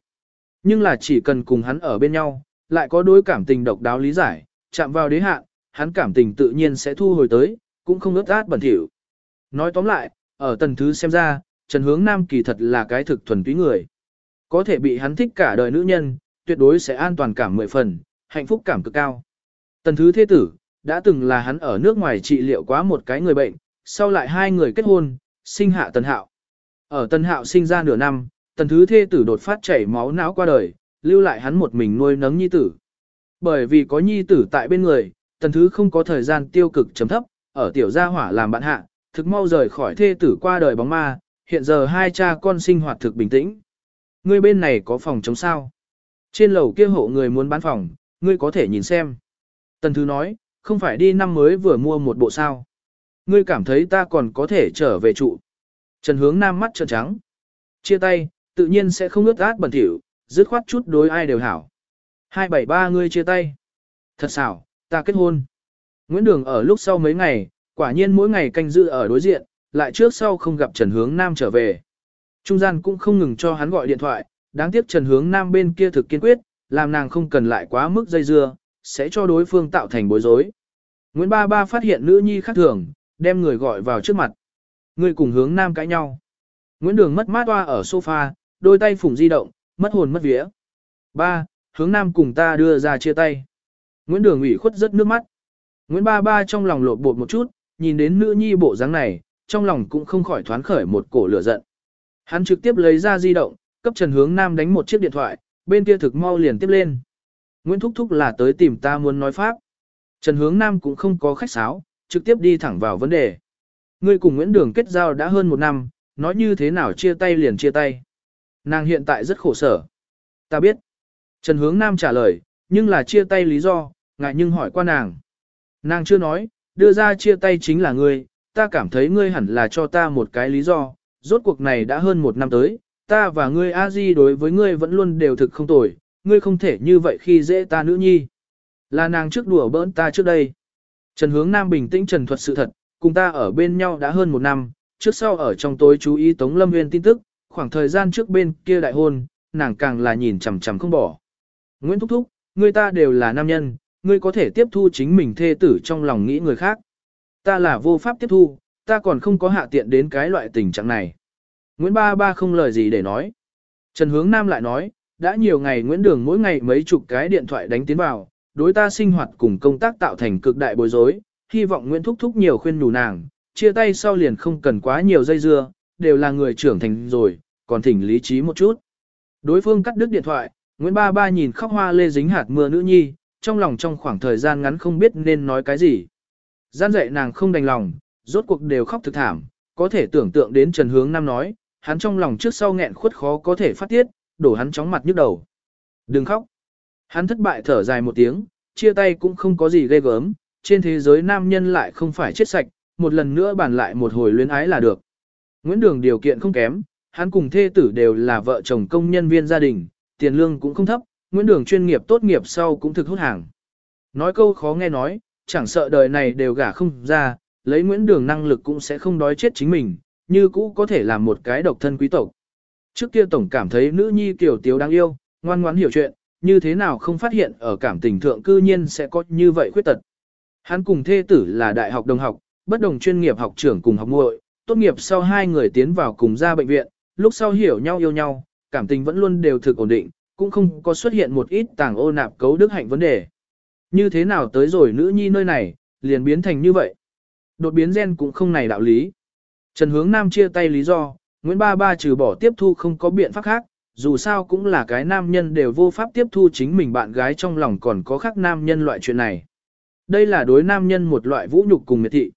S1: Nhưng là chỉ cần cùng hắn ở bên nhau, lại có đối cảm tình độc đáo lý giải, chạm vào đế hạn, hắn cảm tình tự nhiên sẽ thu hồi tới, cũng không ướt át bẩn thỉu. Nói tóm lại, ở tần thứ xem ra, Trần Hướng Nam kỳ thật là cái thực thuần túy người. Có thể bị hắn thích cả đời nữ nhân, tuyệt đối sẽ an toàn cảm mười phần, hạnh phúc cảm cực cao. Tần thứ thế tử, đã từng là hắn ở nước ngoài trị liệu quá một cái người bệnh, sau lại hai người kết hôn, sinh hạ tần hạo. Ở tần hạo sinh ra nửa năm, tần thứ thê tử đột phát chảy máu não qua đời, lưu lại hắn một mình nuôi nấng nhi tử. Bởi vì có nhi tử tại bên người, tần thứ không có thời gian tiêu cực chấm thấp, ở tiểu gia hỏa làm bạn hạ, thực mau rời khỏi thê tử qua đời bóng ma, hiện giờ hai cha con sinh hoạt thực bình tĩnh. Ngươi bên này có phòng chống sao? Trên lầu kia hộ người muốn bán phòng, ngươi có thể nhìn xem. Tần Thứ nói, không phải đi năm mới vừa mua một bộ sao. Ngươi cảm thấy ta còn có thể trở về trụ. Trần hướng nam mắt trợn trắng. Chia tay, tự nhiên sẽ không ướt át bẩn thỉu, dứt khoát chút đối ai đều hảo. 273 ngươi chia tay. Thật xảo, ta kết hôn. Nguyễn Đường ở lúc sau mấy ngày, quả nhiên mỗi ngày canh giữ ở đối diện, lại trước sau không gặp Trần Hướng Nam trở về. Trung gian cũng không ngừng cho hắn gọi điện thoại, đáng tiếc Trần Hướng Nam bên kia thực kiên quyết, làm nàng không cần lại quá mức dây dưa, sẽ cho đối phương tạo thành bối rối. Nguyễn Ba Ba phát hiện nữ nhi khác thường, đem người gọi vào trước mặt. Người cùng hướng Nam cãi nhau. Nguyễn Đường mất mát toa ở sofa, đôi tay phủng di động, mất hồn mất vía. Ba, hướng Nam cùng ta đưa ra chia tay. Nguyễn Đường ủy khuất rất nước mắt. Nguyễn Ba Ba trong lòng lột bột một chút, nhìn đến nữ nhi bộ dáng này, trong lòng cũng không khỏi thoáng khởi một cổ lửa giận. Hắn trực tiếp lấy ra di động, cấp Trần Hướng Nam đánh một chiếc điện thoại, bên kia thực mau liền tiếp lên. Nguyễn Thúc Thúc là tới tìm ta muốn nói pháp. Trần Hướng Nam cũng không có khách sáo, trực tiếp đi thẳng vào vấn đề. Ngươi cùng Nguyễn Đường kết giao đã hơn một năm, nói như thế nào chia tay liền chia tay. Nàng hiện tại rất khổ sở. Ta biết. Trần Hướng Nam trả lời, nhưng là chia tay lý do, ngại nhưng hỏi qua nàng. Nàng chưa nói, đưa ra chia tay chính là ngươi, ta cảm thấy ngươi hẳn là cho ta một cái lý do, rốt cuộc này đã hơn một năm tới, ta và ngươi a di đối với ngươi vẫn luôn đều thực không tồi, ngươi không thể như vậy khi dễ ta nữ nhi. Là nàng trước đùa bỡn ta trước đây. Trần Hướng Nam bình tĩnh trần thuật sự thật, cùng ta ở bên nhau đã hơn một năm, trước sau ở trong tối chú ý Tống Lâm Nguyên tin tức, khoảng thời gian trước bên kia đại hôn, nàng càng là nhìn chằm chằm không bỏ. Nguyễn Thúc Thúc, người ta đều là nam nhân, ngươi có thể tiếp thu chính mình thê tử trong lòng nghĩ người khác. Ta là vô pháp tiếp thu, ta còn không có hạ tiện đến cái loại tình trạng này. Nguyễn Ba Ba không lời gì để nói. Trần Hướng Nam lại nói, đã nhiều ngày Nguyễn Đường mỗi ngày mấy chục cái điện thoại đánh tiến vào, đối ta sinh hoạt cùng công tác tạo thành cực đại bối rối, hy vọng Nguyễn Thúc Thúc nhiều khuyên nhủ nàng, chia tay sau liền không cần quá nhiều dây dưa, đều là người trưởng thành rồi, còn thỉnh lý trí một chút. Đối phương cắt đứt điện thoại, Nguyễn Ba Ba nhìn khóc hoa lê dính hạt mưa nữ nhi, trong lòng trong khoảng thời gian ngắn không biết nên nói cái gì. Gian dạy nàng không đành lòng, rốt cuộc đều khóc thực thảm, có thể tưởng tượng đến Trần Hướng Nam nói, hắn trong lòng trước sau nghẹn khuất khó có thể phát tiết, đổ hắn chóng mặt nhức đầu. Đừng khóc. Hắn thất bại thở dài một tiếng, chia tay cũng không có gì ghê gớm, trên thế giới nam nhân lại không phải chết sạch, một lần nữa bàn lại một hồi luyến ái là được. Nguyễn Đường điều kiện không kém, hắn cùng thê tử đều là vợ chồng công nhân viên gia đình, tiền lương cũng không thấp, Nguyễn Đường chuyên nghiệp tốt nghiệp sau cũng thực hút hàng. Nói câu khó nghe nói, chẳng sợ đời này đều gả không ra, lấy Nguyễn Đường năng lực cũng sẽ không đói chết chính mình, như cũ có thể làm một cái độc thân quý tộc. Trước kia tổng cảm thấy nữ nhi kiểu tiếu đáng yêu, ngoan ngoãn hiểu chuyện, như thế nào không phát hiện ở cảm tình thượng cư nhiên sẽ có như vậy khuyết tật. Hắn cùng thê tử là đại học đồng học, bất đồng chuyên nghiệp học trưởng cùng học muội, tốt nghiệp sau hai người tiến vào cùng ra bệnh viện, lúc sau hiểu nhau yêu nhau, cảm tình vẫn luôn đều thực ổn định, cũng không có xuất hiện một ít tàng ô nạp cấu đức hạnh vấn đề. Như thế nào tới rồi nữ nhi nơi này, liền biến thành như vậy. Đột biến gen cũng không này đạo lý. Trần Hướng Nam chia tay lý do, Nguyễn Ba Ba trừ bỏ tiếp thu không có biện pháp khác, dù sao cũng là cái nam nhân đều vô pháp tiếp thu chính mình bạn gái trong lòng còn có khác nam nhân loại chuyện này. Đây là đối nam nhân một loại vũ nhục cùng miệt thị.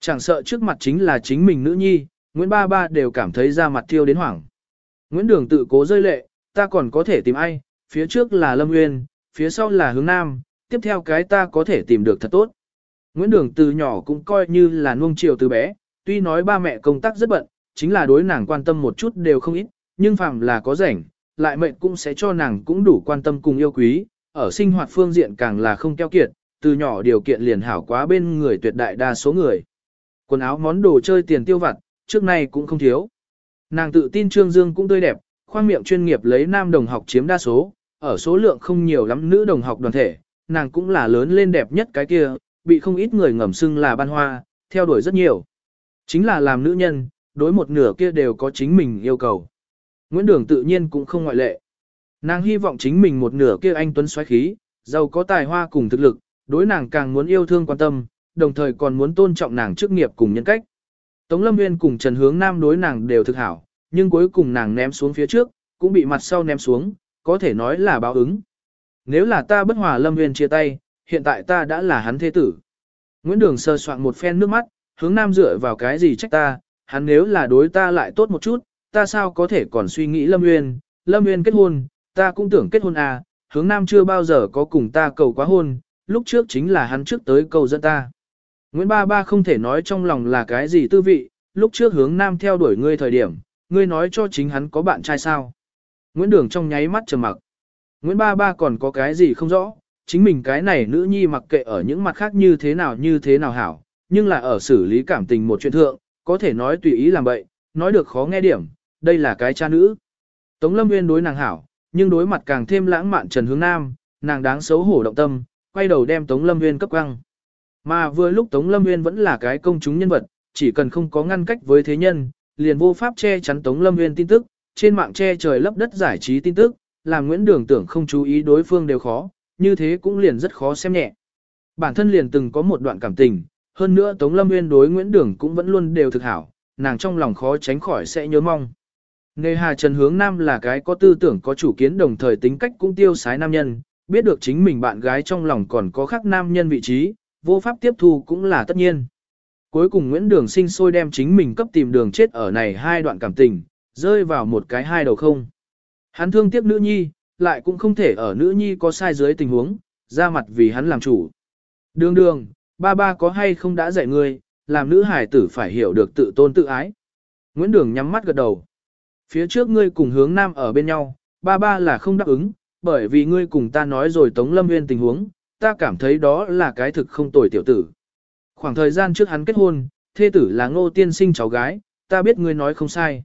S1: Chẳng sợ trước mặt chính là chính mình nữ nhi, Nguyễn Ba Ba đều cảm thấy ra mặt thiêu đến hoảng. Nguyễn Đường tự cố rơi lệ, ta còn có thể tìm ai, phía trước là Lâm Nguyên, phía sau là hướng Nam, tiếp theo cái ta có thể tìm được thật tốt. Nguyễn Đường từ nhỏ cũng coi như là nuông chiều từ bé, tuy nói ba mẹ công tác rất bận, chính là đối nàng quan tâm một chút đều không ít, nhưng phàm là có rảnh, lại mệnh cũng sẽ cho nàng cũng đủ quan tâm cùng yêu quý, ở sinh hoạt phương diện càng là không keo kiệt, từ nhỏ điều kiện liền hảo quá bên người tuyệt đại đa số người. Quần áo món đồ chơi tiền tiêu vặt, trước nay cũng không thiếu. Nàng tự tin Trương Dương cũng tươi đẹp, khoang miệng chuyên nghiệp lấy nam đồng học chiếm đa số, ở số lượng không nhiều lắm nữ đồng học đoàn thể, nàng cũng là lớn lên đẹp nhất cái kia, bị không ít người ngầm xưng là ban hoa, theo đuổi rất nhiều. Chính là làm nữ nhân, đối một nửa kia đều có chính mình yêu cầu. Nguyễn Đường tự nhiên cũng không ngoại lệ. Nàng hy vọng chính mình một nửa kia anh tuấn xoáy khí, giàu có tài hoa cùng thực lực, đối nàng càng muốn yêu thương quan tâm, đồng thời còn muốn tôn trọng nàng chức nghiệp cùng nhân cách. Tống Lâm Nguyên cùng Trần Hướng Nam đối nàng đều thực hảo, nhưng cuối cùng nàng ném xuống phía trước, cũng bị mặt sau ném xuống, có thể nói là báo ứng. Nếu là ta bất hòa Lâm Nguyên chia tay, hiện tại ta đã là hắn thế tử. Nguyễn Đường sơ soạn một phen nước mắt, hướng Nam dựa vào cái gì trách ta, hắn nếu là đối ta lại tốt một chút, ta sao có thể còn suy nghĩ Lâm Nguyên, Lâm Nguyên kết hôn, ta cũng tưởng kết hôn à, hướng Nam chưa bao giờ có cùng ta cầu quá hôn, lúc trước chính là hắn trước tới cầu dẫn ta. Nguyễn Ba Ba không thể nói trong lòng là cái gì tư vị, lúc trước hướng nam theo đuổi ngươi thời điểm, ngươi nói cho chính hắn có bạn trai sao. Nguyễn Đường trong nháy mắt trầm mặc. Nguyễn Ba Ba còn có cái gì không rõ, chính mình cái này nữ nhi mặc kệ ở những mặt khác như thế nào như thế nào hảo, nhưng là ở xử lý cảm tình một chuyện thượng, có thể nói tùy ý làm vậy, nói được khó nghe điểm, đây là cái cha nữ. Tống Lâm Nguyên đối nàng hảo, nhưng đối mặt càng thêm lãng mạn Trần Hướng Nam, nàng đáng xấu hổ động tâm, quay đầu đem Tống Lâm Nguyên cấp quăng. Mà vừa lúc Tống Lâm Nguyên vẫn là cái công chúng nhân vật, chỉ cần không có ngăn cách với thế nhân, liền vô pháp che chắn Tống Lâm Nguyên tin tức, trên mạng che trời lấp đất giải trí tin tức, làm Nguyễn Đường tưởng không chú ý đối phương đều khó, như thế cũng liền rất khó xem nhẹ. Bản thân liền từng có một đoạn cảm tình, hơn nữa Tống Lâm Nguyên đối Nguyễn Đường cũng vẫn luôn đều thực hảo, nàng trong lòng khó tránh khỏi sẽ nhớ mong. Nề Hà Trần Hướng Nam là cái có tư tưởng có chủ kiến đồng thời tính cách cũng tiêu sái nam nhân, biết được chính mình bạn gái trong lòng còn có khác nam nhân vị trí, vô pháp tiếp thu cũng là tất nhiên. Cuối cùng Nguyễn Đường sinh sôi đem chính mình cấp tìm đường chết ở này hai đoạn cảm tình, rơi vào một cái hai đầu không. Hắn thương tiếc nữ nhi, lại cũng không thể ở nữ nhi có sai dưới tình huống, ra mặt vì hắn làm chủ. Đường đường, ba ba có hay không đã dạy ngươi, làm nữ hải tử phải hiểu được tự tôn tự ái. Nguyễn Đường nhắm mắt gật đầu. Phía trước ngươi cùng hướng nam ở bên nhau, ba ba là không đáp ứng, bởi vì ngươi cùng ta nói rồi Tống Lâm Nguyên tình huống, ta cảm thấy đó là cái thực không tồi tiểu tử. Khoảng thời gian trước hắn kết hôn, thê tử là ngô tiên sinh cháu gái, ta biết ngươi nói không sai.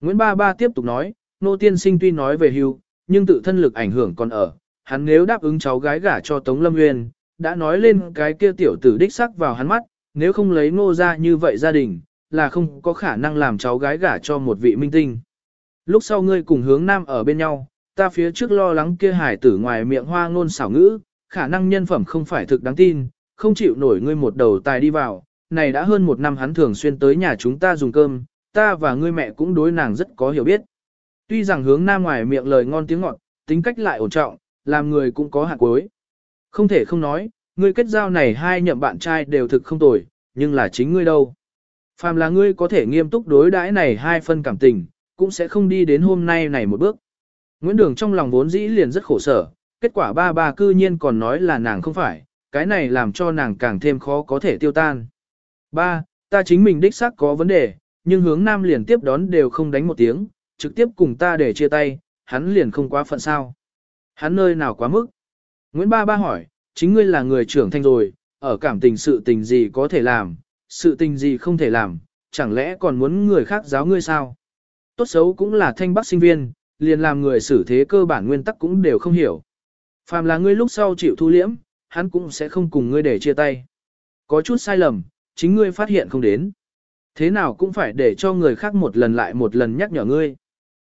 S1: Nguyễn Ba Ba tiếp tục nói, ngô tiên sinh tuy nói về hưu, nhưng tự thân lực ảnh hưởng còn ở, hắn nếu đáp ứng cháu gái gả cho Tống Lâm Nguyên, đã nói lên cái kia tiểu tử đích sắc vào hắn mắt, nếu không lấy ngô ra như vậy gia đình, là không có khả năng làm cháu gái gả cho một vị minh tinh. Lúc sau ngươi cùng hướng nam ở bên nhau, ta phía trước lo lắng kia hải tử ngoài miệng hoa ngôn xảo ngữ, khả năng nhân phẩm không phải thực đáng tin, không chịu nổi ngươi một đầu tài đi vào, này đã hơn một năm hắn thường xuyên tới nhà chúng ta dùng cơm, ta và ngươi mẹ cũng đối nàng rất có hiểu biết. Tuy rằng hướng nam ngoài miệng lời ngon tiếng ngọt, tính cách lại ổn trọng, làm người cũng có hạt cuối. Không thể không nói, ngươi kết giao này hai nhậm bạn trai đều thực không tồi, nhưng là chính ngươi đâu. Phàm là ngươi có thể nghiêm túc đối đãi này hai phân cảm tình, cũng sẽ không đi đến hôm nay này một bước. Nguyễn Đường trong lòng vốn dĩ liền rất khổ sở, kết quả ba ba cư nhiên còn nói là nàng không phải, cái này làm cho nàng càng thêm khó có thể tiêu tan. Ba, ta chính mình đích xác có vấn đề, nhưng hướng nam liền tiếp đón đều không đánh một tiếng, trực tiếp cùng ta để chia tay, hắn liền không quá phận sao. Hắn nơi nào quá mức? Nguyễn Ba Ba hỏi, chính ngươi là người trưởng thành rồi, ở cảm tình sự tình gì có thể làm, sự tình gì không thể làm, chẳng lẽ còn muốn người khác giáo ngươi sao? Tốt xấu cũng là thanh bắc sinh viên, liền làm người xử thế cơ bản nguyên tắc cũng đều không hiểu. Phàm là ngươi lúc sau chịu thu liễm, hắn cũng sẽ không cùng ngươi để chia tay. Có chút sai lầm, chính ngươi phát hiện không đến. Thế nào cũng phải để cho người khác một lần lại một lần nhắc nhở ngươi.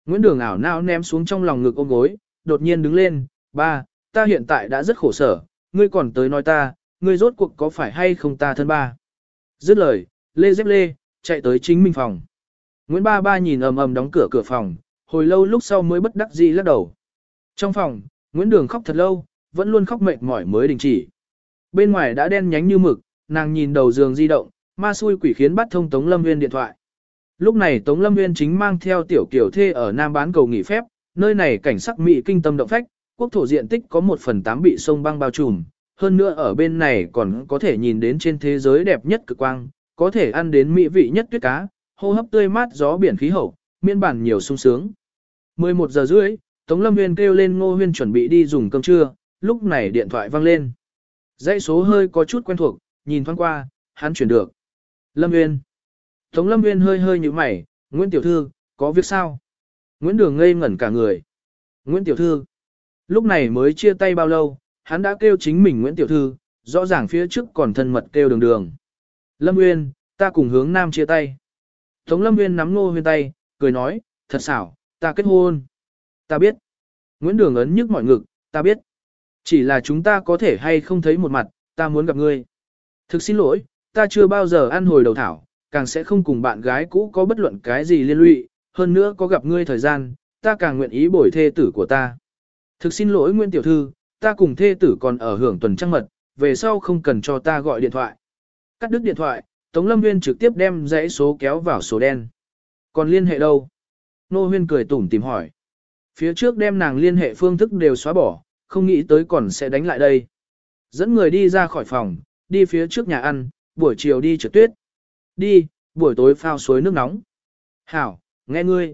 S1: Nguyễn Đường ảo nao ném xuống trong lòng ngực ôm gối, đột nhiên đứng lên, ba, ta hiện tại đã rất khổ sở, ngươi còn tới nói ta, ngươi rốt cuộc có phải hay không ta thân ba. Dứt lời, lê dép lê, chạy tới chính mình phòng. Nguyễn Ba Ba nhìn ầm ầm đóng cửa cửa phòng, hồi lâu lúc sau mới bất đắc dĩ lắc đầu. Trong phòng, Nguyễn Đường khóc thật lâu, vẫn luôn khóc mệt mỏi mới đình chỉ. Bên ngoài đã đen nhánh như mực, nàng nhìn đầu giường di động, ma xui quỷ khiến bắt thông Tống Lâm Nguyên điện thoại. Lúc này Tống Lâm Nguyên chính mang theo tiểu kiểu thê ở Nam bán cầu nghỉ phép, nơi này cảnh sắc mỹ kinh tâm động phách, quốc thổ diện tích có một phần tám bị sông băng bao trùm, hơn nữa ở bên này còn có thể nhìn đến trên thế giới đẹp nhất cực quang, có thể ăn đến mỹ vị nhất tuyết cá, hô hấp tươi mát gió biển khí hậu, miên bản nhiều sung sướng. 11 giờ rưỡi, Tống Lâm Nguyên kêu lên Ngô Huyên chuẩn bị đi dùng cơm trưa, lúc này điện thoại vang lên. Dãy số hơi có chút quen thuộc, nhìn thoáng qua, hắn chuyển được. Lâm Nguyên. Tống Lâm Nguyên hơi hơi như mày, Nguyễn Tiểu Thư, có việc sao? Nguyễn Đường ngây ngẩn cả người. Nguyễn Tiểu Thư. Lúc này mới chia tay bao lâu, hắn đã kêu chính mình Nguyễn Tiểu Thư, rõ ràng phía trước còn thân mật kêu đường đường. Lâm Nguyên, ta cùng hướng nam chia tay. Tống Lâm Nguyên nắm Ngô Huyên tay, cười nói, thật xảo, ta kết hôn. Ta biết. Nguyễn Đường ấn nhức mọi ngực, ta biết. Chỉ là chúng ta có thể hay không thấy một mặt, ta muốn gặp ngươi. Thực xin lỗi, ta chưa bao giờ ăn hồi đầu thảo, càng sẽ không cùng bạn gái cũ có bất luận cái gì liên lụy, hơn nữa có gặp ngươi thời gian, ta càng nguyện ý bồi thê tử của ta. Thực xin lỗi Nguyễn Tiểu Thư, ta cùng thê tử còn ở hưởng tuần trăng mật, về sau không cần cho ta gọi điện thoại. Cắt đứt điện thoại, Tống Lâm Nguyên trực tiếp đem dãy số kéo vào số đen. Còn liên hệ đâu? Nô Huyên cười tủm tìm hỏi. Phía trước đem nàng liên hệ phương thức đều xóa bỏ, không nghĩ tới còn sẽ đánh lại đây. Dẫn người đi ra khỏi phòng, đi phía trước nhà ăn, buổi chiều đi trượt tuyết. Đi, buổi tối phao suối nước nóng. Hảo, nghe ngươi.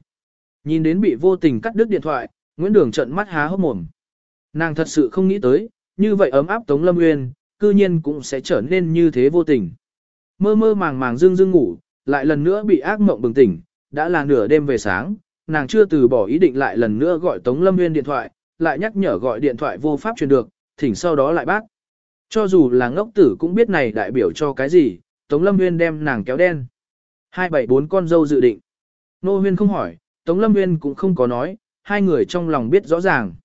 S1: Nhìn đến bị vô tình cắt đứt điện thoại, Nguyễn Đường trận mắt há hốc mồm. Nàng thật sự không nghĩ tới, như vậy ấm áp Tống Lâm Nguyên, cư nhiên cũng sẽ trở nên như thế vô tình. Mơ mơ màng màng dương dương ngủ, lại lần nữa bị ác mộng bừng tỉnh, đã là nửa đêm về sáng, nàng chưa từ bỏ ý định lại lần nữa gọi Tống Lâm Nguyên điện thoại, lại nhắc nhở gọi điện thoại vô pháp truyền được, thỉnh sau đó lại bác. Cho dù là ngốc tử cũng biết này đại biểu cho cái gì, Tống Lâm Nguyên đem nàng kéo đen. Hai bảy bốn con dâu dự định. Nô Huyên không hỏi, Tống Lâm Nguyên cũng không có nói, hai người trong lòng biết rõ ràng.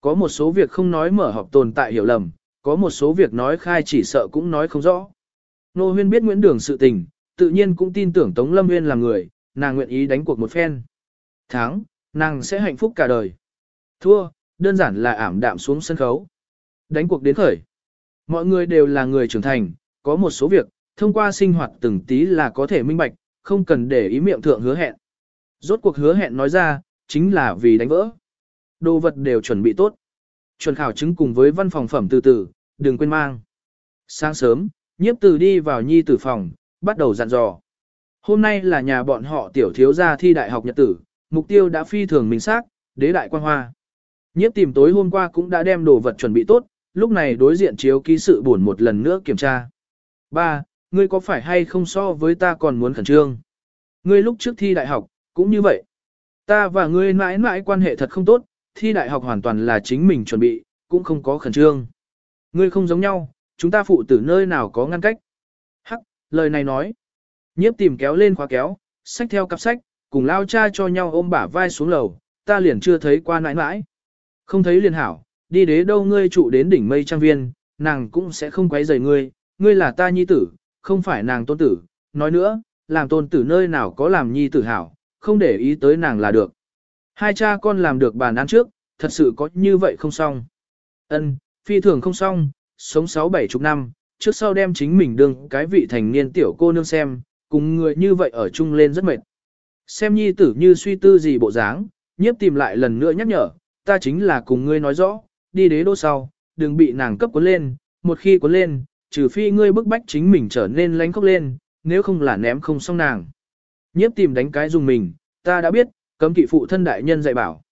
S1: Có một số việc không nói mở họp tồn tại hiểu lầm, có một số việc nói khai chỉ sợ cũng nói không rõ. Nô Huyên biết Nguyễn Đường sự tình, tự nhiên cũng tin tưởng Tống Lâm Nguyên là người, nàng nguyện ý đánh cuộc một phen. Thắng, nàng sẽ hạnh phúc cả đời. Thua, đơn giản là ảm đạm xuống sân khấu. Đánh cuộc đến khởi. Mọi người đều là người trưởng thành, có một số việc, thông qua sinh hoạt từng tí là có thể minh bạch, không cần để ý miệng thượng hứa hẹn. Rốt cuộc hứa hẹn nói ra, chính là vì đánh vỡ. Đồ vật đều chuẩn bị tốt. Chuẩn khảo chứng cùng với văn phòng phẩm từ từ, đừng quên mang. Sáng sớm, nhiếp từ đi vào nhi tử phòng, bắt đầu dặn dò. Hôm nay là nhà bọn họ tiểu thiếu gia thi đại học nhật tử, mục tiêu đã phi thường minh xác, đế đại quan hoa. Nhiếp tìm tối hôm qua cũng đã đem đồ vật chuẩn bị tốt, lúc này đối diện chiếu ký sự buồn một lần nữa kiểm tra. Ba, ngươi có phải hay không so với ta còn muốn khẩn trương? Ngươi lúc trước thi đại học, cũng như vậy. Ta và ngươi mãi mãi quan hệ thật không tốt, thi đại học hoàn toàn là chính mình chuẩn bị, cũng không có khẩn trương. Ngươi không giống nhau, chúng ta phụ tử nơi nào có ngăn cách. Hắc, lời này nói. Nhiếp tìm kéo lên khóa kéo, sách theo cặp sách, cùng lao cha cho nhau ôm bả vai xuống lầu, ta liền chưa thấy qua nãi nãi. Không thấy liền hảo, đi đế đâu ngươi trụ đến đỉnh mây trang viên, nàng cũng sẽ không quấy rầy ngươi, ngươi là ta nhi tử, không phải nàng tôn tử. Nói nữa, làm tôn tử nơi nào có làm nhi tử hảo, không để ý tới nàng là được. Hai cha con làm được bàn ăn trước, thật sự có như vậy không xong. Ân, phi thường không xong, sống sáu bảy chục năm, trước sau đem chính mình đương cái vị thành niên tiểu cô nương xem, cùng người như vậy ở chung lên rất mệt. Xem nhi tử như suy tư gì bộ dáng, nhiếp tìm lại lần nữa nhắc nhở, ta chính là cùng ngươi nói rõ, đi đế đô sau, đừng bị nàng cấp cuốn lên, một khi cuốn lên, trừ phi ngươi bức bách chính mình trở nên lánh khóc lên, nếu không là ném không xong nàng. Nhiếp tìm đánh cái dùng mình, ta đã biết, cấm kỵ phụ thân đại nhân dạy bảo.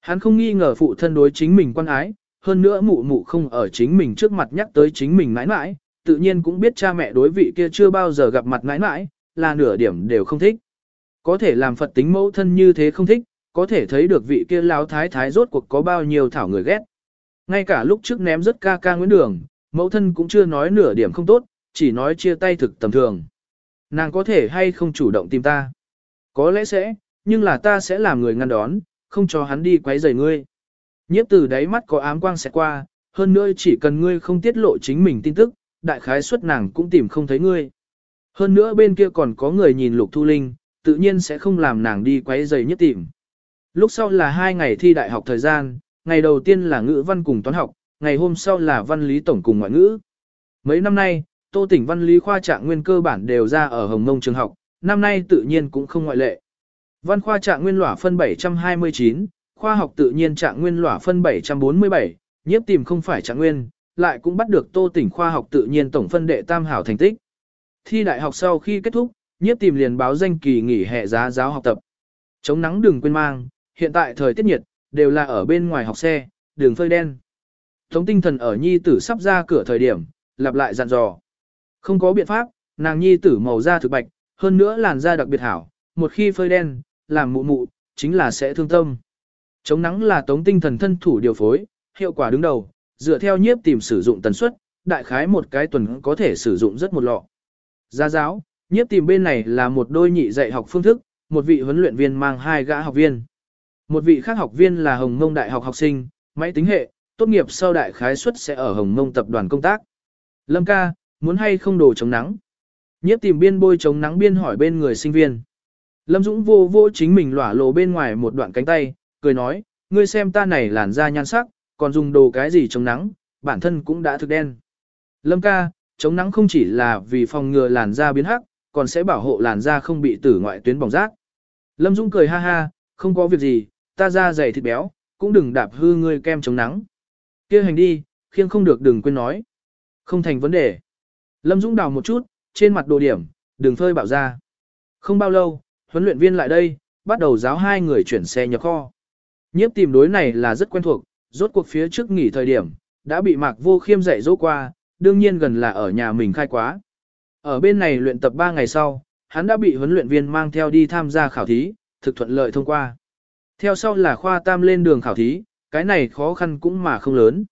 S1: Hắn không nghi ngờ phụ thân đối chính mình quan ái, hơn nữa mụ mụ không ở chính mình trước mặt nhắc tới chính mình mãi mãi, tự nhiên cũng biết cha mẹ đối vị kia chưa bao giờ gặp mặt mãi mãi, là nửa điểm đều không thích. Có thể làm Phật tính mẫu thân như thế không thích, có thể thấy được vị kia lão thái thái rốt cuộc có bao nhiêu thảo người ghét. Ngay cả lúc trước ném rất ca ca nguyễn đường, mẫu thân cũng chưa nói nửa điểm không tốt, chỉ nói chia tay thực tầm thường. Nàng có thể hay không chủ động tìm ta? Có lẽ sẽ, nhưng là ta sẽ làm người ngăn đón, không cho hắn đi quấy rầy ngươi. Nhiếp từ đáy mắt có ám quang sẽ qua, hơn nữa chỉ cần ngươi không tiết lộ chính mình tin tức, đại khái suất nàng cũng tìm không thấy ngươi. Hơn nữa bên kia còn có người nhìn lục thu linh, tự nhiên sẽ không làm nàng đi quấy giày nhất tìm. Lúc sau là hai ngày thi đại học thời gian, ngày đầu tiên là ngữ văn cùng toán học, ngày hôm sau là văn lý tổng cùng ngoại ngữ. Mấy năm nay, tô tỉnh văn lý khoa trạng nguyên cơ bản đều ra ở Hồng Mông trường học, năm nay tự nhiên cũng không ngoại lệ. Văn khoa trạng nguyên lỏa phân 729, khoa học tự nhiên trạng nguyên lỏa phân 747, nhiếp tìm không phải trạng nguyên, lại cũng bắt được tô tỉnh khoa học tự nhiên tổng phân đệ tam hảo thành tích. Thi đại học sau khi kết thúc, nhiếp tìm liền báo danh kỳ nghỉ hè giá giáo học tập. Chống nắng đừng quên mang, hiện tại thời tiết nhiệt, đều là ở bên ngoài học xe, đường phơi đen. Tống tinh thần ở nhi tử sắp ra cửa thời điểm, lặp lại dặn dò. Không có biện pháp, nàng nhi tử màu da thực bạch, hơn nữa làn da đặc biệt hảo, một khi phơi đen, làm mụ mụ, chính là sẽ thương tâm. Chống nắng là tống tinh thần thân thủ điều phối, hiệu quả đứng đầu, dựa theo nhiếp tìm sử dụng tần suất, đại khái một cái tuần có thể sử dụng rất một lọ. Gia giáo, nhiếp tìm bên này là một đôi nhị dạy học phương thức, một vị huấn luyện viên mang hai gã học viên. Một vị khác học viên là Hồng Mông Đại học học sinh, máy tính hệ, tốt nghiệp sau đại khái suất sẽ ở Hồng Mông tập đoàn công tác. Lâm ca, muốn hay không đồ chống nắng? Nhiếp tìm biên bôi chống nắng biên hỏi bên người sinh viên. Lâm Dũng vô vô chính mình lỏa lộ bên ngoài một đoạn cánh tay, cười nói, ngươi xem ta này làn da nhan sắc, còn dùng đồ cái gì chống nắng, bản thân cũng đã thực đen. Lâm ca, chống nắng không chỉ là vì phòng ngừa làn da biến hắc, còn sẽ bảo hộ làn da không bị tử ngoại tuyến bỏng rác. Lâm Dũng cười ha ha, không có việc gì, ta da dày thịt béo, cũng đừng đạp hư ngươi kem chống nắng. kia hành đi, khiêng không được đừng quên nói. Không thành vấn đề. Lâm Dũng đào một chút, trên mặt đồ điểm, đừng phơi bảo ra. Không bao lâu, huấn luyện viên lại đây, bắt đầu giáo hai người chuyển xe nhập kho. Nhiếp tìm đối này là rất quen thuộc, rốt cuộc phía trước nghỉ thời điểm, đã bị Mạc Vô Khiêm dạy dỗ qua, đương nhiên gần là ở nhà mình khai quá. Ở bên này luyện tập 3 ngày sau, hắn đã bị huấn luyện viên mang theo đi tham gia khảo thí, thực thuận lợi thông qua. Theo sau là khoa tam lên đường khảo thí, cái này khó khăn cũng mà không lớn.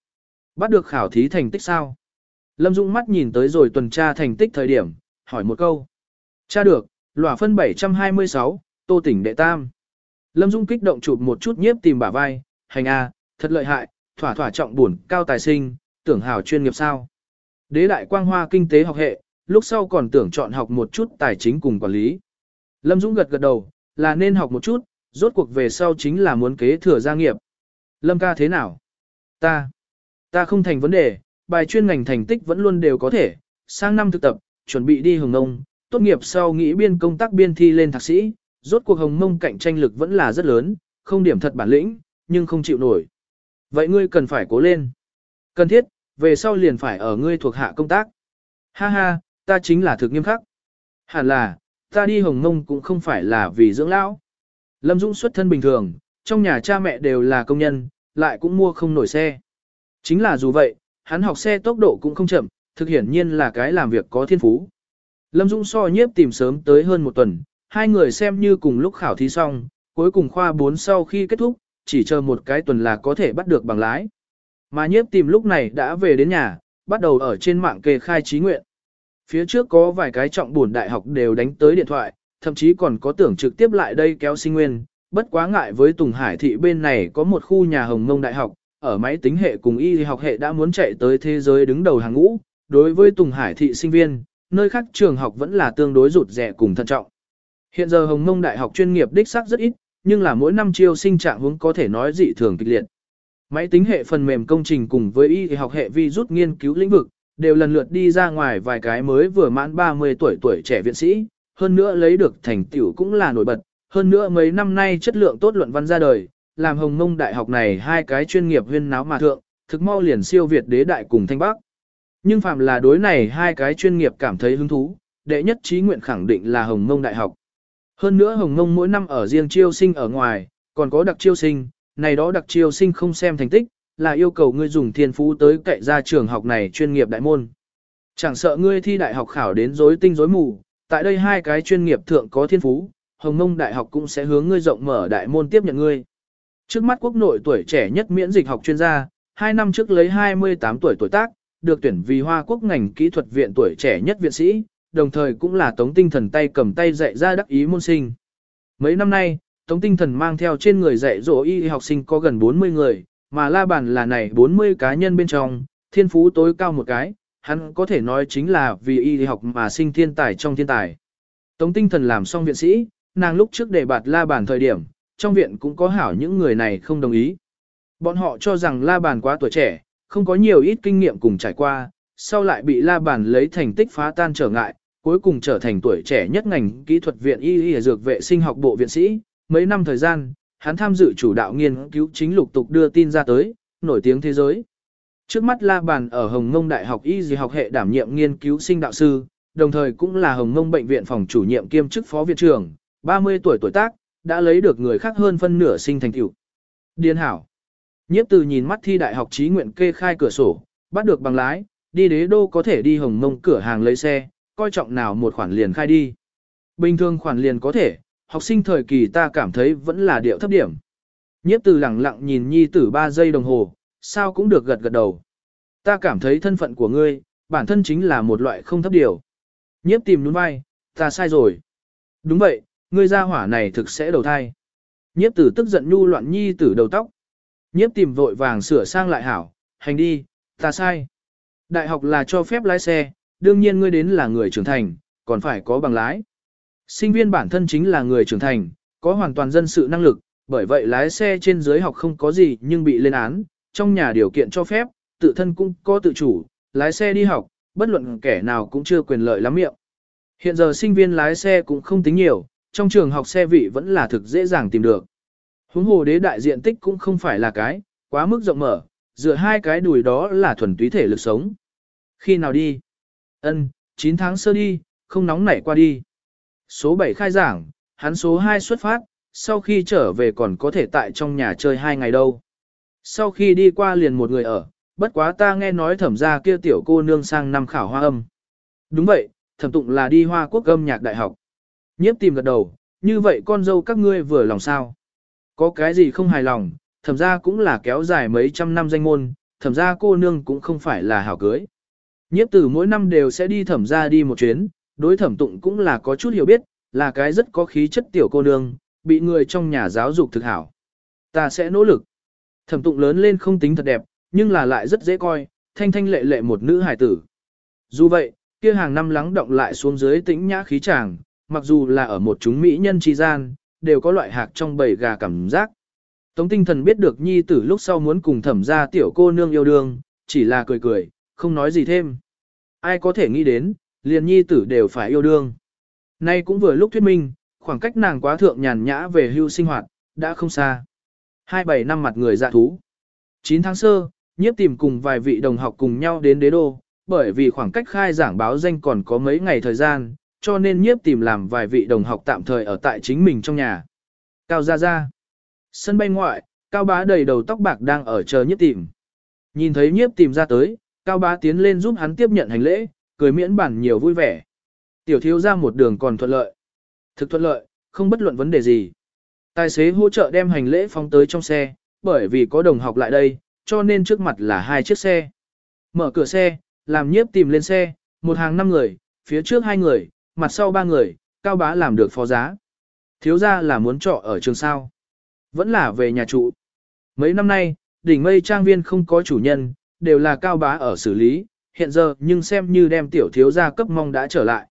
S1: Bắt được khảo thí thành tích sao? Lâm Dung mắt nhìn tới rồi tuần tra thành tích thời điểm, hỏi một câu. Tra được, lỏa phân 726, tô tỉnh đệ tam. Lâm Dung kích động chụp một chút nhiếp tìm bả vai, hành a, thật lợi hại, thỏa thỏa trọng buồn, cao tài sinh, tưởng hảo chuyên nghiệp sao. Đế đại quang hoa kinh tế học hệ, lúc sau còn tưởng chọn học một chút tài chính cùng quản lý. Lâm Dũng gật gật đầu, là nên học một chút, rốt cuộc về sau chính là muốn kế thừa gia nghiệp. Lâm ca thế nào? Ta, ta không thành vấn đề, bài chuyên ngành thành tích vẫn luôn đều có thể, sang năm thực tập, chuẩn bị đi hồng nông, tốt nghiệp sau nghĩ biên công tác biên thi lên thạc sĩ, rốt cuộc hồng mông cạnh tranh lực vẫn là rất lớn, không điểm thật bản lĩnh, nhưng không chịu nổi. Vậy ngươi cần phải cố lên. Cần thiết, về sau liền phải ở ngươi thuộc hạ công tác. Ha ha, ta chính là thực nghiêm khắc. Hẳn là, ta đi Hồng Mông cũng không phải là vì dưỡng lão. Lâm Dũng xuất thân bình thường, trong nhà cha mẹ đều là công nhân, lại cũng mua không nổi xe. Chính là dù vậy, hắn học xe tốc độ cũng không chậm, thực hiển nhiên là cái làm việc có thiên phú. Lâm Dũng so nhiếp tìm sớm tới hơn một tuần, hai người xem như cùng lúc khảo thí xong, cuối cùng khoa 4 sau khi kết thúc, chỉ chờ một cái tuần là có thể bắt được bằng lái. Mà nhiếp tìm lúc này đã về đến nhà, bắt đầu ở trên mạng kê khai trí nguyện. Phía trước có vài cái trọng buồn đại học đều đánh tới điện thoại, thậm chí còn có tưởng trực tiếp lại đây kéo sinh nguyên, bất quá ngại với Tùng Hải thị bên này có một khu nhà hồng mông đại học, ở máy tính hệ cùng y học hệ đã muốn chạy tới thế giới đứng đầu hàng ngũ, đối với Tùng Hải thị sinh viên, nơi khác trường học vẫn là tương đối rụt rẻ cùng thận trọng. Hiện giờ Hồng Mông Đại học chuyên nghiệp đích xác rất ít, nhưng là mỗi năm chiêu sinh trạng hướng có thể nói dị thường kịch liệt. Máy tính hệ phần mềm công trình cùng với y học hệ vi rút nghiên cứu lĩnh vực, đều lần lượt đi ra ngoài vài cái mới vừa mãn 30 tuổi tuổi trẻ viện sĩ, hơn nữa lấy được thành tựu cũng là nổi bật, hơn nữa mấy năm nay chất lượng tốt luận văn ra đời, làm Hồng Mông Đại học này hai cái chuyên nghiệp huyên náo mà thượng, thực mau liền siêu Việt đế đại cùng Thanh Bắc. Nhưng phạm là đối này hai cái chuyên nghiệp cảm thấy hứng thú, đệ nhất trí nguyện khẳng định là Hồng Mông Đại học. Hơn nữa Hồng Mông mỗi năm ở riêng chiêu sinh ở ngoài, còn có đặc chiêu sinh, này đó đặc chiêu sinh không xem thành tích, là yêu cầu ngươi dùng thiên phú tới cậy ra trường học này chuyên nghiệp đại môn. Chẳng sợ ngươi thi đại học khảo đến rối tinh rối mù, tại đây hai cái chuyên nghiệp thượng có thiên phú, Hồng Mông Đại học cũng sẽ hướng ngươi rộng mở đại môn tiếp nhận ngươi. Trước mắt quốc nội tuổi trẻ nhất miễn dịch học chuyên gia, 2 năm trước lấy 28 tuổi tuổi tác, được tuyển vì Hoa Quốc ngành kỹ thuật viện tuổi trẻ nhất viện sĩ, đồng thời cũng là Tống Tinh Thần tay cầm tay dạy ra đắc ý môn sinh. Mấy năm nay, Tống Tinh Thần mang theo trên người dạy dỗ y học sinh có gần 40 người, mà La Bàn là này 40 cá nhân bên trong, thiên phú tối cao một cái, hắn có thể nói chính là vì y học mà sinh thiên tài trong thiên tài. Tống Tinh Thần làm xong viện sĩ, nàng lúc trước để bạt La Bàn thời điểm, trong viện cũng có hảo những người này không đồng ý. Bọn họ cho rằng La Bàn quá tuổi trẻ, không có nhiều ít kinh nghiệm cùng trải qua, sau lại bị La Bàn lấy thành tích phá tan trở ngại, cuối cùng trở thành tuổi trẻ nhất ngành kỹ thuật viện y y dược vệ sinh học bộ viện sĩ. Mấy năm thời gian, hắn tham dự chủ đạo nghiên cứu chính lục tục đưa tin ra tới, nổi tiếng thế giới. Trước mắt La Bàn ở Hồng Ngông Đại học Y Dì học hệ đảm nhiệm nghiên cứu sinh đạo sư, đồng thời cũng là Hồng Ngông Bệnh viện phòng chủ nhiệm kiêm chức phó viện trưởng, 30 tuổi tuổi tác, đã lấy được người khác hơn phân nửa sinh thành tựu. Điên hảo. Nhiếp từ nhìn mắt thi đại học trí nguyện kê khai cửa sổ, bắt được bằng lái, đi đế đô có thể đi hồng Ngông cửa hàng lấy xe, coi trọng nào một khoản liền khai đi. Bình thường khoản liền có thể, học sinh thời kỳ ta cảm thấy vẫn là điệu thấp điểm. Nhiếp từ lặng lặng nhìn nhi tử 3 giây đồng hồ, sao cũng được gật gật đầu. Ta cảm thấy thân phận của ngươi, bản thân chính là một loại không thấp điều. Nhiếp tìm đúng vai, ta sai rồi. Đúng vậy, ngươi ra hỏa này thực sẽ đầu thai. Nhiếp tử tức giận nhu loạn nhi tử đầu tóc. Nhiếp tìm vội vàng sửa sang lại hảo, hành đi, ta sai. Đại học là cho phép lái xe, đương nhiên ngươi đến là người trưởng thành, còn phải có bằng lái. Sinh viên bản thân chính là người trưởng thành, có hoàn toàn dân sự năng lực, bởi vậy lái xe trên dưới học không có gì nhưng bị lên án, trong nhà điều kiện cho phép, tự thân cũng có tự chủ, lái xe đi học, bất luận kẻ nào cũng chưa quyền lợi lắm miệng. Hiện giờ sinh viên lái xe cũng không tính nhiều, trong trường học xe vị vẫn là thực dễ dàng tìm được. Huống hồ đế đại diện tích cũng không phải là cái, quá mức rộng mở, dựa hai cái đùi đó là thuần túy thể lực sống. Khi nào đi? Ân, 9 tháng sơ đi, không nóng nảy qua đi. Số 7 khai giảng, hắn số 2 xuất phát, sau khi trở về còn có thể tại trong nhà chơi hai ngày đâu. Sau khi đi qua liền một người ở, bất quá ta nghe nói thẩm ra kia tiểu cô nương sang năm khảo hoa âm. Đúng vậy, thẩm tụng là đi hoa quốc âm nhạc đại học. Nhiếp tìm gật đầu, như vậy con dâu các ngươi vừa lòng sao. Có cái gì không hài lòng, thẩm ra cũng là kéo dài mấy trăm năm danh môn, thẩm ra cô nương cũng không phải là hảo cưới. Nhiếp tử mỗi năm đều sẽ đi thẩm ra đi một chuyến, đối thẩm tụng cũng là có chút hiểu biết, là cái rất có khí chất tiểu cô nương, bị người trong nhà giáo dục thực hảo. Ta sẽ nỗ lực. Thẩm tụng lớn lên không tính thật đẹp, nhưng là lại rất dễ coi, thanh thanh lệ lệ một nữ hài tử. Dù vậy, kia hàng năm lắng động lại xuống dưới tĩnh nhã khí chàng, mặc dù là ở một chúng mỹ nhân tri gian, đều có loại hạc trong bầy gà cảm giác. Tống tinh thần biết được nhi tử lúc sau muốn cùng thẩm ra tiểu cô nương yêu đương, chỉ là cười cười, không nói gì thêm. Ai có thể nghĩ đến, liền nhi tử đều phải yêu đương. Nay cũng vừa lúc thuyết minh, khoảng cách nàng quá thượng nhàn nhã về hưu sinh hoạt, đã không xa. Hai bảy năm mặt người dạ thú. 9 tháng sơ, nhiếp tìm cùng vài vị đồng học cùng nhau đến đế đô, bởi vì khoảng cách khai giảng báo danh còn có mấy ngày thời gian, cho nên nhiếp tìm làm vài vị đồng học tạm thời ở tại chính mình trong nhà. Cao ra ra. Sân bay ngoại, Cao bá đầy đầu tóc bạc đang ở chờ nhiếp tìm. Nhìn thấy nhiếp tìm ra tới, Cao bá tiến lên giúp hắn tiếp nhận hành lễ, cười miễn bản nhiều vui vẻ. Tiểu thiếu ra một đường còn thuận lợi. Thực thuận lợi, không bất luận vấn đề gì. Tài xế hỗ trợ đem hành lễ phóng tới trong xe, bởi vì có đồng học lại đây, cho nên trước mặt là hai chiếc xe. Mở cửa xe, làm nhiếp tìm lên xe, một hàng năm người, phía trước hai người, mặt sau ba người, cao bá làm được phó giá. Thiếu ra là muốn trọ ở trường sao. Vẫn là về nhà trụ. Mấy năm nay, đỉnh mây trang viên không có chủ nhân, đều là cao bá ở xử lý, hiện giờ nhưng xem như đem tiểu thiếu gia cấp mong đã trở lại.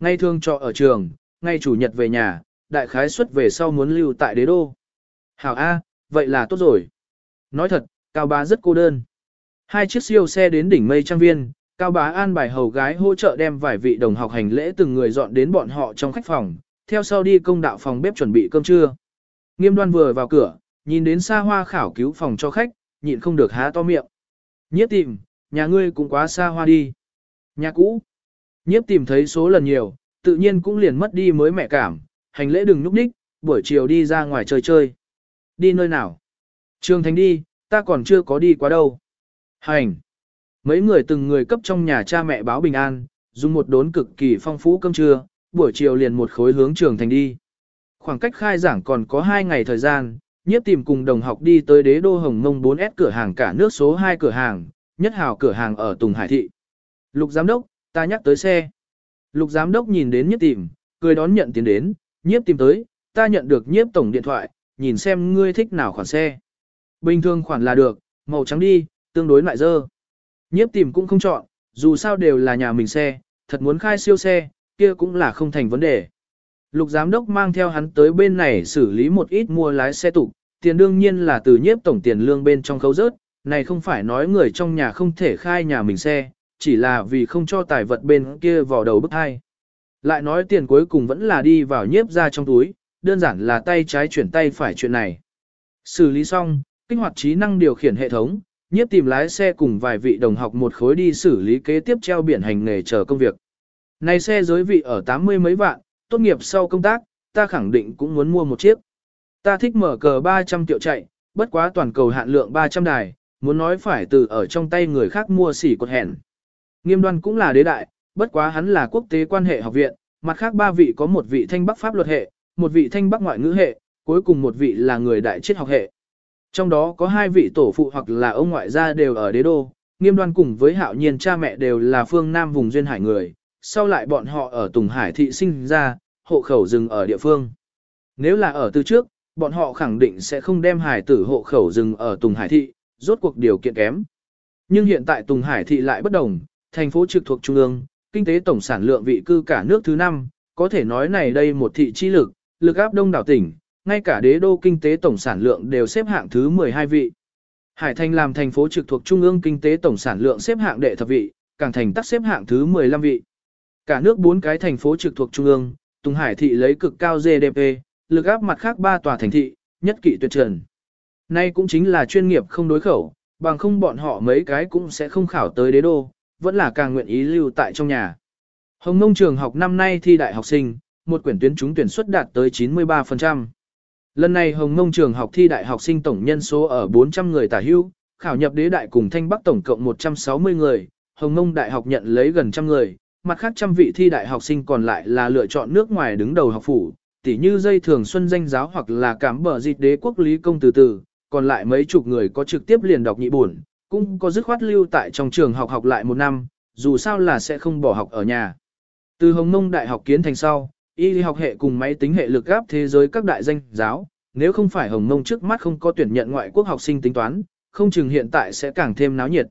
S1: Ngay thương trọ ở trường, ngay chủ nhật về nhà, đại khái xuất về sau muốn lưu tại đế đô. Hảo A, vậy là tốt rồi. Nói thật, Cao Bá rất cô đơn. Hai chiếc siêu xe đến đỉnh mây trang viên, Cao Bá an bài hầu gái hỗ trợ đem vài vị đồng học hành lễ từng người dọn đến bọn họ trong khách phòng, theo sau đi công đạo phòng bếp chuẩn bị cơm trưa. Nghiêm đoan vừa vào cửa, nhìn đến xa hoa khảo cứu phòng cho khách, nhịn không được há to miệng. Nhiếp tìm, nhà ngươi cũng quá xa hoa đi. Nhà cũ. Nhiếp tìm thấy số lần nhiều, tự nhiên cũng liền mất đi mới mẹ cảm, hành lễ đừng núp ních, buổi chiều đi ra ngoài chơi chơi. Đi nơi nào? Trường Thành đi, ta còn chưa có đi quá đâu. Hành. Mấy người từng người cấp trong nhà cha mẹ báo bình an, dùng một đốn cực kỳ phong phú cơm trưa, buổi chiều liền một khối hướng trường thành đi. Khoảng cách khai giảng còn có 2 ngày thời gian, nhiếp tìm cùng đồng học đi tới đế đô Hồng Mông 4S cửa hàng cả nước số 2 cửa hàng, nhất hào cửa hàng ở Tùng Hải Thị. Lục giám đốc, ta nhắc tới xe. Lục giám đốc nhìn đến nhiếp tìm, cười đón nhận tiền đến, nhiếp tìm tới, ta nhận được nhiếp tổng điện thoại, nhìn xem ngươi thích nào khoản xe. Bình thường khoản là được, màu trắng đi, tương đối lại dơ. Nhiếp tìm cũng không chọn, dù sao đều là nhà mình xe, thật muốn khai siêu xe, kia cũng là không thành vấn đề. Lục giám đốc mang theo hắn tới bên này xử lý một ít mua lái xe tục, tiền đương nhiên là từ nhiếp tổng tiền lương bên trong khấu rớt, này không phải nói người trong nhà không thể khai nhà mình xe, chỉ là vì không cho tài vật bên kia vào đầu bức hai. Lại nói tiền cuối cùng vẫn là đi vào nhiếp ra trong túi, đơn giản là tay trái chuyển tay phải chuyện này. Xử lý xong, kích hoạt trí năng điều khiển hệ thống, nhiếp tìm lái xe cùng vài vị đồng học một khối đi xử lý kế tiếp treo biển hành nghề chờ công việc. Này xe giới vị ở 80 mấy vạn, tốt nghiệp sau công tác, ta khẳng định cũng muốn mua một chiếc. Ta thích mở cờ 300 triệu chạy, bất quá toàn cầu hạn lượng 300 đài, muốn nói phải từ ở trong tay người khác mua xỉ cột hẹn. Nghiêm đoan cũng là đế đại, bất quá hắn là quốc tế quan hệ học viện, mặt khác ba vị có một vị thanh bắc pháp luật hệ, một vị thanh bắc ngoại ngữ hệ, cuối cùng một vị là người đại triết học hệ. Trong đó có hai vị tổ phụ hoặc là ông ngoại gia đều ở đế đô, nghiêm đoan cùng với hạo nhiên cha mẹ đều là phương Nam vùng duyên hải người, sau lại bọn họ ở Tùng Hải thị sinh ra, hộ khẩu dừng ở địa phương. Nếu là ở từ trước, bọn họ khẳng định sẽ không đem hải tử hộ khẩu dừng ở Tùng Hải thị, rốt cuộc điều kiện kém. Nhưng hiện tại Tùng Hải thị lại bất đồng, thành phố trực thuộc trung ương, kinh tế tổng sản lượng vị cư cả nước thứ năm, có thể nói này đây một thị chi lực, lực áp đông đảo tỉnh, ngay cả đế đô kinh tế tổng sản lượng đều xếp hạng thứ 12 vị. Hải Thành làm thành phố trực thuộc trung ương kinh tế tổng sản lượng xếp hạng đệ thập vị, Cảng Thành tắc xếp hạng thứ 15 vị. Cả nước bốn cái thành phố trực thuộc trung ương, Tùng Hải thị lấy cực cao GDP, lực áp mặt khác ba tòa thành thị, nhất kỵ tuyệt trần. Nay cũng chính là chuyên nghiệp không đối khẩu, bằng không bọn họ mấy cái cũng sẽ không khảo tới đế đô, vẫn là càng nguyện ý lưu tại trong nhà. Hồng Nông trường học năm nay thi đại học sinh, một quyển tuyến trúng tuyển suất đạt tới 93%. Lần này Hồng Nông trường học thi đại học sinh tổng nhân số ở 400 người tả hưu, khảo nhập đế đại cùng thanh bắc tổng cộng 160 người, Hồng Nông đại học nhận lấy gần trăm người, mặt khác trăm vị thi đại học sinh còn lại là lựa chọn nước ngoài đứng đầu học phủ, tỉ như dây thường xuân danh giáo hoặc là cảm bờ dịch đế quốc lý công từ từ, còn lại mấy chục người có trực tiếp liền đọc nhị buồn, cũng có dứt khoát lưu tại trong trường học học lại một năm, dù sao là sẽ không bỏ học ở nhà. Từ Hồng Mông Đại học kiến thành sau, y học hệ cùng máy tính hệ lực gáp thế giới các đại danh giáo, nếu không phải Hồng Mông trước mắt không có tuyển nhận ngoại quốc học sinh tính toán, không chừng hiện tại sẽ càng thêm náo nhiệt.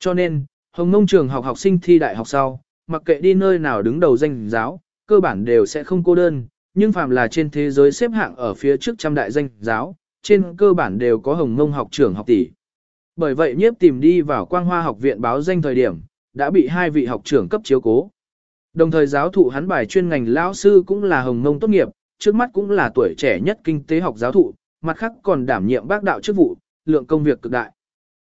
S1: Cho nên, Hồng Mông trường học học sinh thi đại học sau, mặc kệ đi nơi nào đứng đầu danh giáo, cơ bản đều sẽ không cô đơn, nhưng phàm là trên thế giới xếp hạng ở phía trước trăm đại danh giáo, trên cơ bản đều có Hồng Mông học trưởng học tỷ. Bởi vậy nhiếp tìm đi vào quang hoa học viện báo danh thời điểm, đã bị hai vị học trưởng cấp chiếu cố. Đồng thời giáo thụ hắn bài chuyên ngành lão sư cũng là hồng ngông tốt nghiệp, trước mắt cũng là tuổi trẻ nhất kinh tế học giáo thụ, mặt khác còn đảm nhiệm bác đạo chức vụ, lượng công việc cực đại.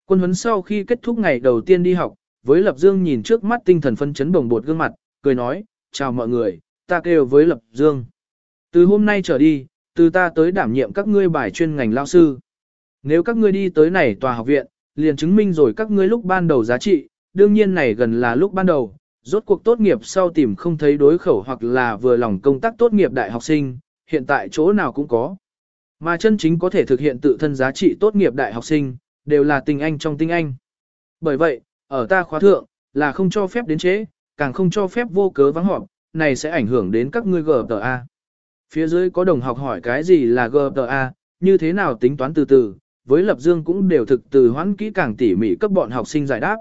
S1: Quân huấn sau khi kết thúc ngày đầu tiên đi học, với Lập Dương nhìn trước mắt tinh thần phân chấn bồng bột gương mặt, cười nói, chào mọi người, ta kêu với Lập Dương. Từ hôm nay trở đi, từ ta tới đảm nhiệm các ngươi bài chuyên ngành lao sư. Nếu các ngươi đi tới này tòa học viện, liền chứng minh rồi các ngươi lúc ban đầu giá trị, đương nhiên này gần là lúc ban đầu, rốt cuộc tốt nghiệp sau tìm không thấy đối khẩu hoặc là vừa lòng công tác tốt nghiệp đại học sinh, hiện tại chỗ nào cũng có. Mà chân chính có thể thực hiện tự thân giá trị tốt nghiệp đại học sinh, đều là tình anh trong tinh anh. Bởi vậy, ở ta khóa thượng, là không cho phép đến chế, càng không cho phép vô cớ vắng họp, này sẽ ảnh hưởng đến các ngươi GTA. Phía dưới có đồng học hỏi cái gì là GPA, như thế nào tính toán từ từ, với Lập Dương cũng đều thực từ hoãn kỹ càng tỉ mỉ cấp bọn học sinh giải đáp.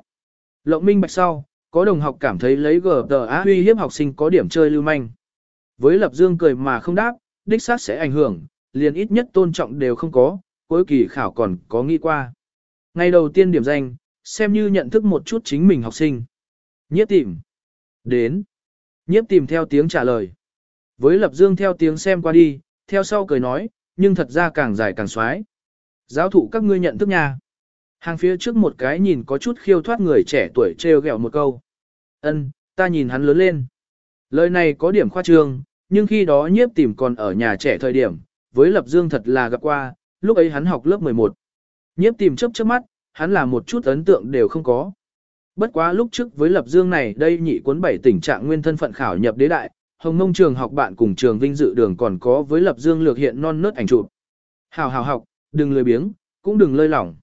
S1: Lộng minh bạch sau, có đồng học cảm thấy lấy GPA uy hiếp học sinh có điểm chơi lưu manh. Với Lập Dương cười mà không đáp, đích xác sẽ ảnh hưởng, liền ít nhất tôn trọng đều không có, cuối kỳ khảo còn có nghĩ qua. Ngày đầu tiên điểm danh, xem như nhận thức một chút chính mình học sinh. Nhiếp tìm. Đến. Nhiếp tìm theo tiếng trả lời. Với Lập Dương theo tiếng xem qua đi, theo sau cười nói, nhưng thật ra càng dài càng xoái. Giáo thụ các ngươi nhận thức nha. Hàng phía trước một cái nhìn có chút khiêu thoát người trẻ tuổi trêu ghẹo một câu. Ân, ta nhìn hắn lớn lên. Lời này có điểm khoa trương, nhưng khi đó nhiếp tìm còn ở nhà trẻ thời điểm, với Lập Dương thật là gặp qua, lúc ấy hắn học lớp 11. Nhiếp tìm chớp chớp mắt, hắn là một chút ấn tượng đều không có. Bất quá lúc trước với Lập Dương này đây nhị cuốn bảy tình trạng nguyên thân phận khảo nhập đế đại, Hồng Mông trường học bạn cùng trường vinh dự đường còn có với Lập Dương lược hiện non nớt ảnh chụp. Hào hào học, đừng lười biếng, cũng đừng lơi lỏng.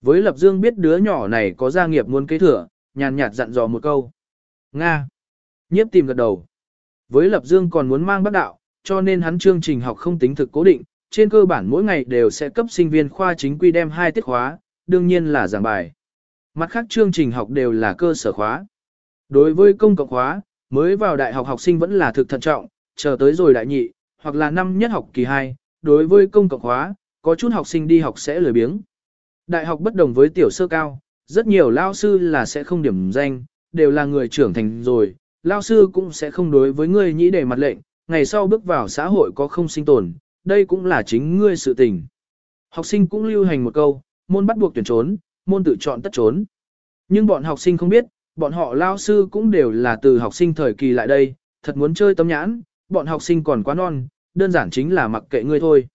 S1: Với Lập Dương biết đứa nhỏ này có gia nghiệp muốn kế thừa, nhàn nhạt dặn dò một câu. Nga. Nhiếp tìm gật đầu. Với Lập Dương còn muốn mang bác đạo, cho nên hắn chương trình học không tính thực cố định, trên cơ bản mỗi ngày đều sẽ cấp sinh viên khoa chính quy đem hai tiết khóa, đương nhiên là giảng bài. Mặt khác chương trình học đều là cơ sở khóa. Đối với công cộng khóa, mới vào đại học học sinh vẫn là thực thận trọng, chờ tới rồi đại nhị, hoặc là năm nhất học kỳ 2, đối với công cộng hóa, có chút học sinh đi học sẽ lười biếng. Đại học bất đồng với tiểu sơ cao, rất nhiều lao sư là sẽ không điểm danh, đều là người trưởng thành rồi, lao sư cũng sẽ không đối với ngươi nhĩ để mặt lệnh, ngày sau bước vào xã hội có không sinh tồn, đây cũng là chính ngươi sự tình. Học sinh cũng lưu hành một câu, môn bắt buộc tuyển trốn, môn tự chọn tất trốn. Nhưng bọn học sinh không biết, bọn họ lao sư cũng đều là từ học sinh thời kỳ lại đây, thật muốn chơi tấm nhãn, bọn học sinh còn quá non, đơn giản chính là mặc kệ ngươi thôi.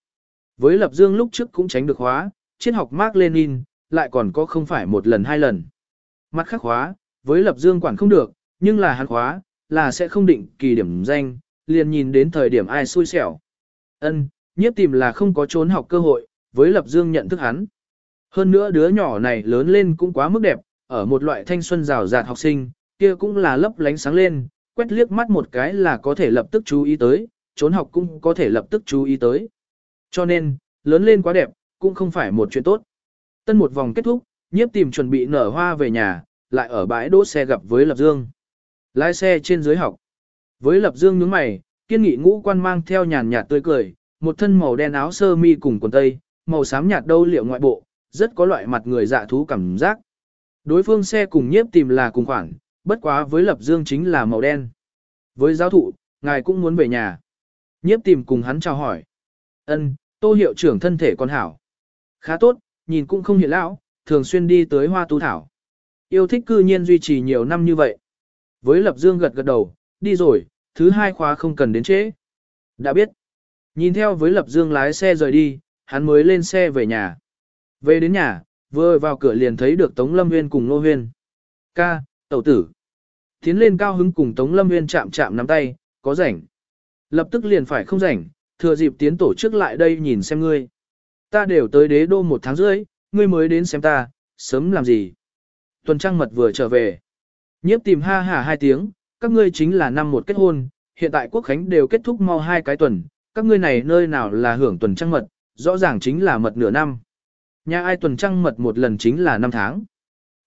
S1: Với Lập Dương lúc trước cũng tránh được hóa, triết học Mark Lenin, lại còn có không phải một lần hai lần. Mặt khác hóa, với Lập Dương quản không được, nhưng là hắn hóa, là sẽ không định kỳ điểm danh, liền nhìn đến thời điểm ai xui xẻo. Ân, nhiếp tìm là không có trốn học cơ hội, với Lập Dương nhận thức hắn. Hơn nữa đứa nhỏ này lớn lên cũng quá mức đẹp, ở một loại thanh xuân rào rạt học sinh, kia cũng là lấp lánh sáng lên, quét liếc mắt một cái là có thể lập tức chú ý tới, trốn học cũng có thể lập tức chú ý tới. Cho nên, lớn lên quá đẹp, cũng không phải một chuyện tốt. Tân một vòng kết thúc, nhiếp tìm chuẩn bị nở hoa về nhà, lại ở bãi đỗ xe gặp với Lập Dương. Lái xe trên dưới học. Với Lập Dương nhướng mày, kiên nghị ngũ quan mang theo nhàn nhạt tươi cười, một thân màu đen áo sơ mi cùng quần tây, màu xám nhạt đâu liệu ngoại bộ, rất có loại mặt người dạ thú cảm giác. Đối phương xe cùng nhiếp tìm là cùng khoảng, bất quá với Lập Dương chính là màu đen. Với giáo thụ, ngài cũng muốn về nhà. Nhiếp tìm cùng hắn chào hỏi. Ân, tô hiệu trưởng thân thể con hảo. Khá tốt, nhìn cũng không hiện lão, thường xuyên đi tới hoa tu thảo. Yêu thích cư nhiên duy trì nhiều năm như vậy. Với Lập Dương gật gật đầu, đi rồi, thứ hai khóa không cần đến trễ. Đã biết. Nhìn theo với Lập Dương lái xe rời đi, hắn mới lên xe về nhà. Về đến nhà, vừa vào cửa liền thấy được Tống Lâm Nguyên cùng Nô Huyên. Ca, tẩu tử. Tiến lên cao hứng cùng Tống Lâm Nguyên chạm chạm nắm tay, có rảnh. Lập tức liền phải không rảnh, thừa dịp tiến tổ chức lại đây nhìn xem ngươi. Ta đều tới đế đô một tháng rưỡi, ngươi mới đến xem ta, sớm làm gì. Tuần trăng mật vừa trở về. Nhiếp tìm ha hả hai tiếng, các ngươi chính là năm một kết hôn, hiện tại quốc khánh đều kết thúc mau hai cái tuần, các ngươi này nơi nào là hưởng tuần trăng mật, rõ ràng chính là mật nửa năm. Nhà ai tuần trăng mật một lần chính là năm tháng.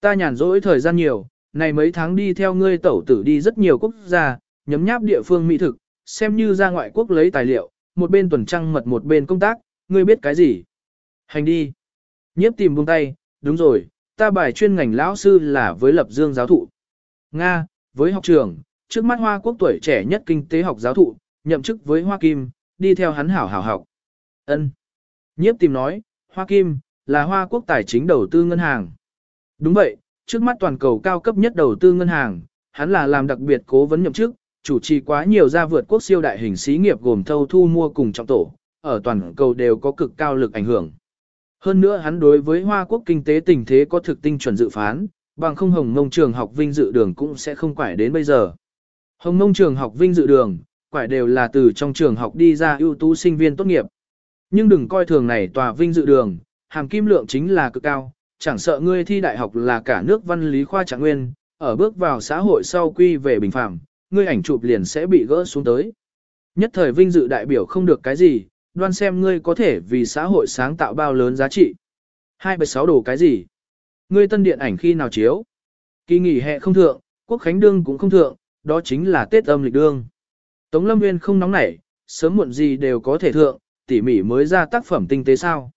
S1: Ta nhàn rỗi thời gian nhiều, này mấy tháng đi theo ngươi tẩu tử đi rất nhiều quốc gia, nhấm nháp địa phương mỹ thực, xem như ra ngoại quốc lấy tài liệu, một bên tuần trăng mật một bên công tác, ngươi biết cái gì? Hành đi. Nhiếp tìm buông tay, đúng rồi, ta bài chuyên ngành lão sư là với lập dương giáo thụ. Nga, với học trường, trước mắt Hoa Quốc tuổi trẻ nhất kinh tế học giáo thụ, nhậm chức với Hoa Kim, đi theo hắn hảo hảo học. Ân. Nhiếp tìm nói, Hoa Kim, là Hoa Quốc tài chính đầu tư ngân hàng. Đúng vậy, trước mắt toàn cầu cao cấp nhất đầu tư ngân hàng, hắn là làm đặc biệt cố vấn nhậm chức, chủ trì quá nhiều gia vượt quốc siêu đại hình xí nghiệp gồm thâu thu mua cùng trọng tổ, ở toàn cầu đều có cực cao lực ảnh hưởng. Hơn nữa hắn đối với Hoa Quốc kinh tế tình thế có thực tinh chuẩn dự phán, bằng không hồng mông trường học vinh dự đường cũng sẽ không quải đến bây giờ. Hồng mông trường học vinh dự đường, quải đều là từ trong trường học đi ra ưu tú sinh viên tốt nghiệp. Nhưng đừng coi thường này tòa vinh dự đường, hàm kim lượng chính là cực cao, chẳng sợ ngươi thi đại học là cả nước văn lý khoa trạng nguyên, ở bước vào xã hội sau quy về bình phẳng, ngươi ảnh chụp liền sẽ bị gỡ xuống tới. Nhất thời vinh dự đại biểu không được cái gì, đoan xem ngươi có thể vì xã hội sáng tạo bao lớn giá trị. 26 đồ cái gì? Ngươi tân điện ảnh khi nào chiếu? Kỳ nghỉ hè không thượng, quốc khánh đương cũng không thượng, đó chính là Tết âm lịch đương. Tống Lâm Nguyên không nóng nảy, sớm muộn gì đều có thể thượng, tỉ mỉ mới ra tác phẩm tinh tế sao.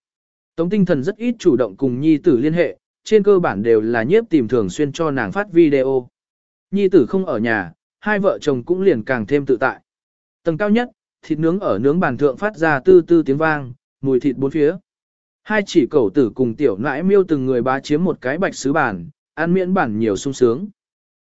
S1: Tống tinh thần rất ít chủ động cùng nhi tử liên hệ, trên cơ bản đều là nhiếp tìm thường xuyên cho nàng phát video. Nhi tử không ở nhà, hai vợ chồng cũng liền càng thêm tự tại. Tầng cao nhất, thịt nướng ở nướng bàn thượng phát ra tư tư tiếng vang, mùi thịt bốn phía. Hai chỉ cẩu tử cùng tiểu nãi miêu từng người bá chiếm một cái bạch sứ bàn, ăn miễn bản nhiều sung sướng.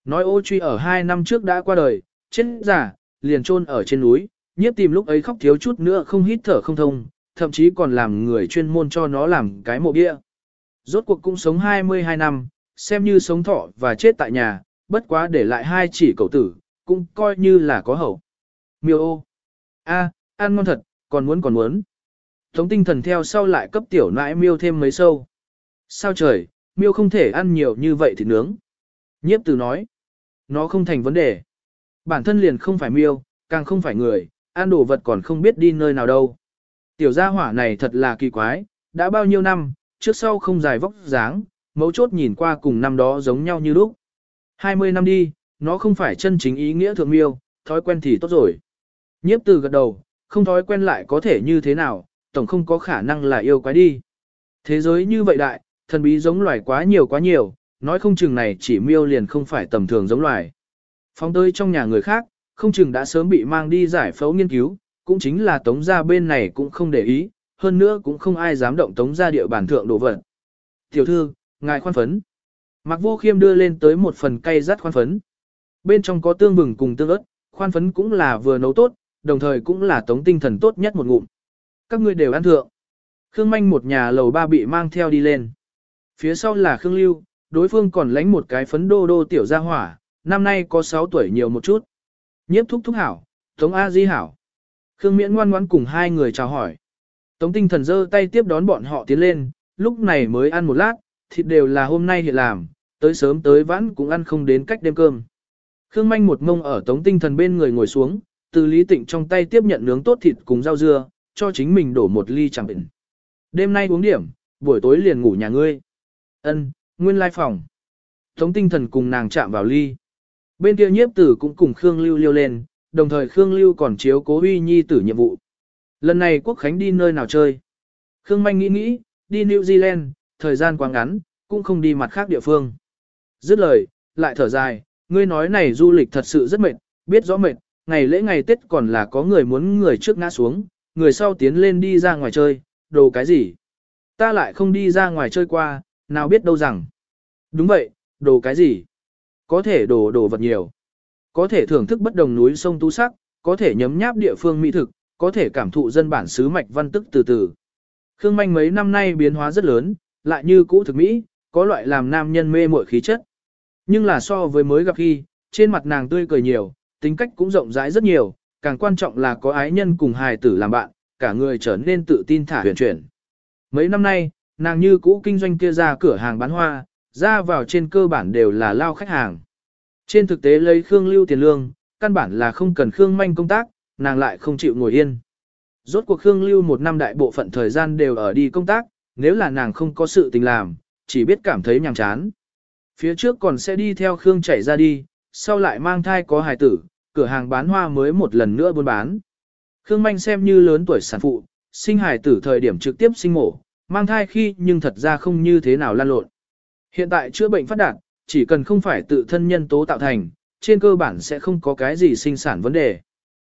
S1: Nói ô truy ở hai năm trước đã qua đời, chết giả, liền chôn ở trên núi, nhiếp tìm lúc ấy khóc thiếu chút nữa không hít thở không thông, thậm chí còn làm người chuyên môn cho nó làm cái mộ bia. Rốt cuộc cũng sống 22 năm, xem như sống thọ và chết tại nhà, bất quá để lại hai chỉ cậu tử, cũng coi như là có hậu. Miêu ô. a, ăn ngon thật, còn muốn còn muốn. Tống tinh thần theo sau lại cấp tiểu nãi miêu thêm mấy sâu. Sao trời, miêu không thể ăn nhiều như vậy thì nướng. Nhiếp từ nói. Nó không thành vấn đề. Bản thân liền không phải miêu, càng không phải người, ăn đồ vật còn không biết đi nơi nào đâu. Tiểu gia hỏa này thật là kỳ quái, đã bao nhiêu năm, trước sau không dài vóc dáng, mấu chốt nhìn qua cùng năm đó giống nhau như lúc. 20 năm đi, nó không phải chân chính ý nghĩa thượng miêu, thói quen thì tốt rồi. Nhiếp từ gật đầu, không thói quen lại có thể như thế nào, tổng không có khả năng là yêu quái đi. Thế giới như vậy đại, thần bí giống loài quá nhiều quá nhiều, nói không chừng này chỉ miêu liền không phải tầm thường giống loài. Phóng tới trong nhà người khác, không chừng đã sớm bị mang đi giải phẫu nghiên cứu, cũng chính là tống gia bên này cũng không để ý, hơn nữa cũng không ai dám động tống gia địa bản thượng đồ vật. Tiểu thư, ngài khoan phấn. Mạc Vô Khiêm đưa lên tới một phần cây rát khoan phấn. Bên trong có tương vừng cùng tương ớt, khoan phấn cũng là vừa nấu tốt, đồng thời cũng là tống tinh thần tốt nhất một ngụm. Các ngươi đều ăn thượng. Khương Manh một nhà lầu ba bị mang theo đi lên. Phía sau là Khương Lưu, đối phương còn lánh một cái phấn đô đô tiểu gia hỏa, năm nay có 6 tuổi nhiều một chút. Nhiếp thúc thúc hảo, Tống A Di hảo. Khương Miễn ngoan ngoãn cùng hai người chào hỏi. Tống tinh thần giơ tay tiếp đón bọn họ tiến lên, lúc này mới ăn một lát, thịt đều là hôm nay hiện làm, tới sớm tới vãn cũng ăn không đến cách đêm cơm. Khương manh một mông ở tống tinh thần bên người ngồi xuống, từ lý tịnh trong tay tiếp nhận nướng tốt thịt cùng rau dưa, cho chính mình đổ một ly chẳng bệnh. Đêm nay uống điểm, buổi tối liền ngủ nhà ngươi. Ân, nguyên lai phòng. Tống tinh thần cùng nàng chạm vào ly. Bên kia nhiếp tử cũng cùng Khương Lưu liêu lên, đồng thời Khương Lưu còn chiếu cố huy nhi tử nhiệm vụ. Lần này Quốc Khánh đi nơi nào chơi? Khương Manh nghĩ nghĩ, đi New Zealand, thời gian quá ngắn, cũng không đi mặt khác địa phương. Dứt lời, lại thở dài, ngươi nói này du lịch thật sự rất mệt, biết rõ mệt, ngày lễ ngày Tết còn là có người muốn người trước ngã xuống, người sau tiến lên đi ra ngoài chơi, đồ cái gì? Ta lại không đi ra ngoài chơi qua, nào biết đâu rằng. Đúng vậy, đồ cái gì? Có thể đồ đồ vật nhiều. Có thể thưởng thức bất đồng núi sông tú sắc, có thể nhấm nháp địa phương mỹ thực, có thể cảm thụ dân bản xứ mạch văn tức từ từ. Khương Manh mấy năm nay biến hóa rất lớn, lại như cũ thực mỹ, có loại làm nam nhân mê muội khí chất. Nhưng là so với mới gặp khi, trên mặt nàng tươi cười nhiều, tính cách cũng rộng rãi rất nhiều, càng quan trọng là có ái nhân cùng hài tử làm bạn, cả người trở nên tự tin thả huyền chuyển. Mấy năm nay, nàng như cũ kinh doanh kia ra cửa hàng bán hoa, ra vào trên cơ bản đều là lao khách hàng. Trên thực tế lấy Khương Lưu tiền lương, căn bản là không cần Khương Manh công tác, nàng lại không chịu ngồi yên. Rốt cuộc Khương Lưu một năm đại bộ phận thời gian đều ở đi công tác, nếu là nàng không có sự tình làm, chỉ biết cảm thấy nhàm chán. Phía trước còn sẽ đi theo Khương chạy ra đi, sau lại mang thai có hài tử, cửa hàng bán hoa mới một lần nữa buôn bán. Khương Manh xem như lớn tuổi sản phụ, sinh hài tử thời điểm trực tiếp sinh mổ, mang thai khi nhưng thật ra không như thế nào lan lộn. Hiện tại chữa bệnh phát đạt, chỉ cần không phải tự thân nhân tố tạo thành, trên cơ bản sẽ không có cái gì sinh sản vấn đề.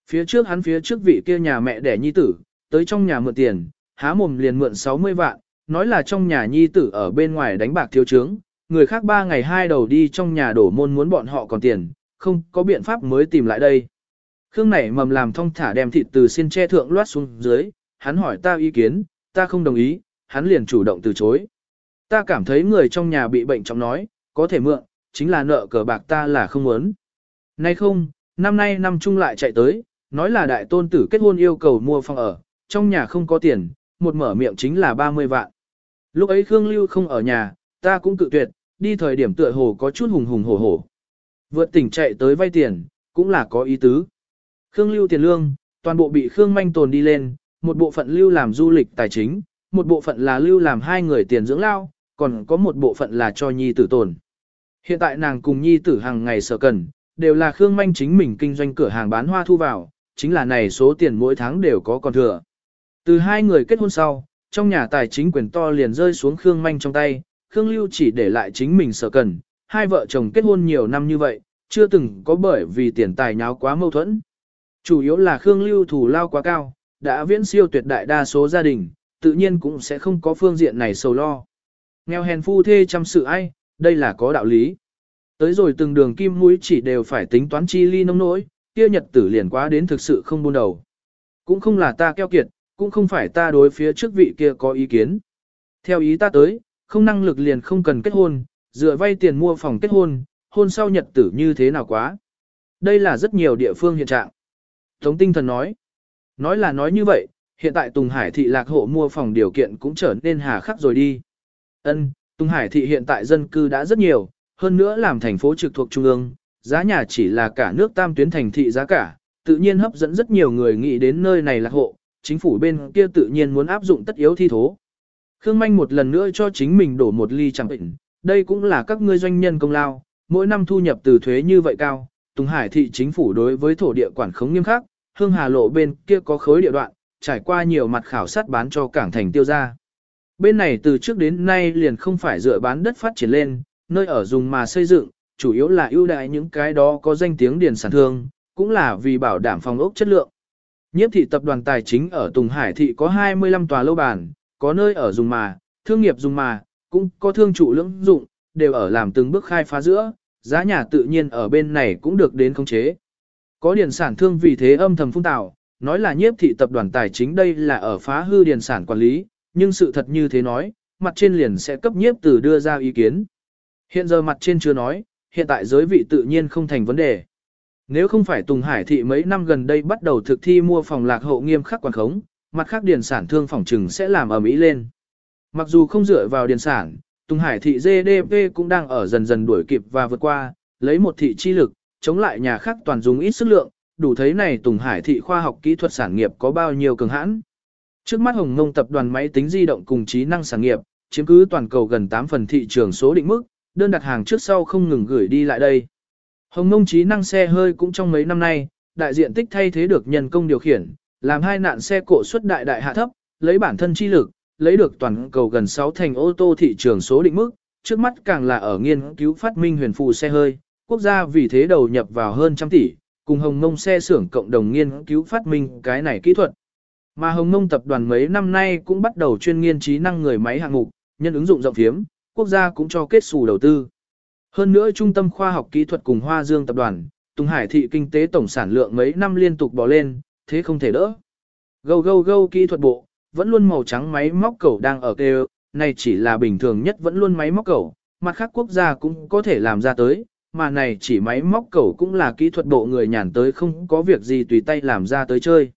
S1: Phía trước hắn phía trước vị kia nhà mẹ đẻ nhi tử, tới trong nhà mượn tiền, há mồm liền mượn 60 vạn, nói là trong nhà nhi tử ở bên ngoài đánh bạc thiếu trướng, người khác ba ngày hai đầu đi trong nhà đổ môn muốn bọn họ còn tiền, không có biện pháp mới tìm lại đây. Khương nảy mầm làm thong thả đem thịt từ xin che thượng loát xuống dưới, hắn hỏi ta ý kiến, ta không đồng ý, hắn liền chủ động từ chối. Ta cảm thấy người trong nhà bị bệnh trong nói, có thể mượn, chính là nợ cờ bạc ta là không muốn. Nay không, năm nay năm chung lại chạy tới, nói là đại tôn tử kết hôn yêu cầu mua phòng ở, trong nhà không có tiền, một mở miệng chính là 30 vạn. Lúc ấy Khương Lưu không ở nhà, ta cũng cự tuyệt, đi thời điểm tựa hồ có chút hùng hùng hổ hổ. Vượt tỉnh chạy tới vay tiền, cũng là có ý tứ. Khương Lưu tiền lương, toàn bộ bị Khương Manh tồn đi lên, một bộ phận Lưu làm du lịch tài chính, một bộ phận là Lưu làm hai người tiền dưỡng lao, còn có một bộ phận là cho nhi tử tồn. Hiện tại nàng cùng nhi tử hàng ngày sở cần, đều là Khương Manh chính mình kinh doanh cửa hàng bán hoa thu vào, chính là này số tiền mỗi tháng đều có còn thừa. Từ hai người kết hôn sau, trong nhà tài chính quyền to liền rơi xuống Khương Manh trong tay, Khương Lưu chỉ để lại chính mình sở cần, hai vợ chồng kết hôn nhiều năm như vậy, chưa từng có bởi vì tiền tài nháo quá mâu thuẫn. Chủ yếu là Khương Lưu thủ lao quá cao, đã viễn siêu tuyệt đại đa số gia đình, tự nhiên cũng sẽ không có phương diện này sầu lo. Nghèo hèn phu thê chăm sự ai, đây là có đạo lý. Tới rồi từng đường kim mũi chỉ đều phải tính toán chi ly nông nỗi, kia nhật tử liền quá đến thực sự không buôn đầu. Cũng không là ta keo kiệt, cũng không phải ta đối phía trước vị kia có ý kiến. Theo ý ta tới, không năng lực liền không cần kết hôn, dựa vay tiền mua phòng kết hôn, hôn sau nhật tử như thế nào quá. Đây là rất nhiều địa phương hiện trạng. Tống tinh thần nói, nói là nói như vậy, hiện tại Tùng Hải thị lạc hộ mua phòng điều kiện cũng trở nên hà khắc rồi đi. Ân, Tùng Hải thị hiện tại dân cư đã rất nhiều, hơn nữa làm thành phố trực thuộc trung ương, giá nhà chỉ là cả nước tam tuyến thành thị giá cả, tự nhiên hấp dẫn rất nhiều người nghĩ đến nơi này lạc hộ, chính phủ bên kia tự nhiên muốn áp dụng tất yếu thi thố. Khương Manh một lần nữa cho chính mình đổ một ly chẳng bệnh, đây cũng là các ngươi doanh nhân công lao, mỗi năm thu nhập từ thuế như vậy cao, Tùng Hải thị chính phủ đối với thổ địa quản khống nghiêm khắc, Hương Hà lộ bên kia có khối địa đoạn, trải qua nhiều mặt khảo sát bán cho cảng thành tiêu gia. Bên này từ trước đến nay liền không phải dựa bán đất phát triển lên, nơi ở dùng mà xây dựng, chủ yếu là ưu đại những cái đó có danh tiếng điền sản thương, cũng là vì bảo đảm phòng ốc chất lượng. Nhiếp thị tập đoàn tài chính ở Tùng Hải thị có 25 tòa lâu bàn, có nơi ở dùng mà, thương nghiệp dùng mà, cũng có thương trụ lưỡng dụng, đều ở làm từng bước khai phá giữa, giá nhà tự nhiên ở bên này cũng được đến khống chế. Có điền sản thương vì thế âm thầm phun tạo, nói là nhiếp thị tập đoàn tài chính đây là ở phá hư điền sản quản lý, nhưng sự thật như thế nói, mặt trên liền sẽ cấp nhiếp từ đưa ra ý kiến. Hiện giờ mặt trên chưa nói, hiện tại giới vị tự nhiên không thành vấn đề. Nếu không phải Tùng Hải thị mấy năm gần đây bắt đầu thực thi mua phòng lạc hậu nghiêm khắc quản khống, mặt khác điền sản thương phòng trừng sẽ làm ở Mỹ lên. Mặc dù không dựa vào điền sản, Tùng Hải thị GDP cũng đang ở dần dần đuổi kịp và vượt qua, lấy một thị chi lực, chống lại nhà khác toàn dùng ít sức lượng, đủ thấy này Tùng Hải thị khoa học kỹ thuật sản nghiệp có bao nhiêu cường hãn. Trước mắt Hồng Ngông tập đoàn máy tính di động cùng trí năng sản nghiệp, chiếm cứ toàn cầu gần 8 phần thị trường số định mức, đơn đặt hàng trước sau không ngừng gửi đi lại đây. Hồng Ngông trí năng xe hơi cũng trong mấy năm nay, đại diện tích thay thế được nhân công điều khiển, làm hai nạn xe cộ xuất đại đại hạ thấp, lấy bản thân chi lực, lấy được toàn cầu gần 6 thành ô tô thị trường số định mức, trước mắt càng là ở nghiên cứu phát minh huyền phù xe hơi, quốc gia vì thế đầu nhập vào hơn trăm tỷ, cùng Hồng Ngông xe xưởng cộng đồng nghiên cứu phát minh cái này kỹ thuật. Mà Hồng Ngông tập đoàn mấy năm nay cũng bắt đầu chuyên nghiên trí năng người máy hạng mục, nhân ứng dụng rộng phiếm, quốc gia cũng cho kết xù đầu tư. Hơn nữa Trung tâm Khoa học Kỹ thuật cùng Hoa Dương Tập đoàn, Tùng Hải thị kinh tế tổng sản lượng mấy năm liên tục bò lên, thế không thể đỡ. Gâu gâu gâu kỹ thuật bộ, vẫn luôn màu trắng máy móc cầu đang ở kêu, này chỉ là bình thường nhất vẫn luôn máy móc cầu, mặt khác quốc gia cũng có thể làm ra tới, mà này chỉ máy móc cầu cũng là kỹ thuật bộ người nhàn tới không có việc gì tùy tay làm ra tới chơi.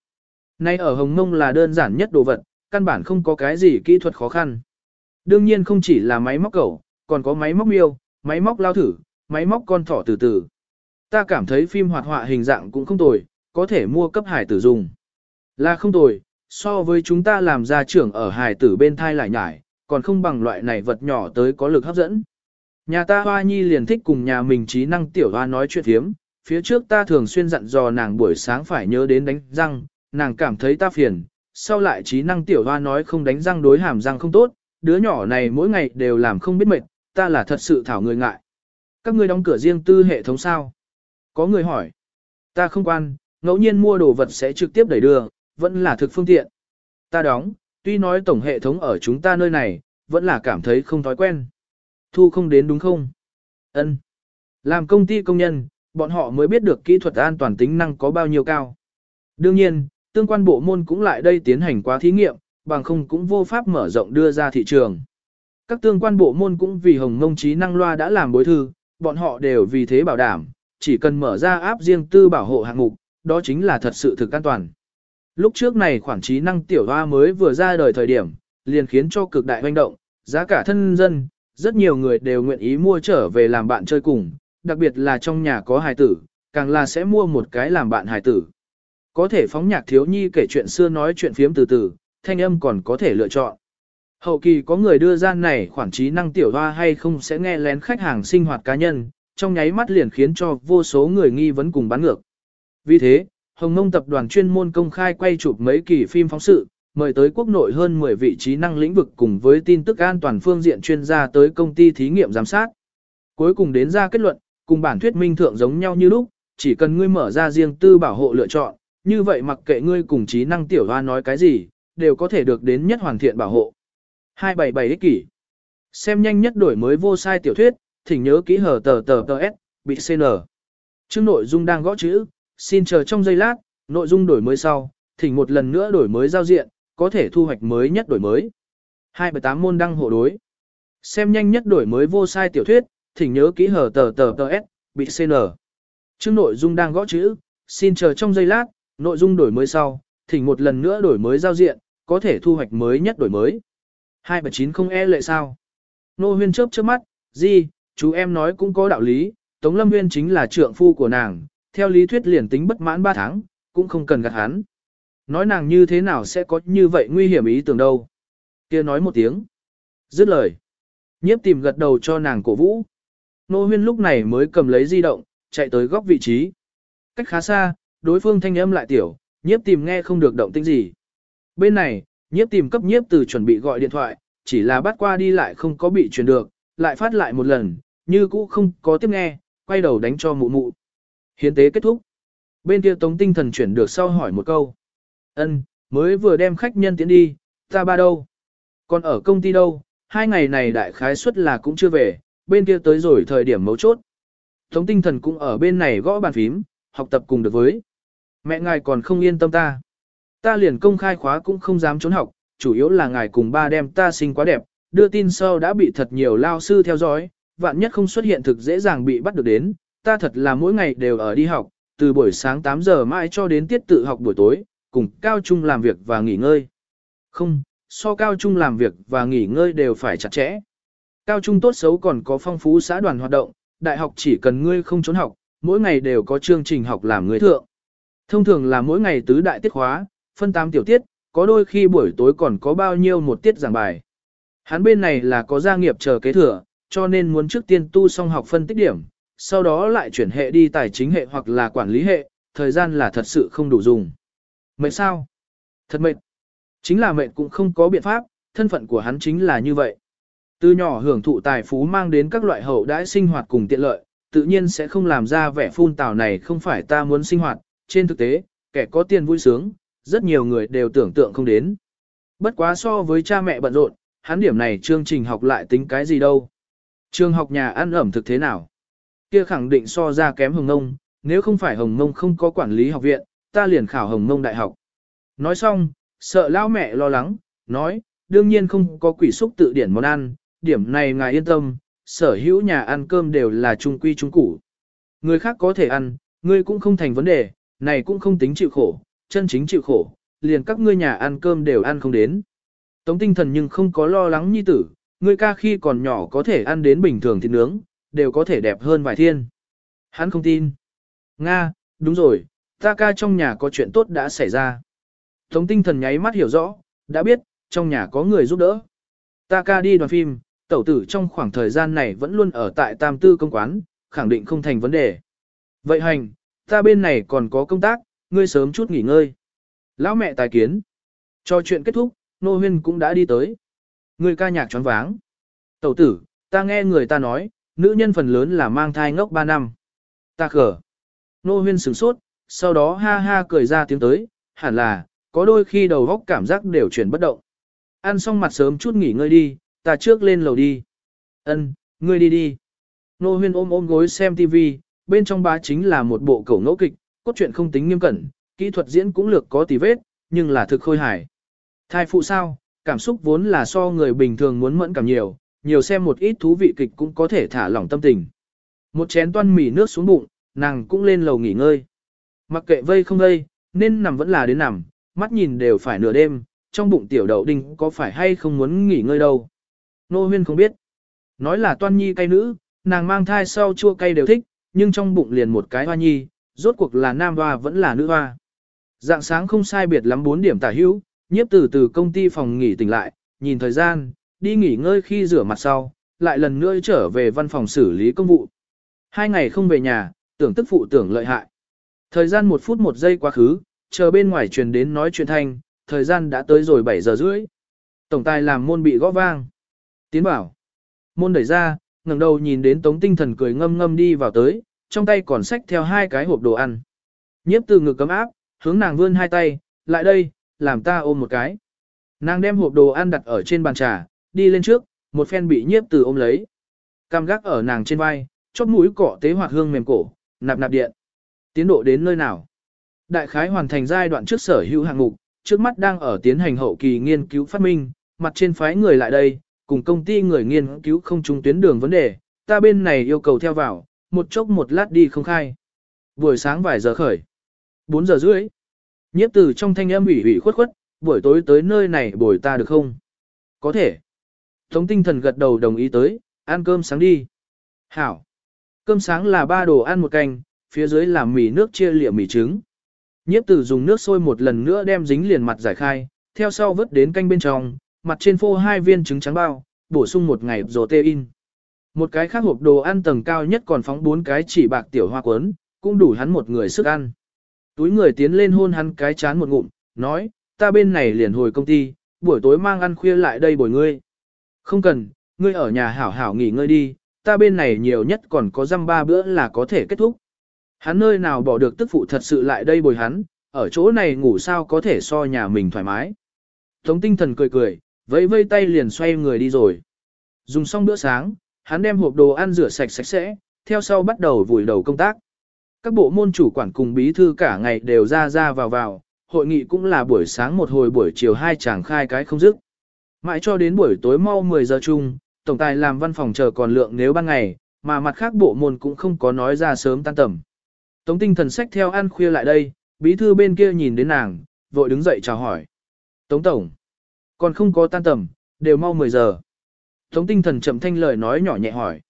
S1: Nay ở Hồng Mông là đơn giản nhất đồ vật, căn bản không có cái gì kỹ thuật khó khăn. Đương nhiên không chỉ là máy móc cầu, còn có máy móc miêu, máy móc lao thử, máy móc con thỏ từ từ. Ta cảm thấy phim hoạt họa hình dạng cũng không tồi, có thể mua cấp hải tử dùng. Là không tồi, so với chúng ta làm ra trưởng ở hải tử bên thai lại nhải, còn không bằng loại này vật nhỏ tới có lực hấp dẫn. Nhà ta hoa nhi liền thích cùng nhà mình trí năng tiểu hoa nói chuyện thiếm, phía trước ta thường xuyên dặn dò nàng buổi sáng phải nhớ đến đánh răng, nàng cảm thấy ta phiền, sau lại trí năng tiểu hoa nói không đánh răng đối hàm răng không tốt, đứa nhỏ này mỗi ngày đều làm không biết mệt, ta là thật sự thảo người ngại. Các ngươi đóng cửa riêng tư hệ thống sao? Có người hỏi. Ta không quan, ngẫu nhiên mua đồ vật sẽ trực tiếp đẩy đưa, vẫn là thực phương tiện. Ta đóng, tuy nói tổng hệ thống ở chúng ta nơi này, vẫn là cảm thấy không thói quen. Thu không đến đúng không? Ân. Làm công ty công nhân, bọn họ mới biết được kỹ thuật an toàn tính năng có bao nhiêu cao. Đương nhiên, tương quan bộ môn cũng lại đây tiến hành quá thí nghiệm, bằng không cũng vô pháp mở rộng đưa ra thị trường. Các tương quan bộ môn cũng vì hồng ngông trí năng loa đã làm bối thư, bọn họ đều vì thế bảo đảm, chỉ cần mở ra áp riêng tư bảo hộ hạng mục, đó chính là thật sự thực an toàn. Lúc trước này khoản trí năng tiểu hoa mới vừa ra đời thời điểm, liền khiến cho cực đại hoành động, giá cả thân dân, rất nhiều người đều nguyện ý mua trở về làm bạn chơi cùng, đặc biệt là trong nhà có hài tử, càng là sẽ mua một cái làm bạn hài tử. Có thể phóng nhạc thiếu nhi kể chuyện xưa nói chuyện phiếm từ từ, thanh âm còn có thể lựa chọn. Hậu kỳ có người đưa ra này khoản trí năng tiểu hoa hay không sẽ nghe lén khách hàng sinh hoạt cá nhân, trong nháy mắt liền khiến cho vô số người nghi vấn cùng bán ngược. Vì thế, Hồng Nông tập đoàn chuyên môn công khai quay chụp mấy kỳ phim phóng sự, mời tới quốc nội hơn 10 vị trí năng lĩnh vực cùng với tin tức an toàn phương diện chuyên gia tới công ty thí nghiệm giám sát. Cuối cùng đến ra kết luận, cùng bản thuyết minh thượng giống nhau như lúc, chỉ cần ngươi mở ra riêng tư bảo hộ lựa chọn, như vậy mặc kệ ngươi cùng trí năng tiểu hoa nói cái gì, đều có thể được đến nhất hoàn thiện bảo hộ. 277 ích kỷ. Xem nhanh nhất đổi mới vô sai tiểu thuyết, thỉnh nhớ kỹ hở tờ tờ tờ S, bị CN. Chương nội dung đang gõ chữ, xin chờ trong giây lát, nội dung đổi mới sau, thỉnh một lần nữa đổi mới giao diện, có thể thu hoạch mới nhất đổi mới. 278 môn đăng hộ đối. Xem nhanh nhất đổi mới vô sai tiểu thuyết, thỉnh nhớ kỹ hở tờ tờ tờ S, bị CN. Chương nội dung đang gõ chữ, xin chờ trong giây lát, nội dung đổi mới sau, thỉnh một lần nữa đổi mới giao diện, có thể thu hoạch mới nhất đổi mới. 2790E lệ sao? Nô huyên chớp chớp mắt, gì, chú em nói cũng có đạo lý, Tống Lâm Nguyên chính là trượng phu của nàng, theo lý thuyết liền tính bất mãn 3 tháng, cũng không cần gạt hắn. Nói nàng như thế nào sẽ có như vậy nguy hiểm ý tưởng đâu. kia nói một tiếng. Dứt lời. Nhiếp tìm gật đầu cho nàng cổ vũ. Nô huyên lúc này mới cầm lấy di động, chạy tới góc vị trí. Cách khá xa, đối phương thanh âm lại tiểu, nhiếp tìm nghe không được động tĩnh gì. Bên này, nhiếp tìm cấp nhiếp từ chuẩn bị gọi điện thoại, chỉ là bắt qua đi lại không có bị truyền được, lại phát lại một lần, như cũ không có tiếp nghe, quay đầu đánh cho mụ mụ. Hiến tế kết thúc. Bên kia tống tinh thần chuyển được sau hỏi một câu. ân mới vừa đem khách nhân tiến đi, ta ba đâu? Còn ở công ty đâu? Hai ngày này đại khái suất là cũng chưa về, bên kia tới rồi thời điểm mấu chốt. Tống tinh thần cũng ở bên này gõ bàn phím, học tập cùng được với. Mẹ ngài còn không yên tâm ta. Ta liền công khai khóa cũng không dám trốn học, chủ yếu là ngài cùng ba đem ta sinh quá đẹp, đưa tin sau đã bị thật nhiều lao sư theo dõi, vạn nhất không xuất hiện thực dễ dàng bị bắt được đến, ta thật là mỗi ngày đều ở đi học, từ buổi sáng 8 giờ mãi cho đến tiết tự học buổi tối, cùng cao trung làm việc và nghỉ ngơi. Không, so cao trung làm việc và nghỉ ngơi đều phải chặt chẽ. Cao trung tốt xấu còn có phong phú xã đoàn hoạt động, đại học chỉ cần ngươi không trốn học, mỗi ngày đều có chương trình học làm người thượng. Thông thường là mỗi ngày tứ đại tiết khóa, phân 8 tiểu tiết, có đôi khi buổi tối còn có bao nhiêu một tiết giảng bài. Hắn bên này là có gia nghiệp chờ kế thừa, cho nên muốn trước tiên tu xong học phân tích điểm, sau đó lại chuyển hệ đi tài chính hệ hoặc là quản lý hệ, thời gian là thật sự không đủ dùng. Mệt sao? Thật mệt. Chính là mệt cũng không có biện pháp, thân phận của hắn chính là như vậy. Từ nhỏ hưởng thụ tài phú mang đến các loại hậu đãi sinh hoạt cùng tiện lợi, tự nhiên sẽ không làm ra vẻ phun tào này không phải ta muốn sinh hoạt, trên thực tế, kẻ có tiền vui sướng, rất nhiều người đều tưởng tượng không đến. Bất quá so với cha mẹ bận rộn, hắn điểm này chương trình học lại tính cái gì đâu. Trường học nhà ăn ẩm thực thế nào? Kia khẳng định so ra kém Hồng Ngông, nếu không phải Hồng Ngông không có quản lý học viện, ta liền khảo Hồng Ngông đại học. Nói xong, sợ lão mẹ lo lắng, nói, đương nhiên không có quỷ xúc tự điển món ăn, điểm này ngài yên tâm, sở hữu nhà ăn cơm đều là trung quy trung củ. Người khác có thể ăn, ngươi cũng không thành vấn đề, này cũng không tính chịu khổ, chân chính chịu khổ, liền các ngươi nhà ăn cơm đều ăn không đến. Tống tinh thần nhưng không có lo lắng nhi tử, ngươi ca khi còn nhỏ có thể ăn đến bình thường thịt nướng, đều có thể đẹp hơn vài thiên. Hắn không tin. Nga, đúng rồi, ta ca trong nhà có chuyện tốt đã xảy ra. Tống tinh thần nháy mắt hiểu rõ, đã biết, trong nhà có người giúp đỡ. Ta ca đi đoàn phim, tẩu tử trong khoảng thời gian này vẫn luôn ở tại tam tư công quán, khẳng định không thành vấn đề. Vậy hành, ta bên này còn có công tác, ngươi sớm chút nghỉ ngơi. Lão mẹ tài kiến. Cho chuyện kết thúc, nô huyên cũng đã đi tới. Ngươi ca nhạc choáng váng. Tẩu tử, ta nghe người ta nói, nữ nhân phần lớn là mang thai ngốc 3 năm. Ta khở. Nô huyên sửng sốt, sau đó ha ha cười ra tiếng tới, hẳn là, có đôi khi đầu góc cảm giác đều chuyển bất động. Ăn xong mặt sớm chút nghỉ ngơi đi, ta trước lên lầu đi. Ân, ngươi đi đi. Nô huyên ôm ôm gối xem TV, bên trong bá chính là một bộ cổ ngẫu kịch, cốt truyện không tính nghiêm cẩn, kỹ thuật diễn cũng lược có tì vết, nhưng là thực khôi hài. Thai phụ sao, cảm xúc vốn là so người bình thường muốn mẫn cảm nhiều, nhiều xem một ít thú vị kịch cũng có thể thả lỏng tâm tình. Một chén toan mì nước xuống bụng, nàng cũng lên lầu nghỉ ngơi. Mặc kệ vây không vây, nên nằm vẫn là đến nằm, mắt nhìn đều phải nửa đêm, trong bụng tiểu đậu đinh có phải hay không muốn nghỉ ngơi đâu. Nô huyên không biết. Nói là toan nhi cay nữ, nàng mang thai sau chua cay đều thích, nhưng trong bụng liền một cái hoa nhi, rốt cuộc là nam hoa vẫn là nữ hoa. Dạng sáng không sai biệt lắm 4 điểm tả hữu, nhiếp từ từ công ty phòng nghỉ tỉnh lại, nhìn thời gian, đi nghỉ ngơi khi rửa mặt sau, lại lần nữa trở về văn phòng xử lý công vụ. Hai ngày không về nhà, tưởng tức phụ tưởng lợi hại. Thời gian một phút một giây quá khứ, chờ bên ngoài truyền đến nói chuyện thanh, thời gian đã tới rồi 7 giờ rưỡi. Tổng tài làm môn bị gõ vang. Tiến bảo. Môn đẩy ra, ngẩng đầu nhìn đến tống tinh thần cười ngâm ngâm đi vào tới, trong tay còn xách theo hai cái hộp đồ ăn. Nhiếp từ ngực cấm áp, hướng nàng vươn hai tay, lại đây, làm ta ôm một cái. Nàng đem hộp đồ ăn đặt ở trên bàn trà, đi lên trước, một phen bị nhiếp từ ôm lấy. Cam gác ở nàng trên vai, chóp mũi cỏ tế hoạt hương mềm cổ, nạp nạp điện. Tiến độ đến nơi nào? Đại khái hoàn thành giai đoạn trước sở hữu hạng mục, trước mắt đang ở tiến hành hậu kỳ nghiên cứu phát minh, mặt trên phái người lại đây, cùng công ty người nghiên cứu không trung tuyến đường vấn đề, ta bên này yêu cầu theo vào, một chốc một lát đi không khai. Buổi sáng vài giờ khởi, 4 giờ rưỡi. Nhiếp từ trong thanh âm ủy ủy khuất khuất, buổi tối tới nơi này bồi ta được không? Có thể. Tống tinh thần gật đầu đồng ý tới, ăn cơm sáng đi. Hảo. Cơm sáng là ba đồ ăn một canh, phía dưới là mì nước chia lịa mì trứng. Nhiếp tử dùng nước sôi một lần nữa đem dính liền mặt giải khai, theo sau vớt đến canh bên trong, mặt trên phô hai viên trứng trắng bao, bổ sung một ngày protein. Một cái khác hộp đồ ăn tầng cao nhất còn phóng bốn cái chỉ bạc tiểu hoa quấn, cũng đủ hắn một người sức ăn. Túi người tiến lên hôn hắn cái chán một ngụm, nói, ta bên này liền hồi công ty, buổi tối mang ăn khuya lại đây bồi ngươi. Không cần, ngươi ở nhà hảo hảo nghỉ ngơi đi, ta bên này nhiều nhất còn có răm ba bữa là có thể kết thúc. Hắn nơi nào bỏ được tức phụ thật sự lại đây bồi hắn, ở chỗ này ngủ sao có thể so nhà mình thoải mái. Tống tinh thần cười cười, vẫy vây tay liền xoay người đi rồi. Dùng xong bữa sáng, hắn đem hộp đồ ăn rửa sạch sạch sẽ, theo sau bắt đầu vùi đầu công tác. Các bộ môn chủ quản cùng bí thư cả ngày đều ra ra vào vào, hội nghị cũng là buổi sáng một hồi buổi chiều hai chàng khai cái không dứt. Mãi cho đến buổi tối mau 10 giờ chung, tổng tài làm văn phòng chờ còn lượng nếu ban ngày, mà mặt khác bộ môn cũng không có nói ra sớm tan tầm. Tống tinh thần sách theo ăn khuya lại đây, bí thư bên kia nhìn đến nàng, vội đứng dậy chào hỏi. Tống tổng, còn không có tan tầm, đều mau 10 giờ. Tống tinh thần chậm thanh lời nói nhỏ nhẹ hỏi.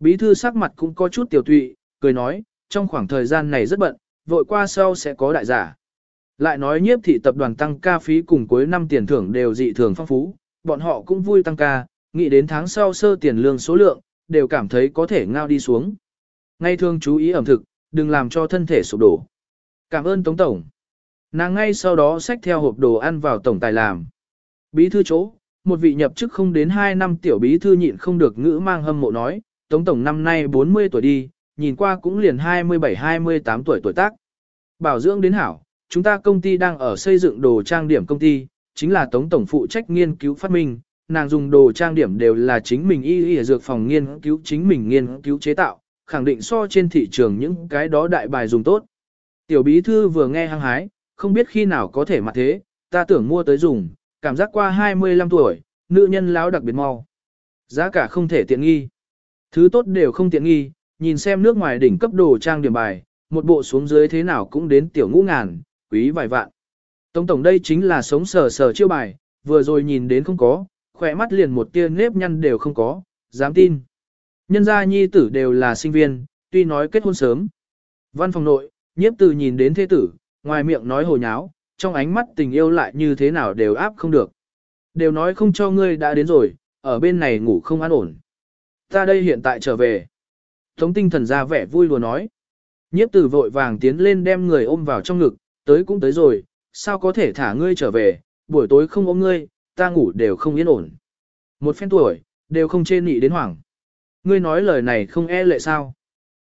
S1: Bí thư sắc mặt cũng có chút tiểu tụy, cười nói, trong khoảng thời gian này rất bận, vội qua sau sẽ có đại giả. Lại nói nhiếp thị tập đoàn tăng ca phí cùng cuối năm tiền thưởng đều dị thường phong phú, bọn họ cũng vui tăng ca, nghĩ đến tháng sau sơ tiền lương số lượng, đều cảm thấy có thể ngao đi xuống. Ngay thường chú ý ẩm thực, đừng làm cho thân thể sụp đổ. Cảm ơn Tống Tổng. Nàng ngay sau đó xách theo hộp đồ ăn vào Tổng Tài làm. Bí thư chỗ, một vị nhập chức không đến 2 năm tiểu bí thư nhịn không được ngữ mang hâm mộ nói, Tống Tổng năm nay 40 tuổi đi, nhìn qua cũng liền 27-28 tuổi tuổi tác. Bảo dưỡng đến hảo, chúng ta công ty đang ở xây dựng đồ trang điểm công ty, chính là Tống Tổng phụ trách nghiên cứu phát minh, nàng dùng đồ trang điểm đều là chính mình y y dược phòng nghiên cứu chính mình nghiên cứu chế tạo, khẳng định so trên thị trường những cái đó đại bài dùng tốt. Tiểu bí thư vừa nghe hăng hái, không biết khi nào có thể mặt thế, ta tưởng mua tới dùng, cảm giác qua 25 tuổi, nữ nhân láo đặc biệt mau. Giá cả không thể tiện nghi. Thứ tốt đều không tiện nghi, nhìn xem nước ngoài đỉnh cấp đồ trang điểm bài, một bộ xuống dưới thế nào cũng đến tiểu ngũ ngàn, quý vài vạn. Tổng tổng đây chính là sống sờ sờ chiêu bài, vừa rồi nhìn đến không có, khỏe mắt liền một tia nếp nhăn đều không có, dám tin. Nhân gia nhi tử đều là sinh viên, tuy nói kết hôn sớm. Văn phòng nội, nhiếp từ nhìn đến thế tử, ngoài miệng nói hồ nháo, trong ánh mắt tình yêu lại như thế nào đều áp không được. Đều nói không cho ngươi đã đến rồi, ở bên này ngủ không an ổn. Ta đây hiện tại trở về. Tống tinh thần ra vẻ vui lùa nói. Nhiếp tử vội vàng tiến lên đem người ôm vào trong ngực, tới cũng tới rồi, sao có thể thả ngươi trở về, buổi tối không ôm ngươi, ta ngủ đều không yên ổn. Một phen tuổi, đều không chê nị đến hoảng. Ngươi nói lời này không e lệ sao?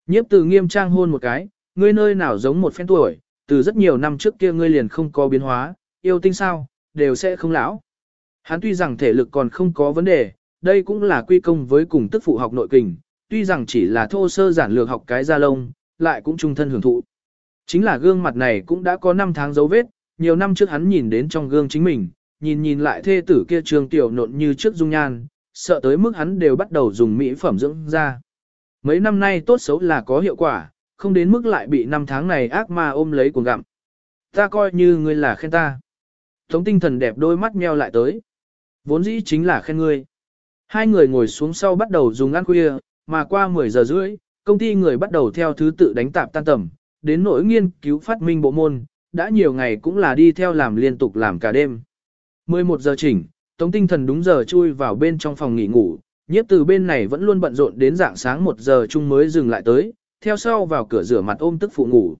S1: Nhiếp tử nghiêm trang hôn một cái, ngươi nơi nào giống một phen tuổi, từ rất nhiều năm trước kia ngươi liền không có biến hóa, yêu tinh sao, đều sẽ không lão. Hắn tuy rằng thể lực còn không có vấn đề, đây cũng là quy công với cùng tức phụ học nội kình, tuy rằng chỉ là thô sơ giản lược học cái da lông, lại cũng trung thân hưởng thụ. Chính là gương mặt này cũng đã có 5 tháng dấu vết, nhiều năm trước hắn nhìn đến trong gương chính mình, nhìn nhìn lại thê tử kia trường tiểu nộn như trước dung nhan, sợ tới mức hắn đều bắt đầu dùng mỹ phẩm dưỡng ra. Mấy năm nay tốt xấu là có hiệu quả, không đến mức lại bị năm tháng này ác ma ôm lấy cuồng gặm. Ta coi như ngươi là khen ta. Tống tinh thần đẹp đôi mắt meo lại tới. Vốn dĩ chính là khen ngươi. Hai người ngồi xuống sau bắt đầu dùng ăn khuya, mà qua 10 giờ rưỡi, công ty người bắt đầu theo thứ tự đánh tạp tan tầm, đến nỗi nghiên cứu phát minh bộ môn, đã nhiều ngày cũng là đi theo làm liên tục làm cả đêm. 11 giờ chỉnh, Tống tinh thần đúng giờ chui vào bên trong phòng nghỉ ngủ, nhiếp từ bên này vẫn luôn bận rộn đến dạng sáng 1 giờ chung mới dừng lại tới, theo sau vào cửa rửa mặt ôm tức phụ ngủ.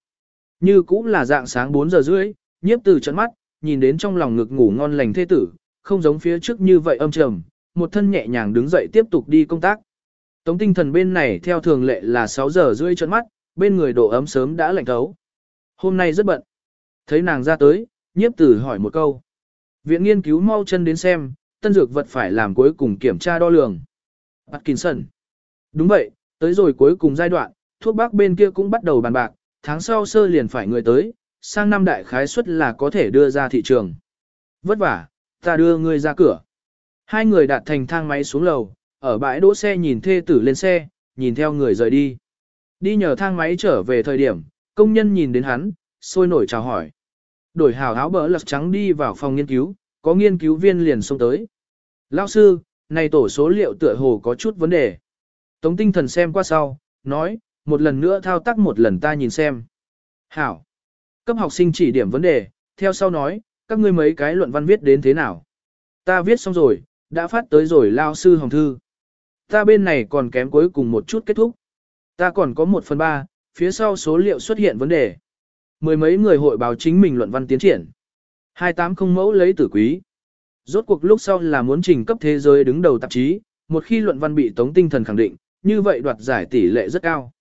S1: Như cũng là dạng sáng 4 giờ rưỡi, nhiếp từ trận mắt, nhìn đến trong lòng ngực ngủ ngon lành thê tử, không giống phía trước như vậy âm trầm, một thân nhẹ nhàng đứng dậy tiếp tục đi công tác. Tống tinh thần bên này theo thường lệ là 6 giờ rưỡi trận mắt, bên người độ ấm sớm đã lạnh thấu. Hôm nay rất bận. Thấy nàng ra tới, nhiếp tử hỏi một câu. Viện nghiên cứu mau chân đến xem, tân dược vật phải làm cuối cùng kiểm tra đo lường. Atkinson. Đúng vậy, tới rồi cuối cùng giai đoạn, thuốc bác bên kia cũng bắt đầu bàn bạc, tháng sau sơ liền phải người tới, sang năm đại khái suất là có thể đưa ra thị trường. Vất vả, ta đưa ngươi ra cửa. Hai người đạt thành thang máy xuống lầu, ở bãi đỗ xe nhìn thê tử lên xe, nhìn theo người rời đi. Đi nhờ thang máy trở về thời điểm, công nhân nhìn đến hắn, sôi nổi chào hỏi. Đổi hào áo bỡ lật trắng đi vào phòng nghiên cứu, có nghiên cứu viên liền xông tới. Lao sư, này tổ số liệu tựa hồ có chút vấn đề. Tống tinh thần xem qua sau, nói, một lần nữa thao tác một lần ta nhìn xem. Hảo. Cấp học sinh chỉ điểm vấn đề, theo sau nói, các ngươi mấy cái luận văn viết đến thế nào. Ta viết xong rồi, đã phát tới rồi lao sư hồng thư. Ta bên này còn kém cuối cùng một chút kết thúc. Ta còn có một phần ba, phía sau số liệu xuất hiện vấn đề. Mười mấy người hội báo chính mình luận văn tiến triển. Hai tám không mẫu lấy tử quý. Rốt cuộc lúc sau là muốn trình cấp thế giới đứng đầu tạp chí, một khi luận văn bị tống tinh thần khẳng định, như vậy đoạt giải tỷ lệ rất cao.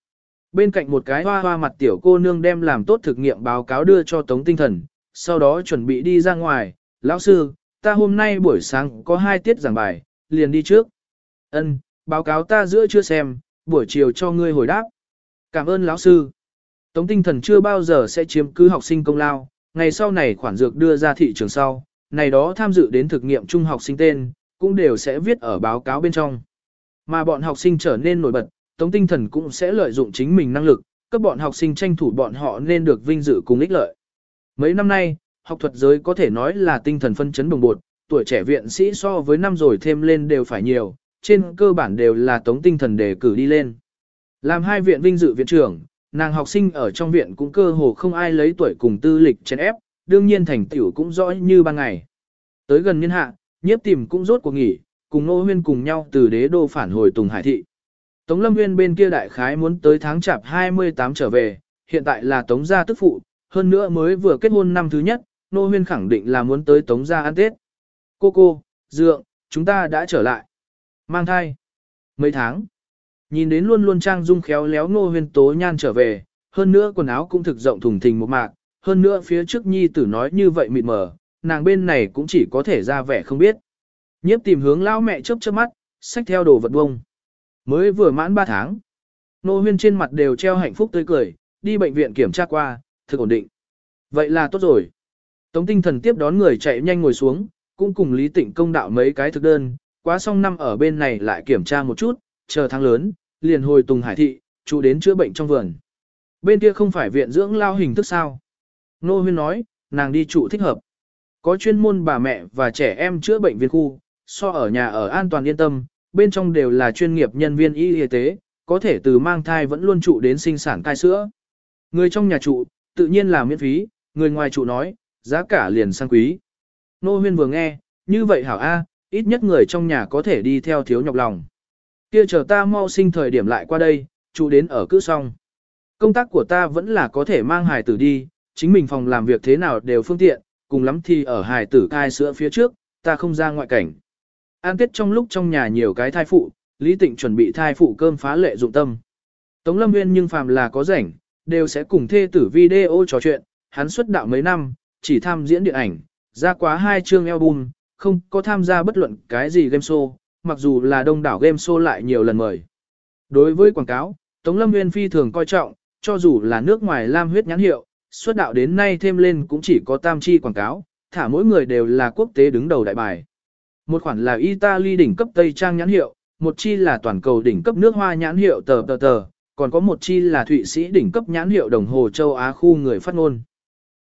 S1: Bên cạnh một cái hoa hoa mặt tiểu cô nương đem làm tốt thực nghiệm báo cáo đưa cho tống tinh thần, sau đó chuẩn bị đi ra ngoài, lão sư, ta hôm nay buổi sáng có hai tiết giảng bài, liền đi trước. Ân, báo cáo ta giữa chưa xem, buổi chiều cho ngươi hồi đáp. Cảm ơn lão sư. Tống tinh thần chưa bao giờ sẽ chiếm cứ học sinh công lao, ngày sau này khoản dược đưa ra thị trường sau, này đó tham dự đến thực nghiệm trung học sinh tên, cũng đều sẽ viết ở báo cáo bên trong. Mà bọn học sinh trở nên nổi bật, Tống tinh thần cũng sẽ lợi dụng chính mình năng lực, các bọn học sinh tranh thủ bọn họ nên được vinh dự cùng ích lợi. Mấy năm nay, học thuật giới có thể nói là tinh thần phân chấn đồng bột, tuổi trẻ viện sĩ so với năm rồi thêm lên đều phải nhiều, trên cơ bản đều là tống tinh thần đề cử đi lên. Làm hai viện vinh dự viện trưởng, nàng học sinh ở trong viện cũng cơ hồ không ai lấy tuổi cùng tư lịch chèn ép, đương nhiên thành tiểu cũng rõ như ban ngày. Tới gần niên hạ, nhiếp tìm cũng rốt cuộc nghỉ, cùng Nô Huyên cùng nhau từ đế đô phản hồi Tùng Hải Thị. Tống Lâm Nguyên bên kia đại khái muốn tới tháng chạp 28 trở về, hiện tại là Tống gia tức phụ, hơn nữa mới vừa kết hôn năm thứ nhất, Nô Huyên khẳng định là muốn tới Tống gia ăn Tết. Cô cô, dượng, chúng ta đã trở lại. Mang thai. Mấy tháng. Nhìn đến luôn luôn trang dung khéo léo Nô Huyên tố nhan trở về, hơn nữa quần áo cũng thực rộng thùng thình một mạc, hơn nữa phía trước nhi tử nói như vậy mịt mờ, nàng bên này cũng chỉ có thể ra vẻ không biết. Nhiếp tìm hướng lao mẹ chớp chớp mắt, xách theo đồ vật bông. Mới vừa mãn 3 tháng. Nô huyên trên mặt đều treo hạnh phúc tươi cười, đi bệnh viện kiểm tra qua, thực ổn định. Vậy là tốt rồi. Tống tinh thần tiếp đón người chạy nhanh ngồi xuống, cũng cùng Lý Tịnh công đạo mấy cái thực đơn, quá xong năm ở bên này lại kiểm tra một chút, chờ tháng lớn, liền hồi Tùng Hải Thị, trụ đến chữa bệnh trong vườn. Bên kia không phải viện dưỡng lao hình thức sao? Nô huyên nói, nàng đi trụ thích hợp. Có chuyên môn bà mẹ và trẻ em chữa bệnh viên khu, so ở nhà ở an toàn yên tâm, bên trong đều là chuyên nghiệp nhân viên y y tế, có thể từ mang thai vẫn luôn trụ đến sinh sản thai sữa. Người trong nhà trụ, tự nhiên là miễn phí, người ngoài trụ nói, giá cả liền sang quý. Nô huyên vừa nghe, như vậy hảo A, ít nhất người trong nhà có thể đi theo thiếu nhọc lòng. Kia chờ ta mau sinh thời điểm lại qua đây, trụ đến ở cứ xong. Công tác của ta vẫn là có thể mang hài tử đi, chính mình phòng làm việc thế nào đều phương tiện, cùng lắm thì ở hài tử cai sữa phía trước, ta không ra ngoại cảnh. An tiết trong lúc trong nhà nhiều cái thai phụ, Lý Tịnh chuẩn bị thai phụ cơm phá lệ dụng tâm. Tống Lâm Nguyên nhưng phàm là có rảnh, đều sẽ cùng thê tử video trò chuyện, hắn xuất đạo mấy năm, chỉ tham diễn điện ảnh, ra quá hai chương album, không có tham gia bất luận cái gì game show, mặc dù là đông đảo game show lại nhiều lần mời. Đối với quảng cáo, Tống Lâm Nguyên phi thường coi trọng, cho dù là nước ngoài lam huyết nhãn hiệu, xuất đạo đến nay thêm lên cũng chỉ có tam chi quảng cáo, thả mỗi người đều là quốc tế đứng đầu đại bài. Một khoản là Italy đỉnh cấp Tây Trang nhãn hiệu, một chi là toàn cầu đỉnh cấp nước hoa nhãn hiệu tờ tờ tờ, còn có một chi là Thụy Sĩ đỉnh cấp nhãn hiệu đồng hồ châu Á khu người phát ngôn.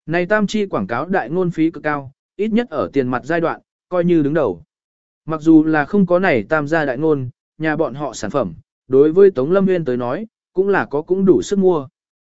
S1: Này tam chi quảng cáo đại ngôn phí cực cao, ít nhất ở tiền mặt giai đoạn, coi như đứng đầu. Mặc dù là không có này tam gia đại ngôn, nhà bọn họ sản phẩm, đối với Tống Lâm Nguyên tới nói, cũng là có cũng đủ sức mua.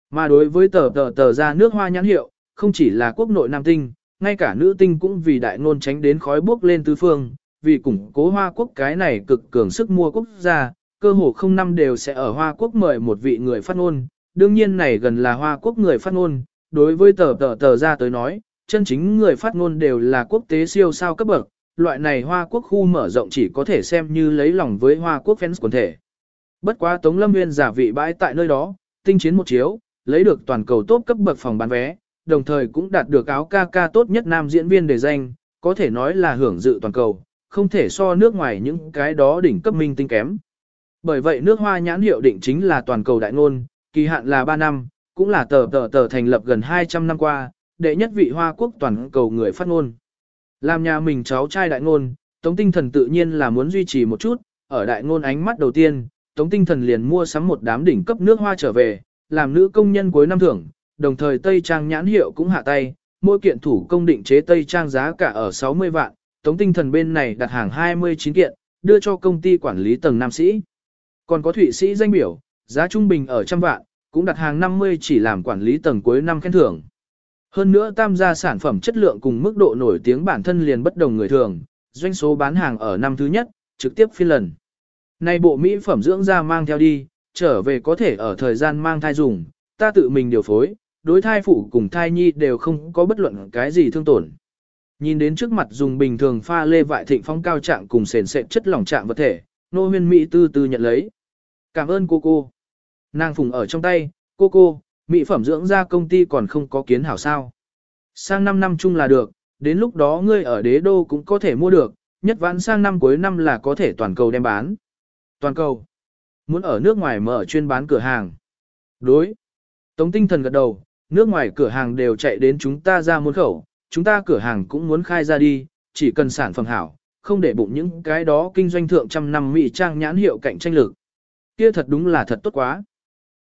S1: Mà đối với tờ tờ tờ ra nước hoa nhãn hiệu, không chỉ là quốc nội nam tinh, ngay cả nữ tinh cũng vì đại ngôn tránh đến khói bốc lên tứ phương, vì củng cố Hoa Quốc cái này cực cường sức mua quốc gia, cơ hồ không năm đều sẽ ở Hoa Quốc mời một vị người phát ngôn, đương nhiên này gần là Hoa Quốc người phát ngôn, đối với tờ tờ tờ ra tới nói, chân chính người phát ngôn đều là quốc tế siêu sao cấp bậc, loại này Hoa Quốc khu mở rộng chỉ có thể xem như lấy lòng với Hoa Quốc fans quần thể. Bất quá Tống Lâm Nguyên giả vị bãi tại nơi đó, tinh chiến một chiếu, lấy được toàn cầu tốt cấp bậc phòng bán vé, đồng thời cũng đạt được áo ca ca tốt nhất nam diễn viên đề danh, có thể nói là hưởng dự toàn cầu, không thể so nước ngoài những cái đó đỉnh cấp minh tinh kém. Bởi vậy nước hoa nhãn hiệu định chính là toàn cầu đại ngôn, kỳ hạn là 3 năm, cũng là tờ tờ tờ thành lập gần 200 năm qua, đệ nhất vị hoa quốc toàn cầu người phát ngôn. Làm nhà mình cháu trai đại ngôn, Tống Tinh Thần tự nhiên là muốn duy trì một chút, ở đại ngôn ánh mắt đầu tiên, Tống Tinh Thần liền mua sắm một đám đỉnh cấp nước hoa trở về, làm nữ công nhân cuối năm thưởng, đồng thời Tây Trang nhãn hiệu cũng hạ tay, mỗi kiện thủ công định chế Tây Trang giá cả ở 60 vạn, Tống Tinh Thần bên này đặt hàng 29 kiện, đưa cho công ty quản lý tầng nam sĩ. Còn có thụy sĩ danh biểu, giá trung bình ở trăm vạn, cũng đặt hàng 50 chỉ làm quản lý tầng cuối năm khen thưởng. Hơn nữa tam gia sản phẩm chất lượng cùng mức độ nổi tiếng bản thân liền bất đồng người thường, doanh số bán hàng ở năm thứ nhất, trực tiếp phiên lần. Này bộ mỹ phẩm dưỡng da mang theo đi, trở về có thể ở thời gian mang thai dùng, ta tự mình điều phối, đối thai phụ cùng thai nhi đều không có bất luận cái gì thương tổn. Nhìn đến trước mặt dùng bình thường pha lê vại thịnh phong cao trạng cùng sền sệt chất lỏng trạng vật thể, nô huyên mỹ tư tư nhận lấy. Cảm ơn cô cô. Nàng phùng ở trong tay, cô cô, mỹ phẩm dưỡng da công ty còn không có kiến hảo sao. Sang 5 năm chung là được, đến lúc đó ngươi ở đế đô cũng có thể mua được, nhất vãn sang năm cuối năm là có thể toàn cầu đem bán. Toàn cầu. Muốn ở nước ngoài mở chuyên bán cửa hàng. Đối. Tống tinh thần gật đầu, nước ngoài cửa hàng đều chạy đến chúng ta ra muôn khẩu, chúng ta cửa hàng cũng muốn khai ra đi, chỉ cần sản phẩm hảo, không để bụng những cái đó kinh doanh thượng trăm năm mỹ trang nhãn hiệu cạnh tranh lực. Kia thật đúng là thật tốt quá.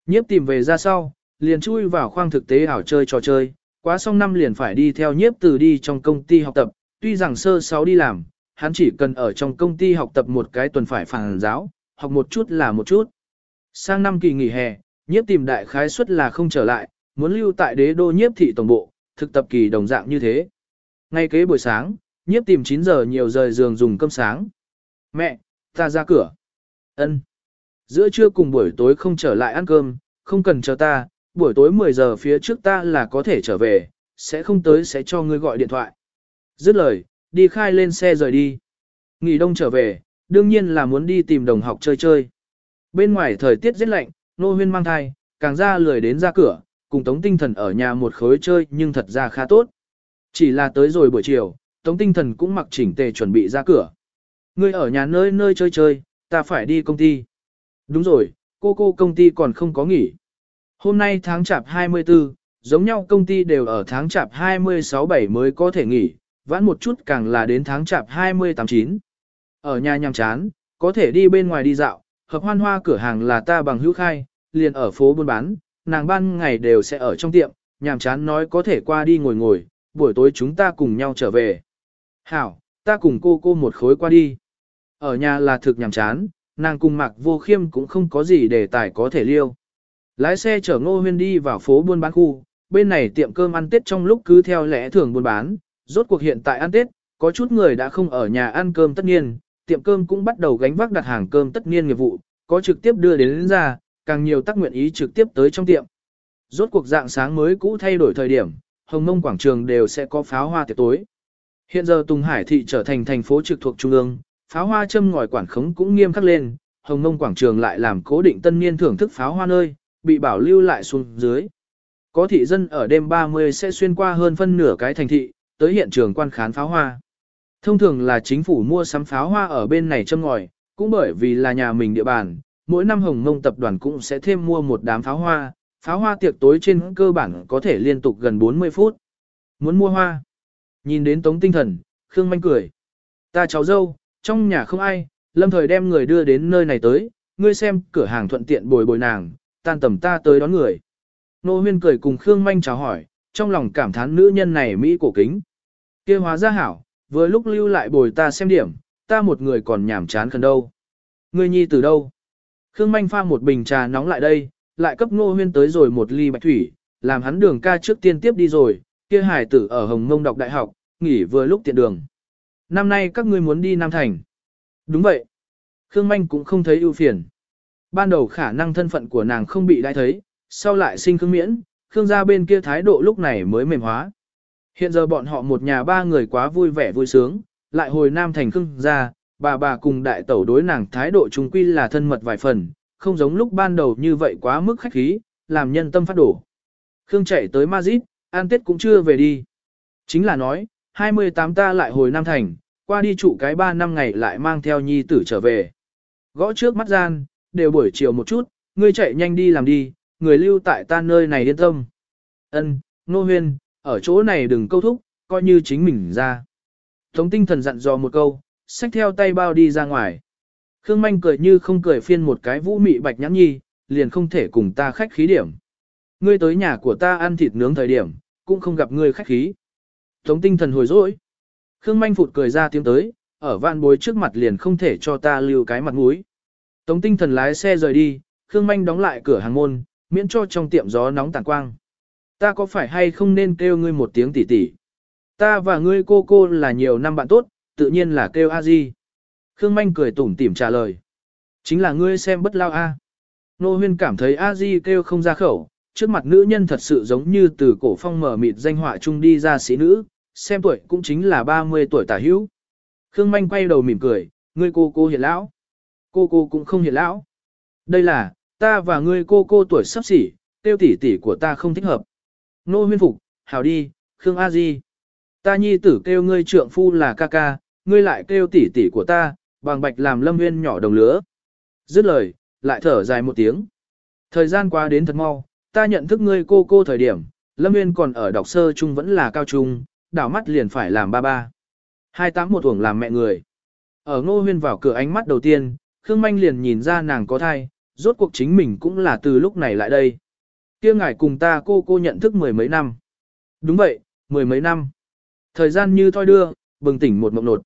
S1: Nhiếp tìm về ra sau, liền chui vào khoang thực tế ảo chơi trò chơi, quá xong năm liền phải đi theo nhiếp từ đi trong công ty học tập, tuy rằng sơ sáu đi làm, hắn chỉ cần ở trong công ty học tập một cái tuần phải phản giáo, học một chút là một chút. Sang năm kỳ nghỉ hè, nhiếp tìm đại khái suất là không trở lại, muốn lưu tại đế đô nhiếp thị tổng bộ, thực tập kỳ đồng dạng như thế. Ngay kế buổi sáng, nhiếp tìm 9 giờ nhiều rời giường dùng cơm sáng. Mẹ, ta ra cửa. Ân. Giữa trưa cùng buổi tối không trở lại ăn cơm, không cần chờ ta, buổi tối 10 giờ phía trước ta là có thể trở về, sẽ không tới sẽ cho ngươi gọi điện thoại. Dứt lời, đi khai lên xe rời đi. Nghỉ đông trở về, đương nhiên là muốn đi tìm đồng học chơi chơi. Bên ngoài thời tiết rất lạnh, nô huyên mang thai, càng ra lười đến ra cửa, cùng Tống Tinh Thần ở nhà một khối chơi nhưng thật ra khá tốt. Chỉ là tới rồi buổi chiều, Tống Tinh Thần cũng mặc chỉnh tề chuẩn bị ra cửa. Ngươi ở nhà nơi nơi chơi chơi, ta phải đi công ty. Đúng rồi, cô cô công ty còn không có nghỉ. Hôm nay tháng chạp 24, giống nhau công ty đều ở tháng chạp 26-7 mới có thể nghỉ, vãn một chút càng là đến tháng chạp 28-9. Ở nhà nhằm chán, có thể đi bên ngoài đi dạo, hợp hoan hoa cửa hàng là ta bằng hữu khai, liền ở phố buôn bán, nàng ban ngày đều sẽ ở trong tiệm, nhàm chán nói có thể qua đi ngồi ngồi, buổi tối chúng ta cùng nhau trở về. Hảo, ta cùng cô cô một khối qua đi. Ở nhà là thực nhàm chán, nàng cùng mặc vô khiêm cũng không có gì để tài có thể liêu. Lái xe chở ngô huyên đi vào phố buôn bán khu, bên này tiệm cơm ăn tết trong lúc cứ theo lẽ thường buôn bán, rốt cuộc hiện tại ăn tết, có chút người đã không ở nhà ăn cơm tất nhiên, tiệm cơm cũng bắt đầu gánh vác đặt hàng cơm tất nhiên nghiệp vụ, có trực tiếp đưa đến, đến ra, càng nhiều tác nguyện ý trực tiếp tới trong tiệm. Rốt cuộc dạng sáng mới cũ thay đổi thời điểm, Hồng Mông quảng trường đều sẽ có pháo hoa tiệc tối. Hiện giờ Tùng Hải thị trở thành thành phố trực thuộc trung ương, pháo hoa châm ngòi quản khống cũng nghiêm khắc lên, Hồng Mông quảng trường lại làm cố định tân niên thưởng thức pháo hoa nơi, bị bảo lưu lại xuống dưới. Có thị dân ở đêm 30 sẽ xuyên qua hơn phân nửa cái thành thị, tới hiện trường quan khán pháo hoa. Thông thường là chính phủ mua sắm pháo hoa ở bên này châm ngòi, cũng bởi vì là nhà mình địa bàn, mỗi năm Hồng Mông tập đoàn cũng sẽ thêm mua một đám pháo hoa, Pháo hoa tiệc tối trên cơ bản có thể liên tục gần 40 phút. Muốn mua hoa. Nhìn đến tống tinh thần, Khương Manh cười. Ta cháu dâu, trong nhà không ai, lâm thời đem người đưa đến nơi này tới, ngươi xem cửa hàng thuận tiện bồi bồi nàng, tan tầm ta tới đón người. Nô huyên cười cùng Khương Manh chào hỏi, trong lòng cảm thán nữ nhân này Mỹ cổ kính. kia hóa ra hảo, vừa lúc lưu lại bồi ta xem điểm, ta một người còn nhảm chán khẩn đâu. Ngươi nhi từ đâu? Khương Manh pha một bình trà nóng lại đây, lại cấp Ngô huyên tới rồi một ly bạch thủy, làm hắn đường ca trước tiên tiếp đi rồi, kia hải tử ở Hồng Mông đọc đại học, nghỉ vừa lúc tiện đường. Năm nay các ngươi muốn đi Nam Thành. Đúng vậy. Khương Manh cũng không thấy ưu phiền. Ban đầu khả năng thân phận của nàng không bị đai thấy, sau lại sinh Khương Miễn, Khương gia bên kia thái độ lúc này mới mềm hóa. Hiện giờ bọn họ một nhà ba người quá vui vẻ vui sướng, lại hồi Nam Thành Khương gia, bà bà cùng đại tẩu đối nàng thái độ trung quy là thân mật vài phần, không giống lúc ban đầu như vậy quá mức khách khí, làm nhân tâm phát đổ. Khương chạy tới Madrid, an tết cũng chưa về đi. Chính là nói, 28 ta lại hồi Nam Thành, qua đi trụ cái 3 năm ngày lại mang theo nhi tử trở về. Gõ trước mắt gian, đều buổi chiều một chút, ngươi chạy nhanh đi làm đi, người lưu tại ta nơi này yên tâm. Ân, Nô Huyên, ở chỗ này đừng câu thúc, coi như chính mình ra. Tống tinh thần dặn dò một câu, xách theo tay bao đi ra ngoài. Khương Manh cười như không cười phiên một cái vũ mị bạch nhãn nhi, liền không thể cùng ta khách khí điểm. Ngươi tới nhà của ta ăn thịt nướng thời điểm, cũng không gặp ngươi khách khí. Tống tinh thần hồi dỗi. Khương Manh phụt cười ra tiếng tới, ở vạn bối trước mặt liền không thể cho ta lưu cái mặt mũi. Tống tinh thần lái xe rời đi, Khương Manh đóng lại cửa hàng môn, miễn cho trong tiệm gió nóng tàn quang. Ta có phải hay không nên kêu ngươi một tiếng tỉ tỉ? Ta và ngươi cô cô là nhiều năm bạn tốt, tự nhiên là kêu a di. Khương Manh cười tủm tỉm trả lời. Chính là ngươi xem bất lao a. Nô huyên cảm thấy a di kêu không ra khẩu, trước mặt nữ nhân thật sự giống như từ cổ phong mở mịt danh họa chung đi ra sĩ nữ, xem tuổi cũng chính là 30 tuổi tả hữu. Khương Manh quay đầu mỉm cười, ngươi cô cô hiện lão. Cô cô cũng không hiện lão. Đây là, ta và ngươi cô cô tuổi sắp xỉ, tiêu tỷ tỷ của ta không thích hợp. Nô huyên phục, hảo đi, Khương A Di. Ta nhi tử kêu ngươi trượng phu là ca ca, ngươi lại kêu tỷ tỷ của ta, bằng bạch làm lâm nguyên nhỏ đồng lứa. Dứt lời, lại thở dài một tiếng. Thời gian qua đến thật mau, ta nhận thức ngươi cô cô thời điểm, lâm nguyên còn ở đọc sơ trung vẫn là cao trung, đảo mắt liền phải làm ba ba. Hai tám một uổng làm mẹ người. Ở ngô huyên vào cửa ánh mắt đầu tiên, Khương Manh liền nhìn ra nàng có thai, rốt cuộc chính mình cũng là từ lúc này lại đây. kia ngài cùng ta cô cô nhận thức mười mấy năm. Đúng vậy, mười mấy năm. Thời gian như thoi đưa, bừng tỉnh một mộng nột.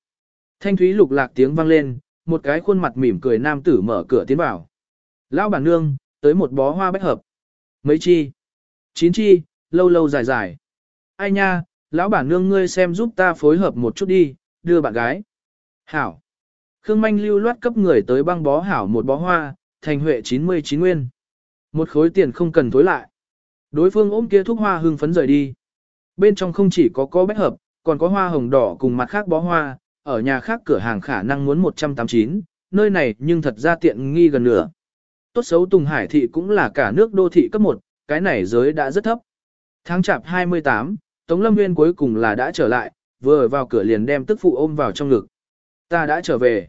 S1: Thanh thúy lục lạc tiếng vang lên, một cái khuôn mặt mỉm cười nam tử mở cửa tiến vào. Lão bản nương, tới một bó hoa bách hợp. Mấy chi? Chín chi, lâu lâu dài dài. Ai nha, lão bản nương ngươi xem giúp ta phối hợp một chút đi, đưa bạn gái. Hảo. Khương Manh lưu loát cấp người tới băng bó hảo một bó hoa, thành huệ 99 nguyên. Một khối tiền không cần tối lại. Đối phương ôm kia thuốc hoa hưng phấn rời đi. Bên trong không chỉ có có bách hợp, còn có hoa hồng đỏ cùng mặt khác bó hoa, ở nhà khác cửa hàng khả năng muốn 189, nơi này nhưng thật ra tiện nghi gần nửa. Tốt xấu Tùng Hải thị cũng là cả nước đô thị cấp 1, cái này giới đã rất thấp. Tháng chạp 28, Tống Lâm Nguyên cuối cùng là đã trở lại, vừa vào cửa liền đem tức phụ ôm vào trong ngực. Ta đã trở về.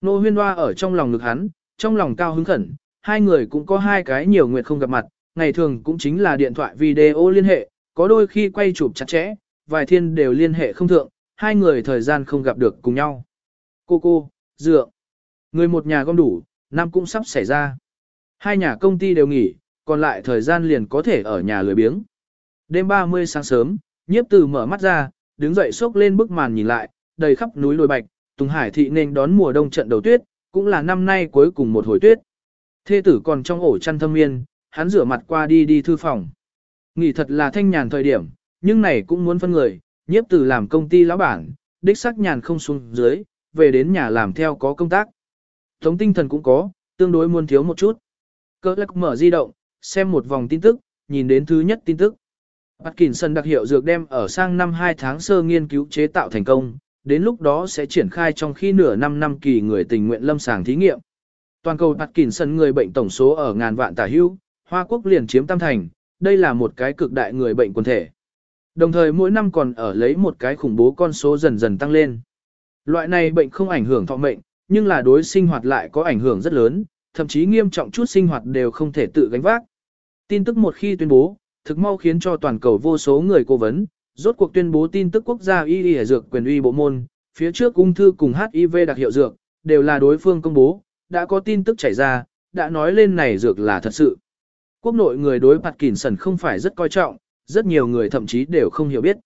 S1: Nô huyên hoa ở trong lòng ngực hắn, trong lòng cao hứng khẩn, hai người cũng có hai cái nhiều nguyệt không gặp mặt, ngày thường cũng chính là điện thoại video liên hệ, có đôi khi quay chụp chặt chẽ, vài thiên đều liên hệ không thượng, hai người thời gian không gặp được cùng nhau. Cô cô, dựa, người một nhà gom đủ, năm cũng sắp xảy ra. Hai nhà công ty đều nghỉ, còn lại thời gian liền có thể ở nhà lười biếng. Đêm 30 sáng sớm, nhiếp từ mở mắt ra, đứng dậy xốc lên bức màn nhìn lại, đầy khắp núi lồi bạch, Tùng Hải thị nên đón mùa đông trận đầu tuyết, cũng là năm nay cuối cùng một hồi tuyết. Thê tử còn trong ổ chăn thâm yên, hắn rửa mặt qua đi đi thư phòng. Nghỉ thật là thanh nhàn thời điểm, nhưng này cũng muốn phân người, nhiếp từ làm công ty lão bản, đích sắc nhàn không xuống dưới, về đến nhà làm theo có công tác. Tống tinh thần cũng có, tương đối muốn thiếu một chút. Cơ lắc mở di động, xem một vòng tin tức, nhìn đến thứ nhất tin tức. Parkinson đặc hiệu dược đem ở sang năm 2 tháng sơ nghiên cứu chế tạo thành công, đến lúc đó sẽ triển khai trong khi nửa năm năm kỳ người tình nguyện lâm sàng thí nghiệm. Toàn cầu Parkinson người bệnh tổng số ở ngàn vạn tả hữu, Hoa Quốc liền chiếm tam thành, đây là một cái cực đại người bệnh quần thể. Đồng thời mỗi năm còn ở lấy một cái khủng bố con số dần dần tăng lên. Loại này bệnh không ảnh hưởng thọ mệnh, nhưng là đối sinh hoạt lại có ảnh hưởng rất lớn, thậm chí nghiêm trọng chút sinh hoạt đều không thể tự gánh vác. Tin tức một khi tuyên bố, thực mau khiến cho toàn cầu vô số người cố vấn, rốt cuộc tuyên bố tin tức quốc gia y y dược quyền uy bộ môn, phía trước ung thư cùng HIV đặc hiệu dược, đều là đối phương công bố, đã có tin tức chảy ra, đã nói lên này dược là thật sự. Quốc nội người đối mặt kỉn sần không phải rất coi trọng, rất nhiều người thậm chí đều không hiểu biết.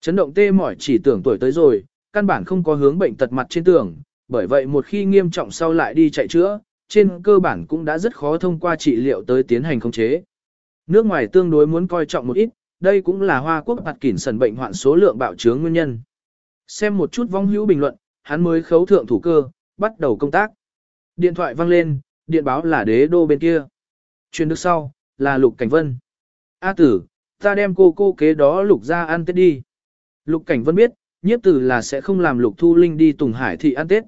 S1: Chấn động tê mỏi chỉ tưởng tuổi tới rồi, căn bản không có hướng bệnh tật mặt trên tường, bởi vậy một khi nghiêm trọng sau lại đi chạy chữa, trên cơ bản cũng đã rất khó thông qua trị liệu tới tiến hành khống chế. Nước ngoài tương đối muốn coi trọng một ít, đây cũng là Hoa Quốc mặt kỉn sần bệnh hoạn số lượng bạo chướng nguyên nhân. Xem một chút vong hữu bình luận, hắn mới khấu thượng thủ cơ, bắt đầu công tác. Điện thoại vang lên, điện báo là đế đô bên kia. Truyền được sau, là Lục Cảnh Vân. A tử, ta đem cô cô kế đó Lục ra ăn tết đi. Lục Cảnh Vân biết, nhiếp tử là sẽ không làm Lục Thu Linh đi Tùng Hải thị ăn tết.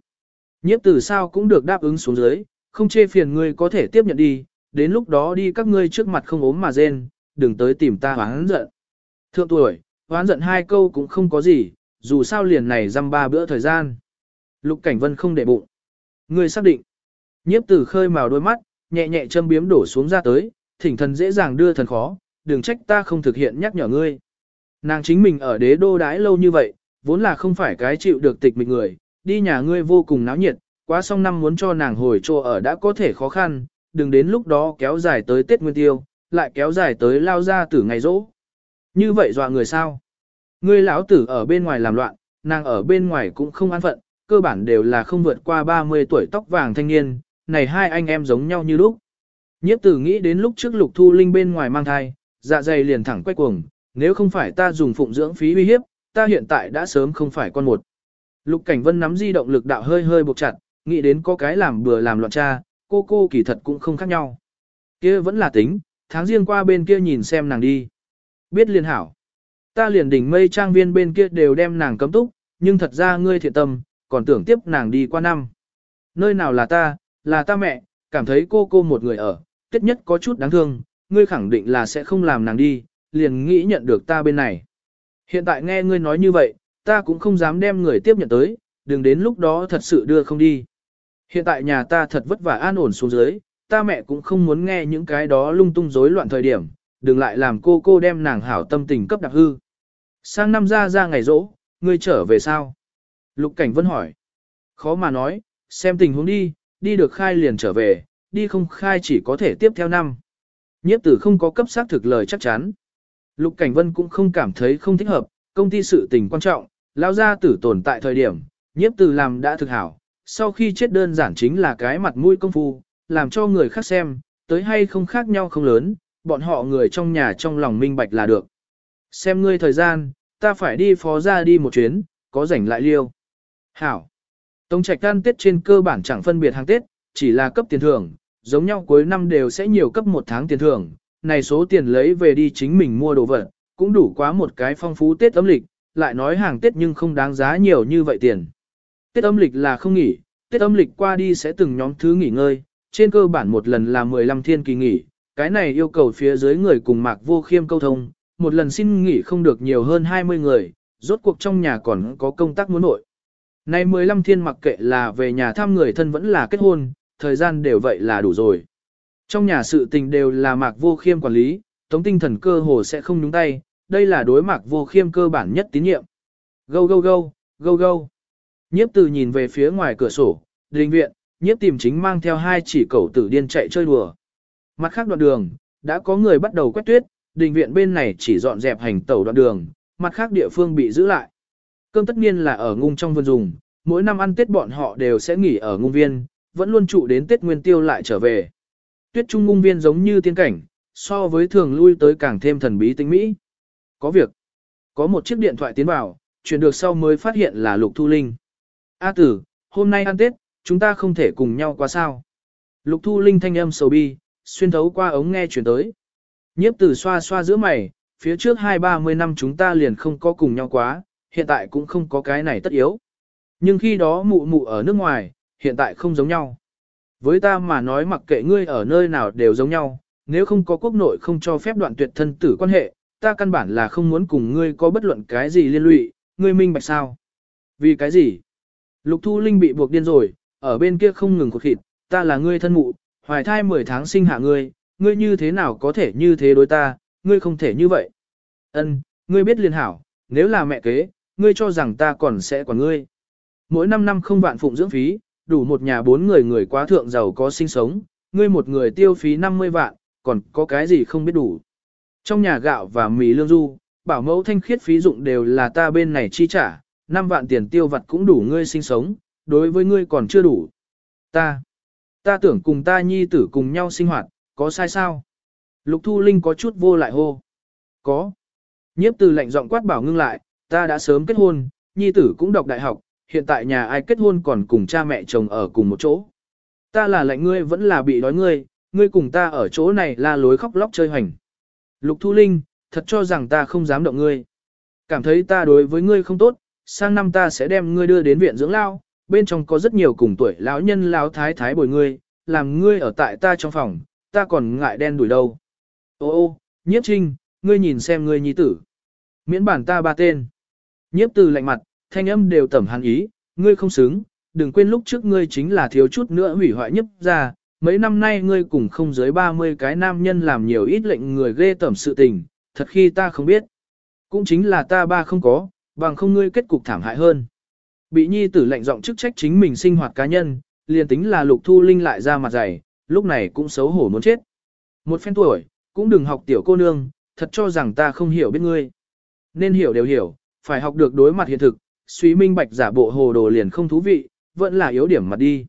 S1: Nhiếp tử sao cũng được đáp ứng xuống dưới, không chê phiền ngươi có thể tiếp nhận đi, đến lúc đó đi các ngươi trước mặt không ốm mà rên, đừng tới tìm ta hoán giận. Thượng tuổi, hoán giận hai câu cũng không có gì, dù sao liền này dăm ba bữa thời gian. Lục Cảnh Vân không để bụng. Ngươi xác định. Nhiếp tử khơi màu đôi mắt, nhẹ nhẹ châm biếm đổ xuống ra tới, thỉnh thần dễ dàng đưa thần khó, đừng trách ta không thực hiện nhắc nhở ngươi. Nàng chính mình ở đế đô đái lâu như vậy, vốn là không phải cái chịu được tịch mịch người, đi nhà ngươi vô cùng náo nhiệt, quá xong năm muốn cho nàng hồi trô ở đã có thể khó khăn, đừng đến lúc đó kéo dài tới Tết Nguyên Tiêu, lại kéo dài tới lao ra tử ngày rỗ. Như vậy dọa người sao? Ngươi lão tử ở bên ngoài làm loạn, nàng ở bên ngoài cũng không an phận, cơ bản đều là không vượt qua 30 tuổi tóc vàng thanh niên, này hai anh em giống nhau như lúc. Nhiếp tử nghĩ đến lúc trước lục thu linh bên ngoài mang thai, dạ dày liền thẳng quay cuồng, nếu không phải ta dùng phụng dưỡng phí uy hiếp, ta hiện tại đã sớm không phải con một. Lục Cảnh Vân nắm di động lực đạo hơi hơi buộc chặt, nghĩ đến có cái làm bừa làm loạn cha, cô cô kỳ thật cũng không khác nhau. kia vẫn là tính, tháng riêng qua bên kia nhìn xem nàng đi. Biết liên hảo. Ta liền đỉnh mây trang viên bên kia đều đem nàng cấm túc, nhưng thật ra ngươi thiện tâm, còn tưởng tiếp nàng đi qua năm. Nơi nào là ta, là ta mẹ, cảm thấy cô cô một người ở, tiết nhất có chút đáng thương, ngươi khẳng định là sẽ không làm nàng đi, liền nghĩ nhận được ta bên này. Hiện tại nghe ngươi nói như vậy, ta cũng không dám đem người tiếp nhận tới, đừng đến lúc đó thật sự đưa không đi. Hiện tại nhà ta thật vất vả an ổn xuống dưới, ta mẹ cũng không muốn nghe những cái đó lung tung rối loạn thời điểm, đừng lại làm cô cô đem nàng hảo tâm tình cấp đặc hư. Sang năm ra ra ngày rỗ, ngươi trở về sao? Lục Cảnh Vân hỏi. Khó mà nói, xem tình huống đi, đi được khai liền trở về, đi không khai chỉ có thể tiếp theo năm. Nhiếp tử không có cấp xác thực lời chắc chắn. Lục Cảnh Vân cũng không cảm thấy không thích hợp, công ty sự tình quan trọng, lao ra tử tồn tại thời điểm, nhiếp tử làm đã thực hảo, sau khi chết đơn giản chính là cái mặt mũi công phu, làm cho người khác xem, tới hay không khác nhau không lớn, bọn họ người trong nhà trong lòng minh bạch là được. Xem ngươi thời gian, ta phải đi phó ra đi một chuyến, có rảnh lại liêu. Hảo. Tống trạch can tết trên cơ bản chẳng phân biệt hàng tết, chỉ là cấp tiền thưởng, giống nhau cuối năm đều sẽ nhiều cấp một tháng tiền thưởng, này số tiền lấy về đi chính mình mua đồ vật, cũng đủ quá một cái phong phú tết âm lịch, lại nói hàng tết nhưng không đáng giá nhiều như vậy tiền. Tết âm lịch là không nghỉ, Tết âm lịch qua đi sẽ từng nhóm thứ nghỉ ngơi, trên cơ bản một lần là 15 thiên kỳ nghỉ, cái này yêu cầu phía dưới người cùng mạc vô khiêm câu thông, một lần xin nghỉ không được nhiều hơn 20 người, rốt cuộc trong nhà còn có công tác muốn nội. Này 15 thiên mặc kệ là về nhà thăm người thân vẫn là kết hôn, thời gian đều vậy là đủ rồi. Trong nhà sự tình đều là mạc vô khiêm quản lý, tống tinh thần cơ hồ sẽ không nhúng tay, đây là đối mạc vô khiêm cơ bản nhất tín nhiệm. Go go go, go go. Nhiếp từ nhìn về phía ngoài cửa sổ, đình viện, nhiếp tìm chính mang theo hai chỉ cẩu tử điên chạy chơi đùa. Mặt khác đoạn đường, đã có người bắt đầu quét tuyết, đình viện bên này chỉ dọn dẹp hành tẩu đoạn đường, mặt khác địa phương bị giữ lại. Cơm tất nhiên là ở ngung trong vườn dùng, mỗi năm ăn Tết bọn họ đều sẽ nghỉ ở ngung viên, vẫn luôn trụ đến Tết Nguyên Tiêu lại trở về. Tuyết trung ngung viên giống như tiên cảnh, so với thường lui tới càng thêm thần bí tinh mỹ. Có việc. Có một chiếc điện thoại tiến vào, chuyển được sau mới phát hiện là Lục Thu Linh. A tử, hôm nay ăn Tết, chúng ta không thể cùng nhau qua sao. Lục thu linh thanh âm sầu bi, xuyên thấu qua ống nghe chuyển tới. Nhiếp tử xoa xoa giữa mày, phía trước hai ba mươi năm chúng ta liền không có cùng nhau quá, hiện tại cũng không có cái này tất yếu. Nhưng khi đó mụ mụ ở nước ngoài, hiện tại không giống nhau. Với ta mà nói mặc kệ ngươi ở nơi nào đều giống nhau, nếu không có quốc nội không cho phép đoạn tuyệt thân tử quan hệ, ta căn bản là không muốn cùng ngươi có bất luận cái gì liên lụy, ngươi minh bạch sao? Vì cái gì? Lục Thu Linh bị buộc điên rồi, ở bên kia không ngừng cột thịt, ta là ngươi thân mụ, hoài thai 10 tháng sinh hạ ngươi, ngươi như thế nào có thể như thế đối ta, ngươi không thể như vậy. Ân, ngươi biết liền hảo, nếu là mẹ kế, ngươi cho rằng ta còn sẽ quản ngươi. Mỗi năm năm không vạn phụng dưỡng phí, đủ một nhà bốn người người quá thượng giàu có sinh sống, ngươi một người tiêu phí 50 vạn, còn có cái gì không biết đủ. Trong nhà gạo và mì lương du, bảo mẫu thanh khiết phí dụng đều là ta bên này chi trả, 5 vạn tiền tiêu vặt cũng đủ ngươi sinh sống, đối với ngươi còn chưa đủ. Ta, ta tưởng cùng ta nhi tử cùng nhau sinh hoạt, có sai sao? Lục Thu Linh có chút vô lại hô. Có. Nhiếp từ lệnh giọng quát bảo ngưng lại, ta đã sớm kết hôn, nhi tử cũng đọc đại học, hiện tại nhà ai kết hôn còn cùng cha mẹ chồng ở cùng một chỗ. Ta là lệnh ngươi vẫn là bị đói ngươi, ngươi cùng ta ở chỗ này la lối khóc lóc chơi hoành. Lục Thu Linh, thật cho rằng ta không dám động ngươi. Cảm thấy ta đối với ngươi không tốt, sang năm ta sẽ đem ngươi đưa đến viện dưỡng lao, bên trong có rất nhiều cùng tuổi lão nhân lão thái thái bồi ngươi, làm ngươi ở tại ta trong phòng, ta còn ngại đen đuổi đâu. Ô ô, nhiếp trinh, ngươi nhìn xem ngươi nhi tử. Miễn bản ta ba tên. Nhiếp từ lạnh mặt, thanh âm đều tẩm hàn ý, ngươi không xứng, đừng quên lúc trước ngươi chính là thiếu chút nữa hủy hoại nhất ra, mấy năm nay ngươi cùng không dưới 30 cái nam nhân làm nhiều ít lệnh người ghê tẩm sự tình, thật khi ta không biết. Cũng chính là ta ba không có, bằng không ngươi kết cục thảm hại hơn. Bị nhi tử lệnh giọng chức trách chính mình sinh hoạt cá nhân, liền tính là lục thu linh lại ra mặt dày, lúc này cũng xấu hổ muốn chết. Một phen tuổi, cũng đừng học tiểu cô nương, thật cho rằng ta không hiểu biết ngươi. Nên hiểu đều hiểu, phải học được đối mặt hiện thực, suy minh bạch giả bộ hồ đồ liền không thú vị, vẫn là yếu điểm mặt đi.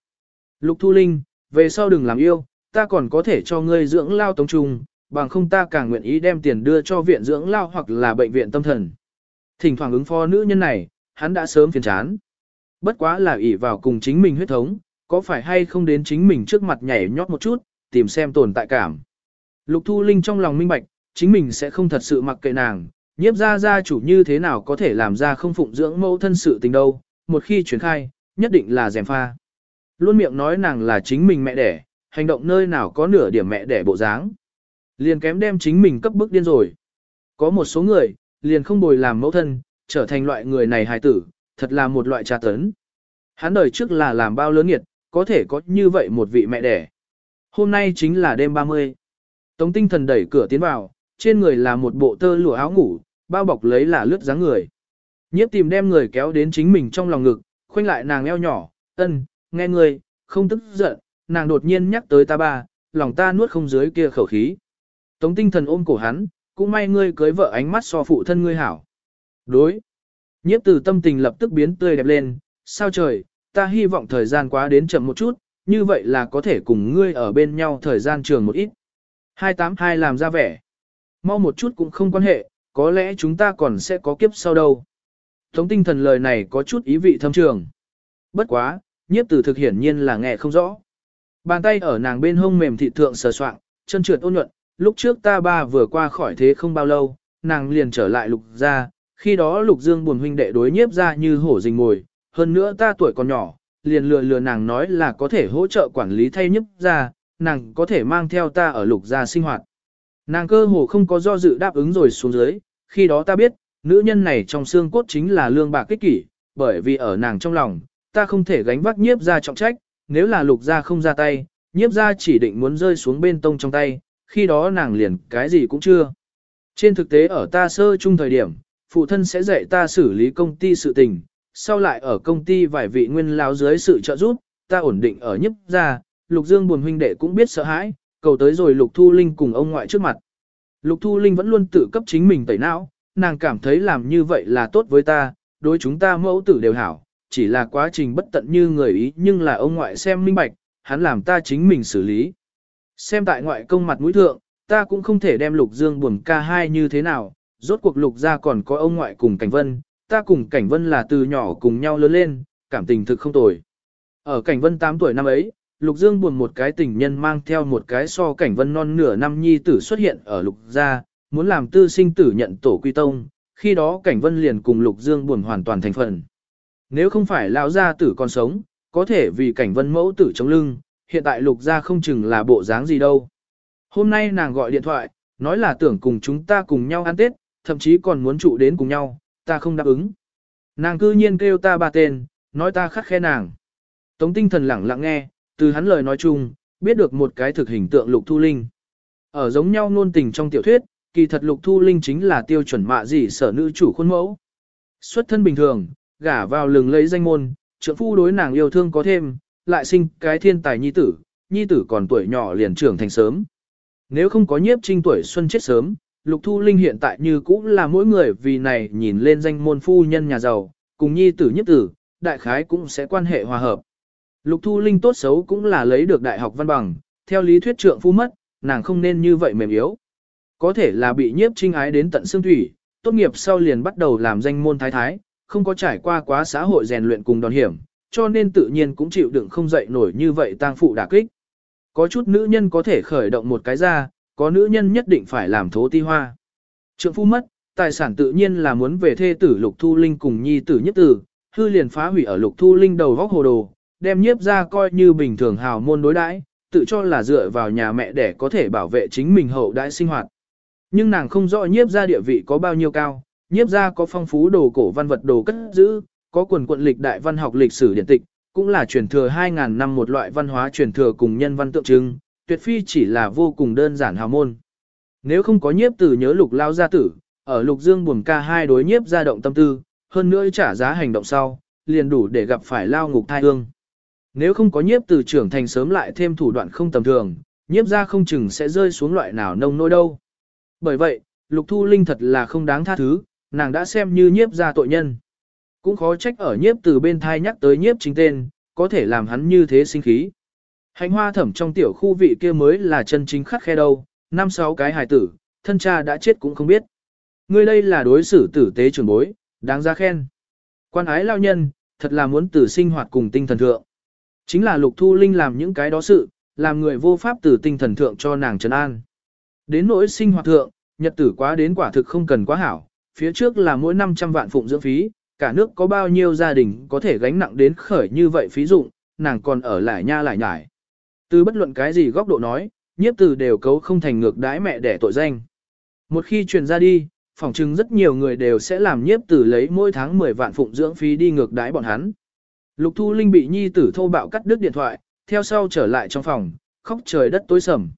S1: Lục Thu Linh, về sau đừng làm yêu, ta còn có thể cho ngươi dưỡng lao tống trung, bằng không ta càng nguyện ý đem tiền đưa cho viện dưỡng lao hoặc là bệnh viện tâm thần. Thỉnh thoảng ứng phó nữ nhân này, hắn đã sớm phiền chán. Bất quá là ỷ vào cùng chính mình huyết thống, có phải hay không đến chính mình trước mặt nhảy nhót một chút, tìm xem tồn tại cảm. Lục Thu Linh trong lòng minh bạch, chính mình sẽ không thật sự mặc kệ nàng, nhiếp gia gia chủ như thế nào có thể làm ra không phụng dưỡng mẫu thân sự tình đâu, một khi truyền khai, nhất định là dèm pha. Luôn miệng nói nàng là chính mình mẹ đẻ, hành động nơi nào có nửa điểm mẹ đẻ bộ dáng. Liền kém đem chính mình cấp bức điên rồi. Có một số người, liền không bồi làm mẫu thân, trở thành loại người này hài tử, thật là một loại trà tấn. Hắn đời trước là làm bao lớn nghiệt, có thể có như vậy một vị mẹ đẻ. Hôm nay chính là đêm 30. Tống tinh thần đẩy cửa tiến vào, trên người là một bộ tơ lụa áo ngủ, bao bọc lấy là lướt dáng người. Nhiếp tìm đem người kéo đến chính mình trong lòng ngực, khoanh lại nàng eo nhỏ, ân, nghe người, không tức giận, nàng đột nhiên nhắc tới ta ba, lòng ta nuốt không dưới kia khẩu khí. Tống tinh thần ôm cổ hắn, cũng may ngươi cưới vợ ánh mắt so phụ thân ngươi hảo. Đối. Nhiếp từ tâm tình lập tức biến tươi đẹp lên, sao trời, ta hy vọng thời gian quá đến chậm một chút, như vậy là có thể cùng ngươi ở bên nhau thời gian trường một ít. 282 làm ra vẻ. Mau một chút cũng không quan hệ, có lẽ chúng ta còn sẽ có kiếp sau đâu. Tống tinh thần lời này có chút ý vị thâm trường. Bất quá, nhiếp tử thực hiển nhiên là nghe không rõ. Bàn tay ở nàng bên hông mềm thịt thượng sờ soạng, chân trượt ôn nhuận, lúc trước ta ba vừa qua khỏi thế không bao lâu, nàng liền trở lại lục ra, khi đó lục dương buồn huynh đệ đối nhiếp ra như hổ rình ngồi, hơn nữa ta tuổi còn nhỏ, liền lừa lừa nàng nói là có thể hỗ trợ quản lý thay nhiếp ra, nàng có thể mang theo ta ở lục gia sinh hoạt. Nàng cơ hồ không có do dự đáp ứng rồi xuống dưới, khi đó ta biết, nữ nhân này trong xương cốt chính là lương bạc kích kỷ, bởi vì ở nàng trong lòng, ta không thể gánh vác nhiếp ra trọng trách, nếu là lục gia không ra tay, nhiếp ra chỉ định muốn rơi xuống bên tông trong tay, khi đó nàng liền cái gì cũng chưa. Trên thực tế ở ta sơ chung thời điểm, phụ thân sẽ dạy ta xử lý công ty sự tình, sau lại ở công ty vài vị nguyên láo dưới sự trợ giúp, ta ổn định ở nhiếp ra, lục dương buồn huynh đệ cũng biết sợ hãi, cầu tới rồi lục thu linh cùng ông ngoại trước mặt. Lục thu linh vẫn luôn tự cấp chính mình tẩy não, nàng cảm thấy làm như vậy là tốt với ta, đối chúng ta mẫu tử đều hảo, chỉ là quá trình bất tận như người ý nhưng là ông ngoại xem minh bạch, hắn làm ta chính mình xử lý. Xem tại ngoại công mặt mũi thượng, ta cũng không thể đem lục dương buồn ca hai như thế nào, rốt cuộc lục ra còn có ông ngoại cùng cảnh vân, ta cùng cảnh vân là từ nhỏ cùng nhau lớn lên, cảm tình thực không tồi. Ở cảnh vân 8 tuổi năm ấy, lục dương buồn một cái tình nhân mang theo một cái so cảnh vân non nửa năm nhi tử xuất hiện ở lục gia, muốn làm tư sinh tử nhận tổ quy tông, khi đó cảnh vân liền cùng lục dương buồn hoàn toàn thành phần. Nếu không phải lão gia tử còn sống, có thể vì cảnh vân mẫu tử chống lưng, hiện tại lục gia không chừng là bộ dáng gì đâu. Hôm nay nàng gọi điện thoại, nói là tưởng cùng chúng ta cùng nhau ăn Tết, thậm chí còn muốn trụ đến cùng nhau, ta không đáp ứng. Nàng cư nhiên kêu ta ba tên, nói ta khắc khe nàng. Tống tinh thần lẳng lặng nghe, từ hắn lời nói chung, biết được một cái thực hình tượng lục thu linh. Ở giống nhau nôn tình trong tiểu thuyết, kỳ thật Lục Thu Linh chính là tiêu chuẩn mạ gì sở nữ chủ khuôn mẫu. Xuất thân bình thường, gả vào lừng lấy danh môn, trưởng phu đối nàng yêu thương có thêm, lại sinh cái thiên tài nhi tử, nhi tử còn tuổi nhỏ liền trưởng thành sớm. Nếu không có nhiếp trinh tuổi xuân chết sớm, Lục Thu Linh hiện tại như cũng là mỗi người vì này nhìn lên danh môn phu nhân nhà giàu, cùng nhi tử nhiếp tử, đại khái cũng sẽ quan hệ hòa hợp. Lục Thu Linh tốt xấu cũng là lấy được đại học văn bằng, theo lý thuyết trượng phu mất, nàng không nên như vậy mềm yếu. Có thể là bị nhiếp trinh ái đến tận xương thủy, tốt nghiệp sau liền bắt đầu làm danh môn thái thái, không có trải qua quá xã hội rèn luyện cùng đòn hiểm, cho nên tự nhiên cũng chịu đựng không dậy nổi như vậy tang phụ đả kích. Có chút nữ nhân có thể khởi động một cái ra, có nữ nhân nhất định phải làm thố ti hoa. Trượng phu mất, tài sản tự nhiên là muốn về thê tử Lục Thu Linh cùng nhi tử nhất tử, hư liền phá hủy ở Lục Thu Linh đầu vóc hồ đồ, đem nhiếp ra coi như bình thường hào môn đối đãi, tự cho là dựa vào nhà mẹ để có thể bảo vệ chính mình hậu đại sinh hoạt. Nhưng nàng không rõ nhiếp ra địa vị có bao nhiêu cao, nhiếp ra có phong phú đồ cổ văn vật đồ cất giữ, có quần quận lịch đại văn học lịch sử điện tịch, cũng là truyền thừa 2.000 năm một loại văn hóa truyền thừa cùng nhân văn tượng trưng, tuyệt phi chỉ là vô cùng đơn giản hào môn. Nếu không có nhiếp tử nhớ lục lao gia tử, ở lục dương buồn ca hai đối nhiếp ra động tâm tư, hơn nữa trả giá hành động sau, liền đủ để gặp phải lao ngục thai hương. Nếu không có nhiếp từ trưởng thành sớm lại thêm thủ đoạn không tầm thường, nhiếp ra không chừng sẽ rơi xuống loại nào nông nỗi đâu. Bởi vậy, lục thu linh thật là không đáng tha thứ, nàng đã xem như nhiếp ra tội nhân. Cũng khó trách ở nhiếp từ bên thai nhắc tới nhiếp chính tên, có thể làm hắn như thế sinh khí. Hành hoa thẩm trong tiểu khu vị kia mới là chân chính khắc khe đâu, năm sáu cái hài tử, thân cha đã chết cũng không biết. Ngươi đây là đối xử tử tế trưởng bối, đáng ra khen. Quan ái lao nhân, thật là muốn tử sinh hoạt cùng tinh thần thượng. Chính là lục thu linh làm những cái đó sự, làm người vô pháp từ tinh thần thượng cho nàng trấn an. Đến nỗi sinh hoạt thượng, nhật tử quá đến quả thực không cần quá hảo, phía trước là mỗi 500 vạn phụng dưỡng phí, cả nước có bao nhiêu gia đình có thể gánh nặng đến khởi như vậy phí dụng, nàng còn ở lại nha lại nhải. Từ bất luận cái gì góc độ nói, nhiếp từ đều cấu không thành ngược đãi mẹ để tội danh. Một khi truyền ra đi, phỏng chừng rất nhiều người đều sẽ làm nhiếp tử lấy mỗi tháng 10 vạn phụng dưỡng phí đi ngược đãi bọn hắn. Lục Thu Linh bị nhi tử thô bạo cắt đứt điện thoại, theo sau trở lại trong phòng, khóc trời đất tối sầm.